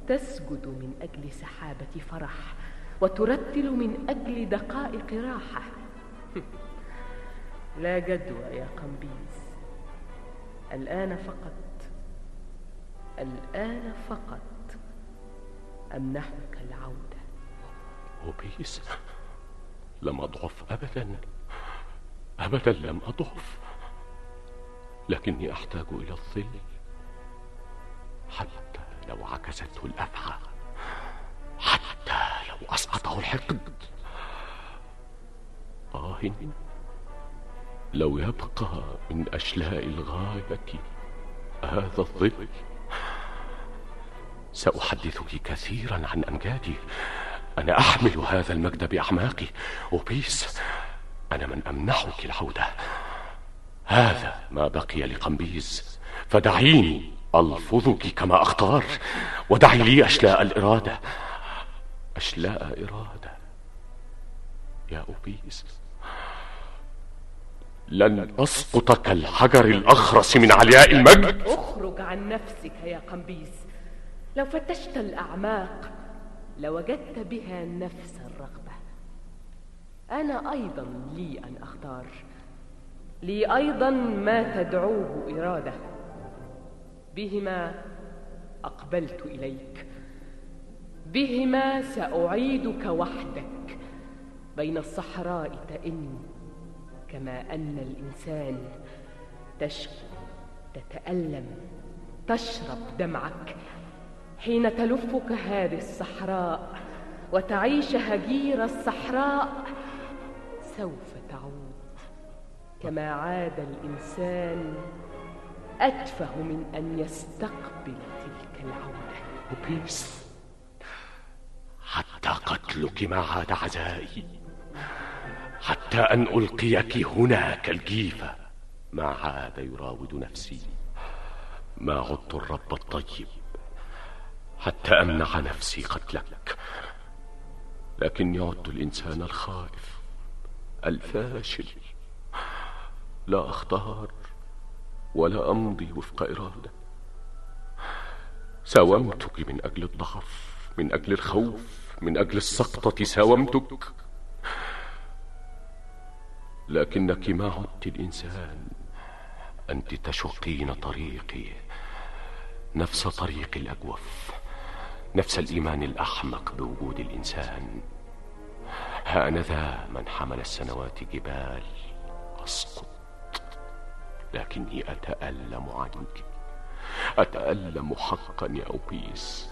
تسجد من أجل سحابة فرح وترتل من أجل دقائق راحة. لا جدوى يا قمبيز. الآن فقط الآن فقط أمنحك العودة؟ وبيس لم أضعف أبدا. أبدا لم أضعف. لكني أحتاج إلى الظل. حتى لو عكسته الأفعى. حتى لو أسقطه الحقد. آه لو يبقى من أشلاء الغاية هذا الظل. سأحدثك كثيرا عن أمجادي. أنا أحمل هذا المجد بأعماقي. وبيس أنا من أمنحك العودة. هذا ما بقي لقمبيز فدعيني. ألفظك كما أختار. ودعي لي أشلاء الإرادة. أشلاء إرادة. يا أبيس. لن أسقط كالحجر الأخرس من علياء المجد. أخرج عن نفسك يا قمبيز لو فتشت الأعماق لوجدت بها نفس الرغبة. أنا أيضا لي أن أختار. لي أيضا ما تدعوه إرادة. بهما أقبلت إليك. بهما سأعيدك وحدك بين الصحراء تئن كما أن الإنسان تشكو تتألم تشرب دمعك. حين تلفك هذه الصحراء وتعيش هجير الصحراء سوف تعود كما عاد الإنسان أتفه من أن يستقبل تلك العودة. وبيس حتى قتلك ما عاد عزائي. حتى أن ألقيك هنا كالجيفة ما عاد يراود نفسي. ما عدت الرب الطيب حتى أمنع نفسي قتلك. لكني عدت الإنسان الخائف الفاشل. لا أختار. ولا أمضي وفق إرادة. ساومتك من أجل الضعف من أجل الخوف من أجل السقطة ساومتك. لكنك ما عدت الإنسان. أنت تشقين طريقي نفس طريق الأجوف نفس الإيمان الأحمق بوجود الإنسان. ها أنا ذا من حمل السنوات جبال أسقط. لكني أتألم عنك. أتألم حقا يا أوبيس.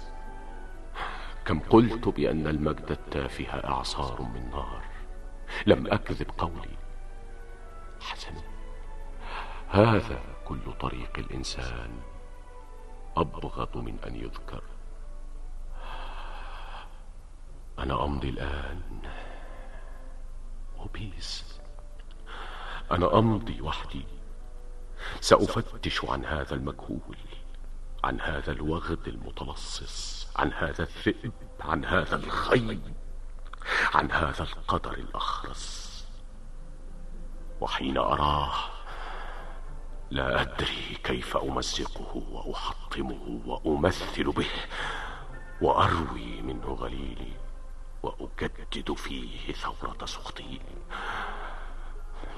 كم قلت بأن المجد التافه إعصار من نار. لم أكذب قولي. حسنا. هذا كل طريق الإنسان أبغض من أن يذكر. أنا أمضي الآن. أوبيس. أنا أمضي وحدي. سأفتش عن هذا المجهول عن هذا الوغد المتلصص عن هذا الذئب عن هذا الخيل عن هذا القدر الأخرس. وحين أراه لا أدري كيف أمزقه وأحطمه وأمثل به وأروي منه غليلي وأجدد فيه ثورة سخطي.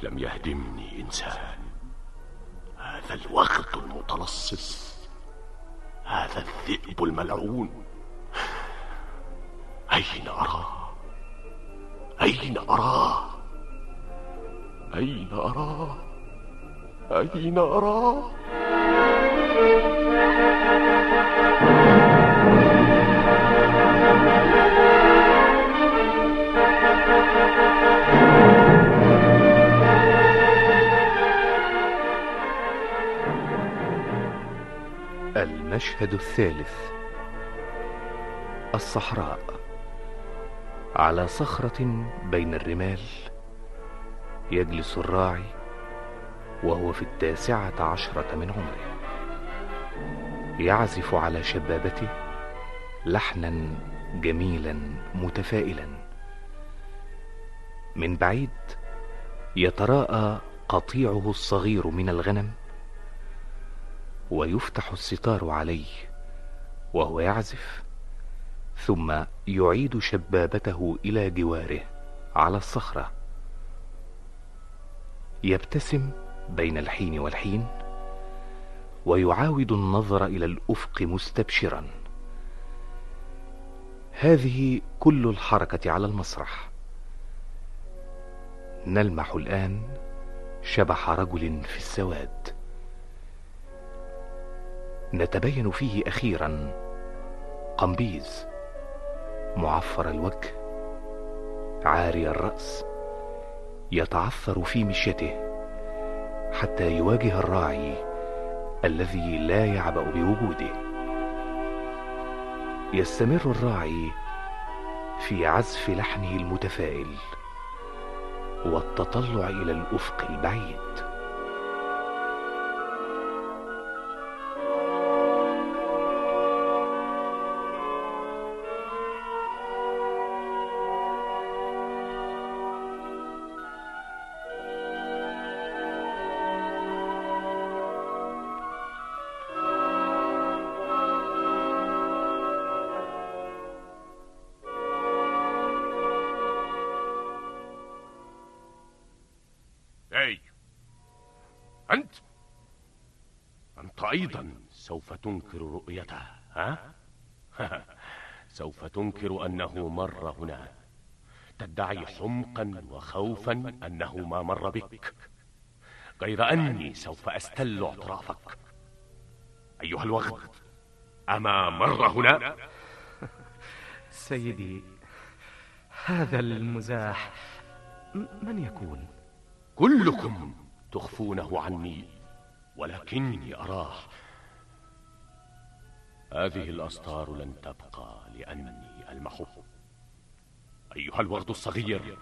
لم يهدمني إنسان هذا الوغد المتلصص. هذا الذئب الملعون. أين أراه أين أراه أين أراه أين أراه المشهد الثالث. الصحراء على صخرة بين الرمال. يجلس الراعي وهو في التاسعة عشرة من عمره. يعزف على شبابته لحنا جميلا متفائلا. من بعيد يتراءى قطيعه الصغير من الغنم. ويفتح الستار عليه وهو يعزف ثم يعيد شبابته إلى جواره على الصخرة. يبتسم بين الحين والحين ويعاود النظر إلى الأفق مستبشرا. هذه كل الحركة على المسرح. نلمح الآن شبح رجل في السواد. نتبين فيه أخيرا. قمبيز معفر الوجه. عاري الرأس. يتعثر في مشيته. حتى يواجه الراعي الذي لا يعبأ بوجوده. يستمر الراعي في عزف لحنه المتفائل والتطلع إلى الأفق البعيد. أيضا. سوف تنكر رؤيته ها؟ سوف تنكر أنه مر هنا. تدعي حمقا وخوفا أنه ما مر بك. غير أني سوف أستل اعترافك. أيها الوغد أما مر هنا؟ سيدي هذا المزاح من يكون؟ كلكم تخفونه عني. ولكني أراه. هذه الأستار لن تبقى لأني ألمحه أيها الوغد الصغير.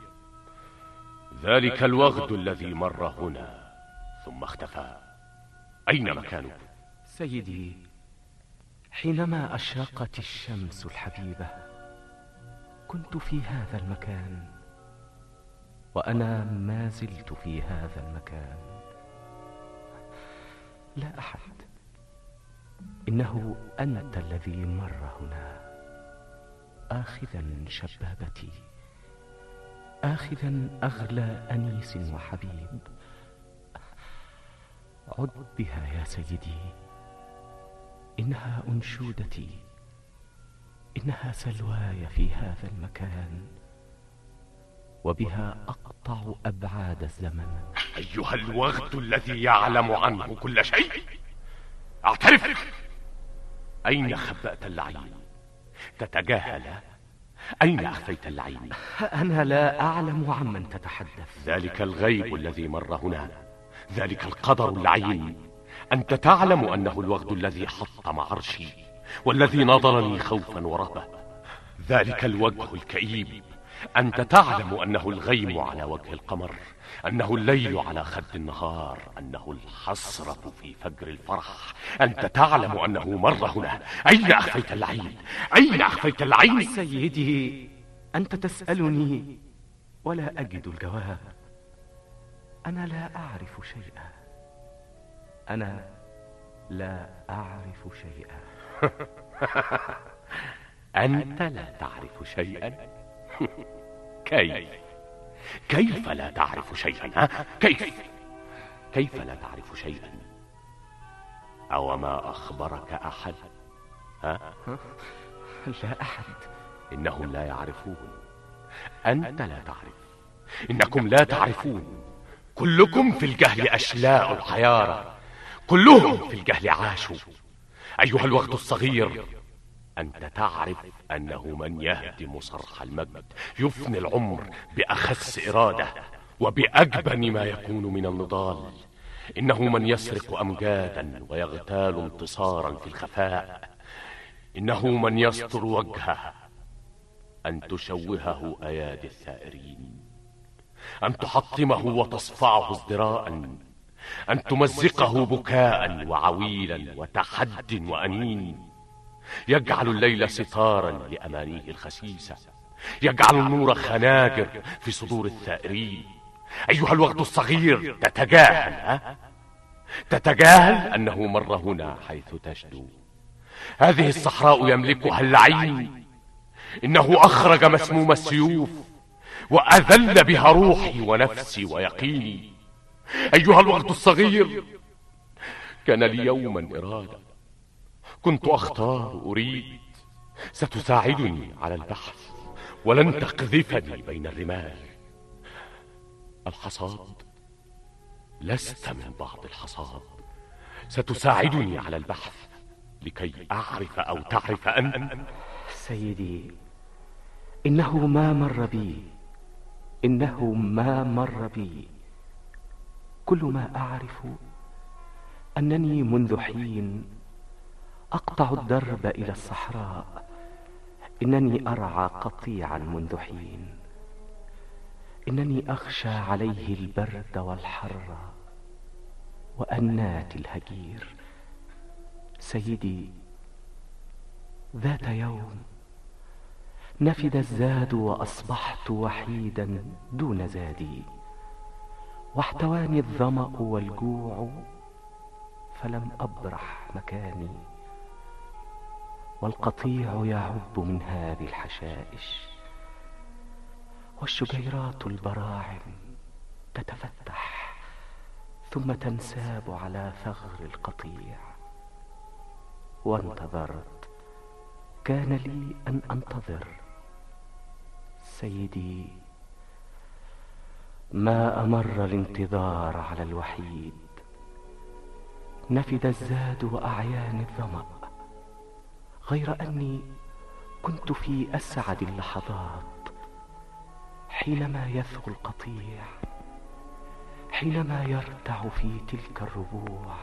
ذلك الوغد الذي مر هنا ثم اختفى. أين مكانه؟ سيدي حينما أشرقت الشمس الحبيبة كنت في هذا المكان وأنا ما زلت في هذا المكان. لا أحد. إنه أنت الذي مر هنا آخذا شبابتي آخذا أغلى أنيس وحبيب. عد بها يا سيدي إنها أنشودتي إنها سلواي في هذا المكان. وبها أقطع أبعاد الزمن. أيها الوغد الذي يعلم عنه كل شيء اعترف. أين خبأت اللعين تتجاهل. أين أخفيت اللعين أنا لا أعلم عمن تتحدث. ذلك الغيب الذي مر هنا. ذلك القدر اللعين أنت تعلم أنه الوغد الذي حطم عرشي والذي نظرني خوفا ورهبة ذلك الوجه الكئيب. أنت تعلم أنه الغيم على وجه القمر أنه الليل على خد النهار أنه الحسرة في فجر الفرح. أنت تعلم أنه مر هنا. أين أخفيت العين؟ أين أخفيت العين؟ سيدي أنت تسألني ولا أجد الجواب. أنا لا أعرف شيئا. أنا لا أعرف شيئا. أنت لا تعرف شيئا. كيف؟ كيف لا تعرف شيئا ها؟ كيف؟ كيف لا تعرف شيئا؟ أو ما أخبرك أحد؟ ها؟ لا أحد. إنهم لا يعرفون. أنت لا تعرف. إنكم لا تعرفون. كلكم في الجهل أشلاء الحيارى كلهم في الجهل عاشوا. أيها الوقت الصغير. أنت تعرف أنه من يهدم صرح المجد يفني العمر بأخس إرادة وبأجبن ما يكون من النضال. إنه من يسرق أمجادا ويغتال انتصارا في الخفاء. إنه من يستر وجهه أن تشوهه أيادي الثائرين. أن تحطمه وتصفعه ازدراء. أن تمزقه بكاء وعويلا وتحد وأنين. يجعل الليل ستارا لأمانيه الخسيسة. يجعل النور خناجر في صدور الثائرين أيها الوقت الصغير تتجاهل ها؟ تتجاهل أنه مر هنا حيث تشدو. هذه الصحراء يملكها اللعين. إنه أخرج مسموم السيوف وأذل بها روحي ونفسي ويقيني. أيها الوقت الصغير كان لي يوما إرادة كنت أختار أريد ستساعدني على البحث. ولن تقذفني بين الرمال. الحصاد. لست من بعض الحصاد. ستساعدني على البحث. لكي أعرف أو تعرف أنت سيدي إنه ما مر بي. إنه ما مر بي. كل ما أعرف أنني منذ حين أقطع الدرب إلى الصحراء. إنني أرعى قطيعا منذ حين. إنني أخشى عليه البرد والحر وأنات الهجير. سيدي ذات يوم نفد الزاد وأصبحت وحيدا دون زادي. واحتواني الظمأ والجوع فلم أبرح مكاني. والقطيع يعب من هذه الحشائش. والشجيرات البراعم تتفتح ثم تنساب على ثغر القطيع. وانتظرت كان لي أن أنتظر. سيدي ما أمر الانتظار على الوحيد. نفد الزاد وأعيان الظمأ غير أني كنت في أسعد اللحظات حينما يثغو القطيع حينما يرتع في تلك الربوع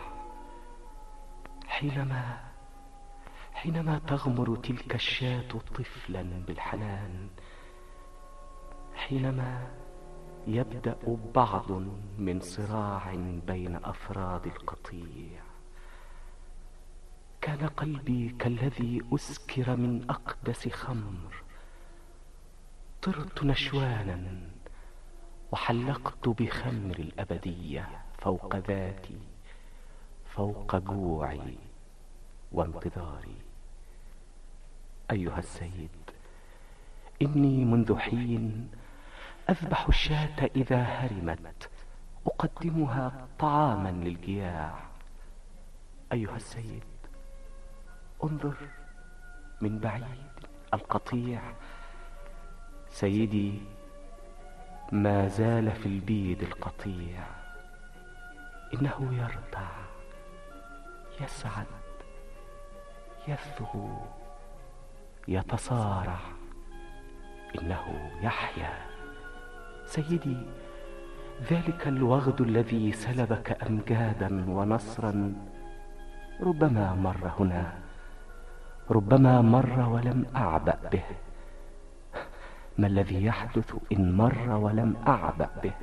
حينما حينما تغمر تلك الشاة طفلا بالحنان حينما يبدأ بعض من صراع بين أفراد القطيع. كان قلبي كالذي أسكر من أقدس خمر. طرت نشوانا وحلقت بخمر الأبدية فوق ذاتي فوق جوعي وانتظاري. أيها السيد إني منذ حين أذبح الشاة إذا هرمت أقدمها طعاما للجياع. أيها السيد انظر من بعيد القطيع. سيدي ما زال في البيد القطيع. إنه يرتع يسعد يثغو يتصارع. إنه يحيا. سيدي ذلك الوغد الذي سلبك أمجادا ونصرا. ربما مر هنا ربما مر ولم أعبأ به. ما الذي يحدث إن مر ولم أعبأ به؟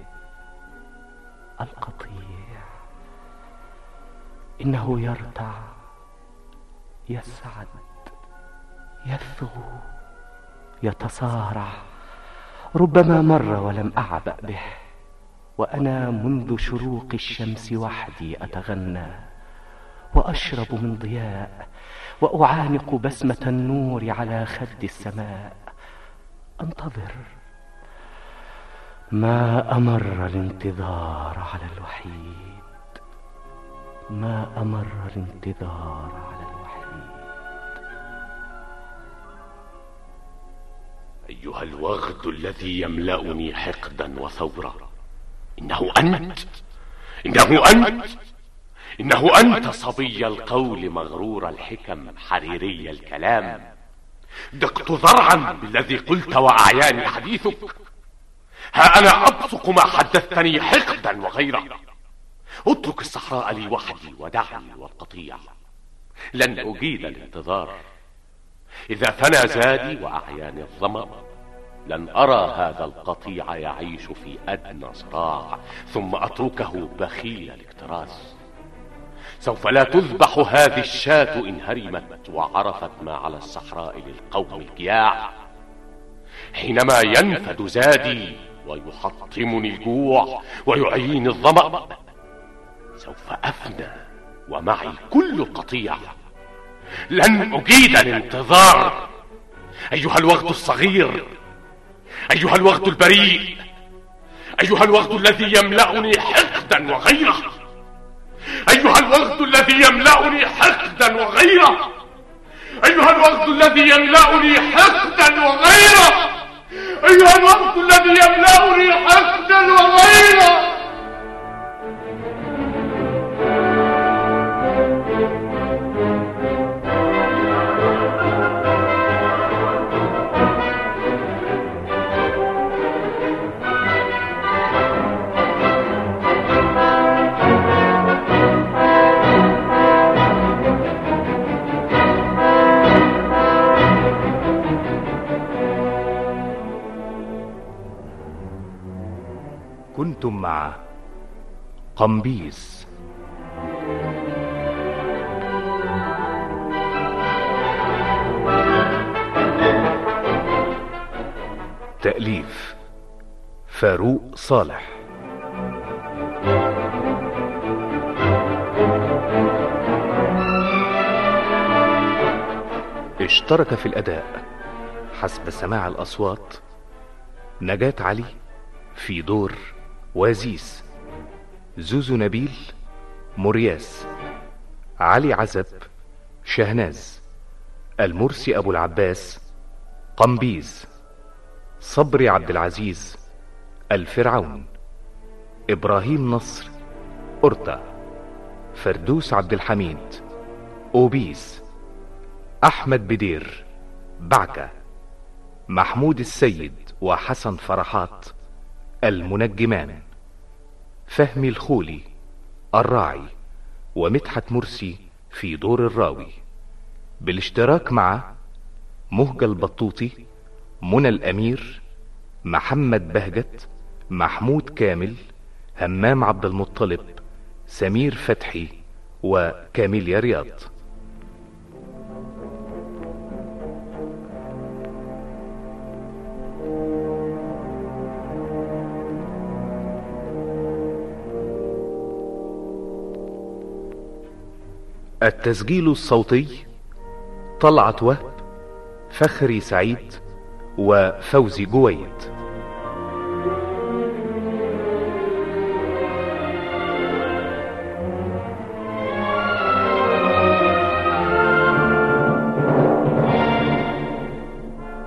القطيع. إنه يرتع يسعد يثغو يتصارع. ربما مر ولم أعبأ به. وأنا منذ شروق الشمس وحدي أتغنى. وأشرب من ضياء وأعانق بسمة النور على خد السماء. أنتظر. ما أمر الانتظار على الوحيد. ما أمر الانتظار على الوحيد. أيها الوغد الذي يملأني حقدا وثورة إنه أنت. إنه أنت. إنه أنت صبي القول مغرور الحكم حريري الكلام. دقت ذرعا بالذي قلت وأعياني حديثك. ها أنا أبصق ما حدثتني حقدا وغيره اترك الصحراء لي وحدي ودعني والقطيع. لن أجيد الانتظار. إذا فنى زادي وأعياني الظمأ لن أرى هذا القطيع يعيش في أدنى صراع. ثم أتركه بخيل الاكتراث. سوف لا تذبح هذه الشاة إن هرمت وعرفت ما على الصحراء للقوم الجياع. حينما ينفد زادي ويحطمني الجوع ويعيني الظمأ سوف أفنى ومعي كل القطيع لن أجيد الانتظار. أيها الوغد الصغير أيها الوغد البريء أيها الوغد الذي يملأني حقدا وغيره. أيها الوغد الذي يملأني حقدا وغيره. أيها الوغد الذي يملأني حقدا وغيره. أيها الوغد الذي يملأني حقدا وغيره. كنتم مع قمبيز تأليف فاروق صالح. اشترك في الأداء حسب سماع الأصوات نجاة علي في دور وازيس زوزو نبيل مرياس علي عزب شهناز المرسي أبو العباس قمبيز صبري عبد العزيز الفرعون إبراهيم نصر أرتا فردوس عبد الحميد أوبيس أحمد بدير بعكة محمود السيد وحسن فرحات. المنجمان. فهمي الخولي الراعي ومدحت مرسي في دور الراوي. بالاشتراك مع مهجة البطوطي منى الأمير محمد بهجت محمود كامل همام عبد المطلب سمير فتحي وكاميليا رياض. التسجيل الصوتي طلعت وهب فخري سعيد وفوزي جويد.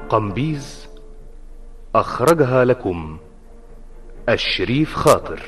قمبيز أخرجها لكم الشريف خاطر.